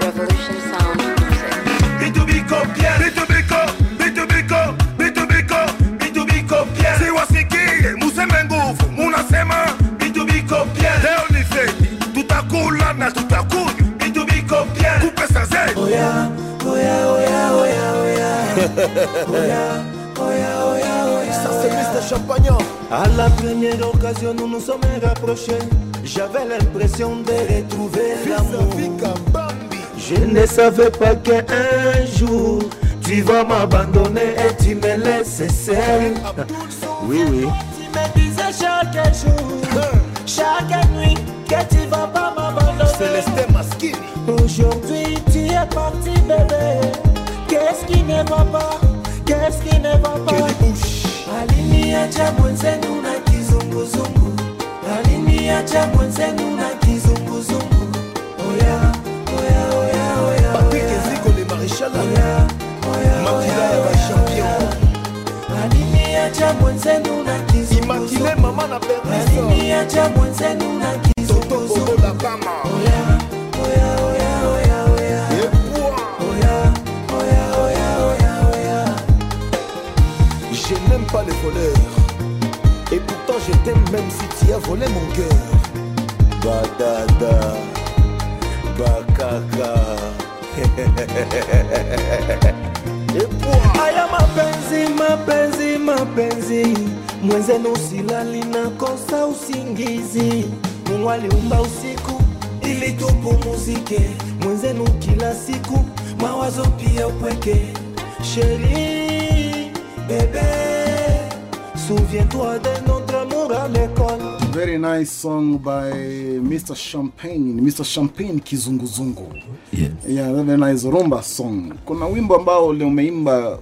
Revolution Sound Music. Vitu viko bien. bitubiko bitubiko bitubiko Vitu viko bien. siwasikie museme nguvu munasema Vitu viko bien. leo ni feti tutakula na tutakunywa Vitu viko bien. kupesa zetu Oya, oya, oya, oya, oya. *laughs* Oya, oya, oya, oya. Champagnon À la première occasion, nous nous sommes rapprochés. J'avais l'impression de retrouver l'amour. Je ne savais pas qu'un jour tu vas m'abandonner et tu me laisses seul. Oui, oui. Tu me disais chaque jour, chaque nuit, que tu vas pas m'abandonner. Célestin Masquini. Aujourd'hui, tu es parti, bébé. Qu'est-ce qui ne va pas? Qu'est-ce qui ne va pas? Aliniacha mwenzenu na kizunguzungu, aliniacha mwenzenu na kizunguzungu. Oya, oya, oya, oya. Patrick Eziko le maréchal. Oya, oya, Makila oya, ya bachampion. aliniacha mwenzenu na kizunguzungu. Immaculé mama na permission. Aliniacha mwenzenu na kizunguzungu. Toto la Bama. Oya, oya, oya, oya, oya. Oya, oya, oya, oya, oya. Je n'aime pas les voleurs. Et pourtant je t'aime même si tu as volé mon cœur. Badada. Bakaka. *laughs* Aya mapenzi, mapenzi, mapenzi, mwenzenu silali na kosa usingizi. Mungu aliumba usiku ili tupumuzike, mwenzenu kila siku mawazo pia upweke. sheri bébé, souviens-toi de notre amour à l'école. Very nice song by Mr. Champagne, Mr. Champagne Kizunguzungu. Yes. Yeah, very nice rumba song. Kuna wimbo ambao leo umeimba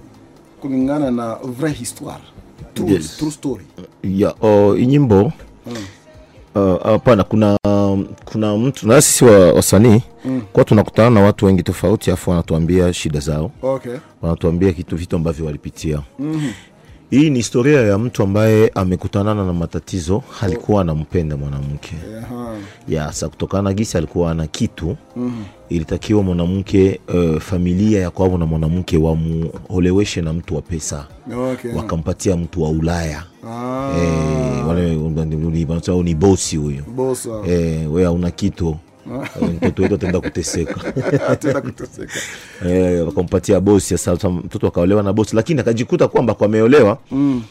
kulingana na vraie histoire. True, Yes. true story. Yeah, oh, inyimbo. Hapana, uh, kuna kuna mtu na sisi wa, wasanii Mm. kwa tunakutana na watu wengi tofauti afu wanatuambia shida zao Okay. wanatuambia kitu vitu ambavyo walipitia Mhm. Hii ni historia ya mtu ambaye amekutanana na matatizo alikuwa anampenda mwanamke ya sa kutokana na gisi alikuwa ana kitu Mhm. ilitakiwa mwanamke uh, familia ya kwao na mwanamke wamuoleweshe na mtu wa pesa Okay. wakampatia mtu wa ulaya Ah. Eh, wale ni- bosi huyo e, ah. eh, we hauna kitu Ah. Eh, mtoto wetu ataenda kuteseka *laughs* Ataenda kuteseka. eh, wakampatia bosi sasa mtoto akaolewa na bosi lakini akajikuta kwamba kwameolewa Mm.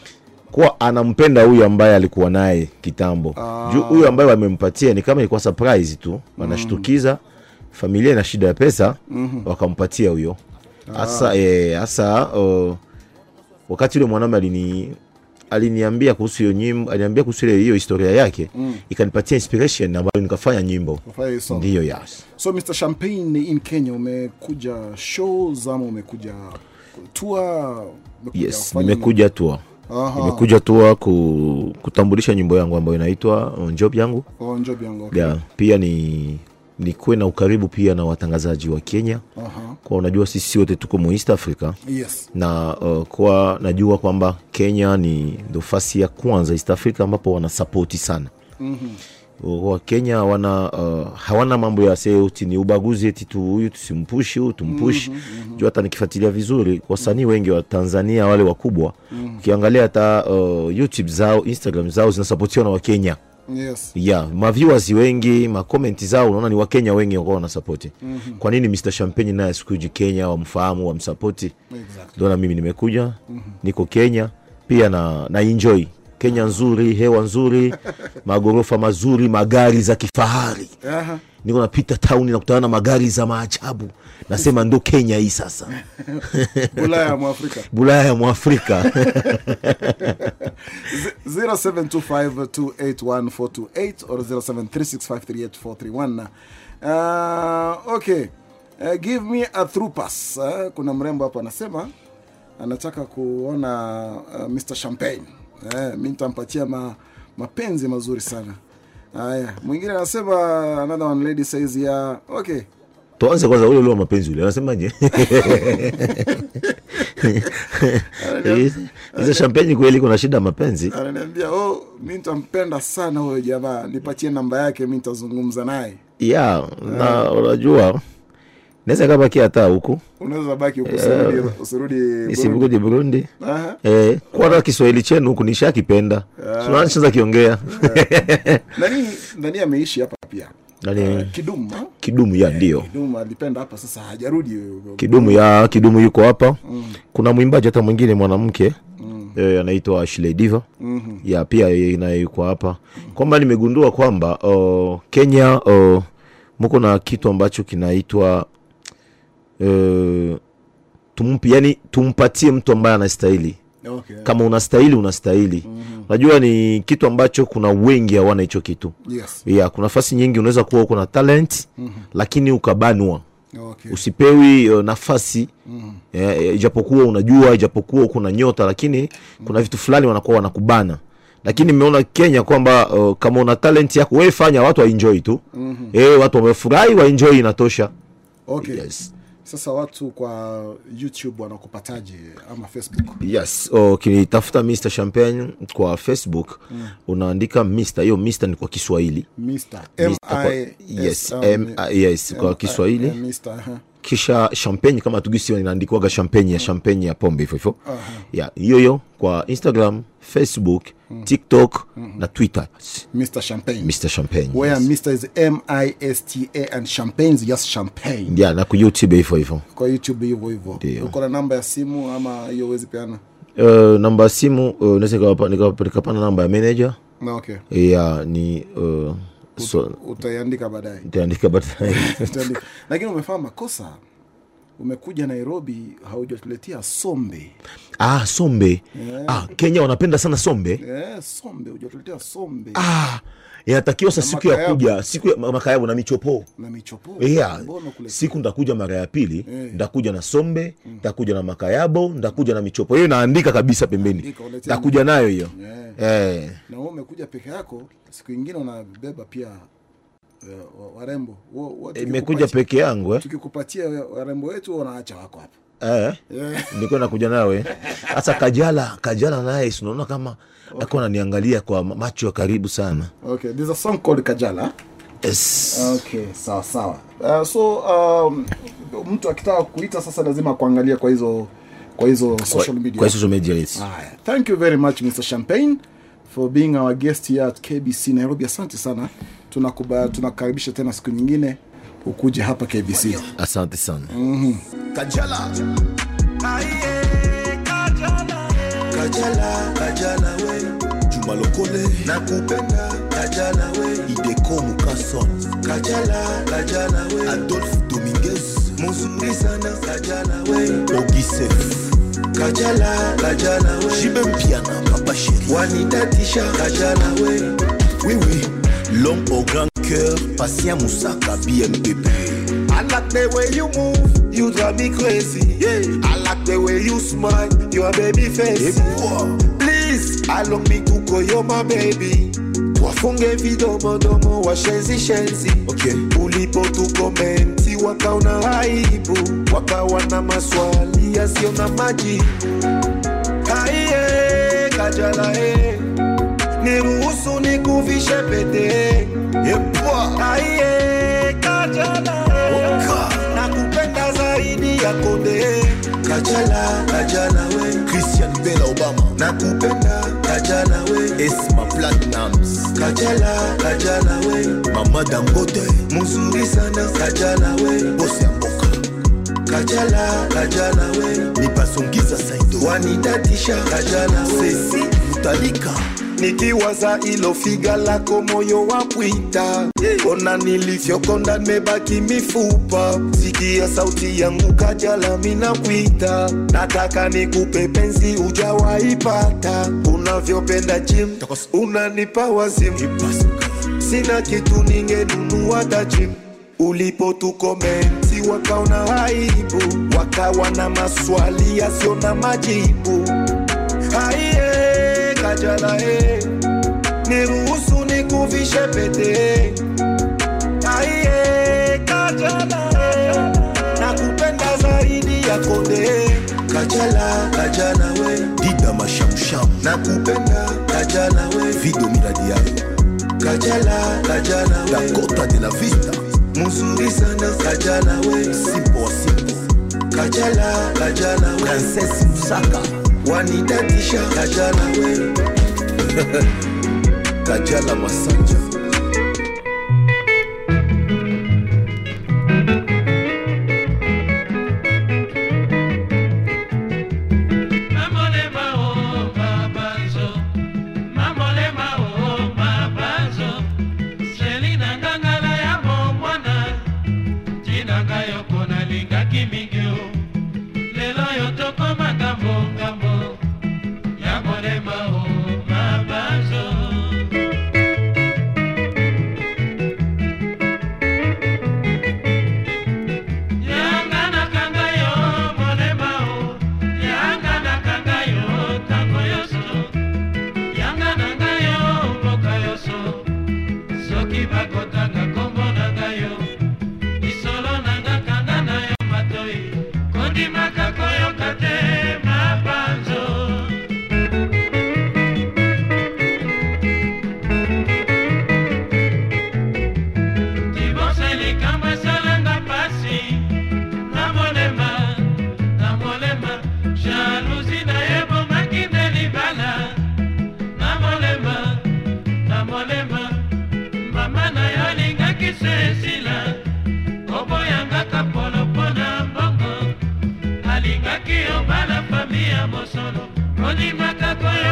kuwa anampenda huyu ambaye alikuwa naye kitambo Ah. juu huyu ambaye wamempatia ni kama ilikuwa surprise tu wanashtukiza mm. familia ina shida ya pesa mm -hmm. wakampatia huyo hasa ah. hasa uh, wakati ule mwanaume alini aliniambia kuhusu hiyo nyimbo aliniambia kuhusu ile hiyo historia yake Mm. ikanipatia inspiration ambayo nikafanya nyimbo Ndio, ndiyo yes So Mr. Champagne in Kenya umekuja shows ama umekuja tour? Yes nimekuja tua Aha. nimekuja tua ku, kutambulisha nyimbo yangu ambayo inaitwa Onjob yangu Onjob yangu. Okay. yeah, pia ni nikuwe na ukaribu pia na watangazaji wa kenya. Uh-huh. kwa unajua sisi wote tuko mu east africa. Yes. na uh, kwa najua kwamba kenya ni nafasi ya kwanza east africa ambapo wanasapoti sana. Mm-hmm. Kenya wana uh, hawana mambo ya seuti ni ubaguzi eti tu huyu tusimpushi huyu tumpushi. Mm-hmm, juu hata nikifuatilia vizuri wasanii wengi wa tanzania wale wakubwa mm-hmm. ukiangalia hata uh, youtube zao instagram zao zinasapotiwa na wakenya Yes. yeah, maviewers wengi makomenti zao unaona ni wakenya wengi ambao wanasapoti -hmm. kwa nini mr champagne naye sikuji kenya wamfahamu wamsapoti Exactly. ndio na mimi nimekuja mm -hmm. niko kenya pia na, na enjoy kenya nzuri hewa nzuri *laughs* magorofa mazuri magari za kifahari Aha. Niko napita tauni nakutana na magari za maajabu. Nasema ndo kenya hii sasa. *laughs* Bulaya ya Mwafrika. bulaya ya mwafrika. *laughs* 0725281428 or 0736538431 uh, okay. Uh, give me a through pass. Uh, kuna mrembo hapo anasema anataka kuona uh, Mr Champagne. Uh, mi nitampatia ma, mapenzi mazuri sana haya mwingine anasema another one lady says ya okay. Tuanze kwanza ule ule wa mapenzi ule anasemaje? Hizo champagne kweli kuna shida mapenzi? Ananiambia oh, mimi nitampenda sana huyo jamaa nipatie namba yake mimi nitazungumza naye. Yeah, na unajua naweza kabaki hata huku. Unaweza baki huku Eh, usirudi Burundi. nisirudi burundi. Aha. eh, kwana kiswahili chenu huku nishakipenda. Tunaanza kiongea. *laughs* Nani nani ameishi hapa pia? Nani? Eh, kidumu kidumu ya ndio. Kidumu alipenda hapa sasa hajarudi. Kidumu ya kidumu yuko hapa. Mm. kuna mwimbaji hata mwingine mwanamke. Eh, anaitwa Ashley Diva. Mhm. ya pia yuko hapa. Kwamba nimegundua kwamba uh, Kenya uh, muko na kitu ambacho kinaitwa uh, tumpi, yani tumpatie mtu ambaye anastahili Okay. kama unastahili unastahili unajua ni kitu ambacho kuna wengi hawana hicho kitu Yes. yeah, kuna nafasi nyingi unaweza kuwa uko na talent mm-hmm. lakini ukabanwa Okay. usipewi uh, nafasi mm. eh, eh, ijapokuwa unajua ijapokuwa uko na nyota lakini mm. kuna vitu fulani wanakuwa wanakubana lakini nimeona kenya kwamba uh, kama una talent yako wewe fanya watu waenjoy tu mm -hmm. eh, watu wamefurahi waenjoy inatosha Okay. Yes. Sasa watu kwa YouTube wanakupataje ama Facebook? yes ukinitafuta mr champagne kwa facebook Mm. unaandika mr hiyo mr ni kwa kiswahili Mr. Mr. kwa- yes, M- yes, kwa Kiswahili. Mr. kisha champagne kama tugisi inaandikwaga champagne ya champagne ya pombe hivyo hivyo -huh. ya hiyo hiyo kwa instagram facebook tiktok mm -hmm. na twitter Mr. Champagne. mr champagne Where yes. Mr. is M I S T A and Champagne is just champagne. yeah, na ku youtube hivyo hivyo Kwa YouTube hivyo hivyo. Uko na namba ya simu ama hiyo wezi peana? uh, namba ya simu uh, naweza nikapana namba ya manager Na okay. ya ni uh, so, Utaiandika baadaye. utaandika baadaye. *laughs* Lakini umefanya makosa. Umekuja Nairobi haujatuletea sombe. ah sombe Yeah. ah, kenya wanapenda sana sombe yeah, sombe hujatuletea sombe. ah, inatakiwa sa siku ya kuja siku ya makayabu na michopo Na michopo. yeah. Siku ndakuja mara ya pili yeah. ndakuja na sombe ndakuja na makayabo ndakuja na michopo hiyo naandika kabisa pembeni ndakuja nayo hiyo Yeah. yeah. na umekuja peke yako, siku ingine unabeba pia uh, warembo. Wo- imekuja peke yangu eh? Tukikupatia warembo wetu wanaacha wako hapa. Eh. Yeah. nilikuwa nakuja nawe hasa kajala kajala naye sinaona kama okay. Ako ananiangalia kwa macho ya karibu sana Okay, there's a song called Kajala. yes. Okay, sawa sawa. Uh, so um, mtu akitaka kuita sasa lazima kuangalia kwa hizo kwa hizo social media. kwa social media yes. Haya. Thank you very much Mr. Champagne for being our guest here at KBC Nairobi. Asante sana. Tunakuba tunakaribisha tena siku nyingine. Ukuje hapa KBC. asante sana. Mm -hmm. Kajala. Kajala, Kajala we. Juma Lokole. Nakupenda. Kajala we. Ideko Mukason Kajala, Kajala we. Adolf Dominguez. Muzuri sana. Kajala we. Ogisef Kajala, Kajala we. Jibe Mpiana Papa Chéri Wanidatisha Kajala we. Oui oui L'homme au grand cœur Patient Moussaka BMPP I like the way you move, you drive me crazy. Yeah. I like the way you smile, you are baby face. Please, allow me to call you my baby. Wafunge vidomodomo washenzishenzi wa shenzi shenzi. Okay. Ulipo tu komenti wakaona aibu, wakawa na maswali yasiyo na majibu. kaiye kajalae eh. Niruhusu nikuvishe pete. Aiye, kajala nakupenda zaidi ya konde kajala kajala we christian bela obama. Nakupenda. Kajala we esma platinums. Kajala. Kajala we mama dangote. Muzuri sana. Kajala we bose ya mboka. Kajala. Kajala we nipasongiza saido wanitatisha. Kajala we sesi mutalika nikiwaza ilo figa lako moyo wa pwita ona nilivyokonda nimebaki mifupa. Sikia sauti yangu kajala mina kwita nataka nikupe penzi ujawaipata unavyopenda jim unanipa wazimu. Sina kitu ningenunua tajim ulipo si wakaona aibu. Wakawa na maswali yasio na majibu aiye kajala e niruhusu nikuvishe pete. Aiye kajala nakupenda zaidi ya konde kajala kajala we dida mashamsham nakupenda kajala we vido miradi yayo kajala kajala dakota de la vista. Muzuri sana. Kajala we simpo wa simpo kajala kajala we princess musaka wanidatisha kajala we *laughs* kajala masanja Mani Makatoya.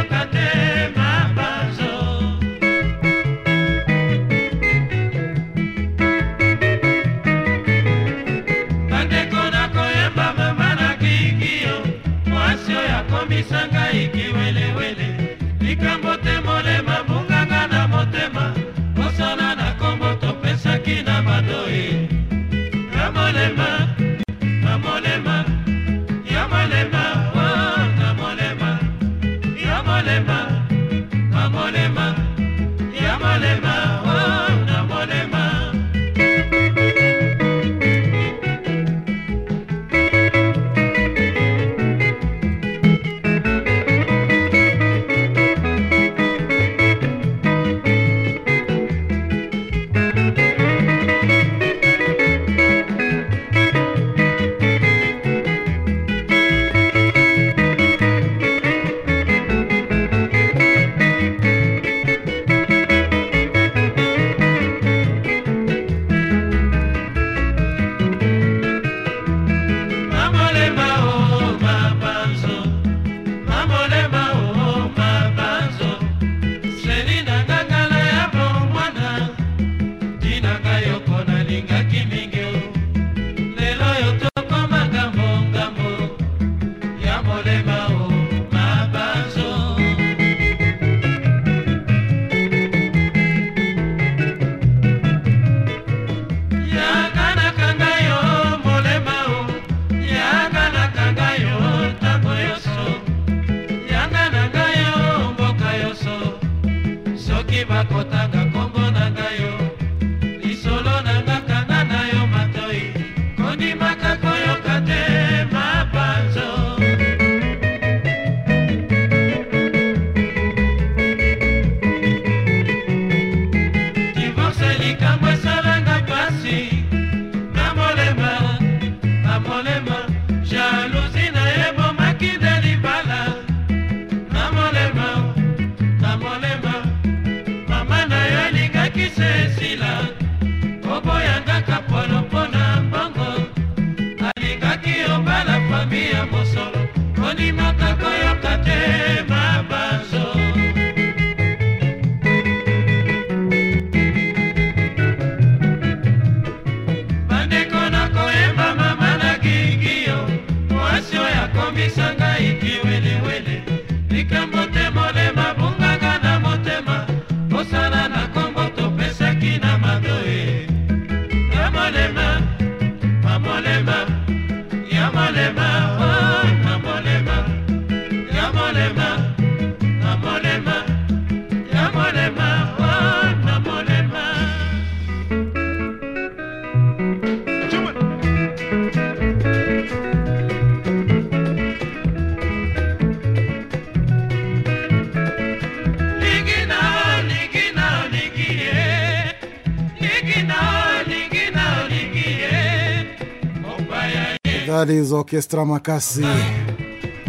That is Orchestra Makassy.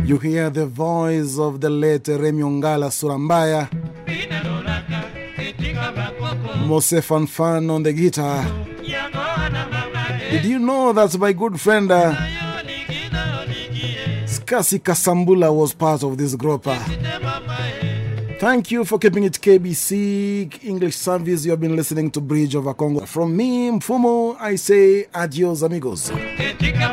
You hear the voice of the late Remmy Ongala Surambaya. Mose Fanfan on the guitar. Did you know that my good friend uh, Skasi Kasambula was part of this group? Uh? Thank you for keeping it KBC English service. You have been listening to Bridge over Congo. From me, Mfumu, I say adios, amigos. Chica,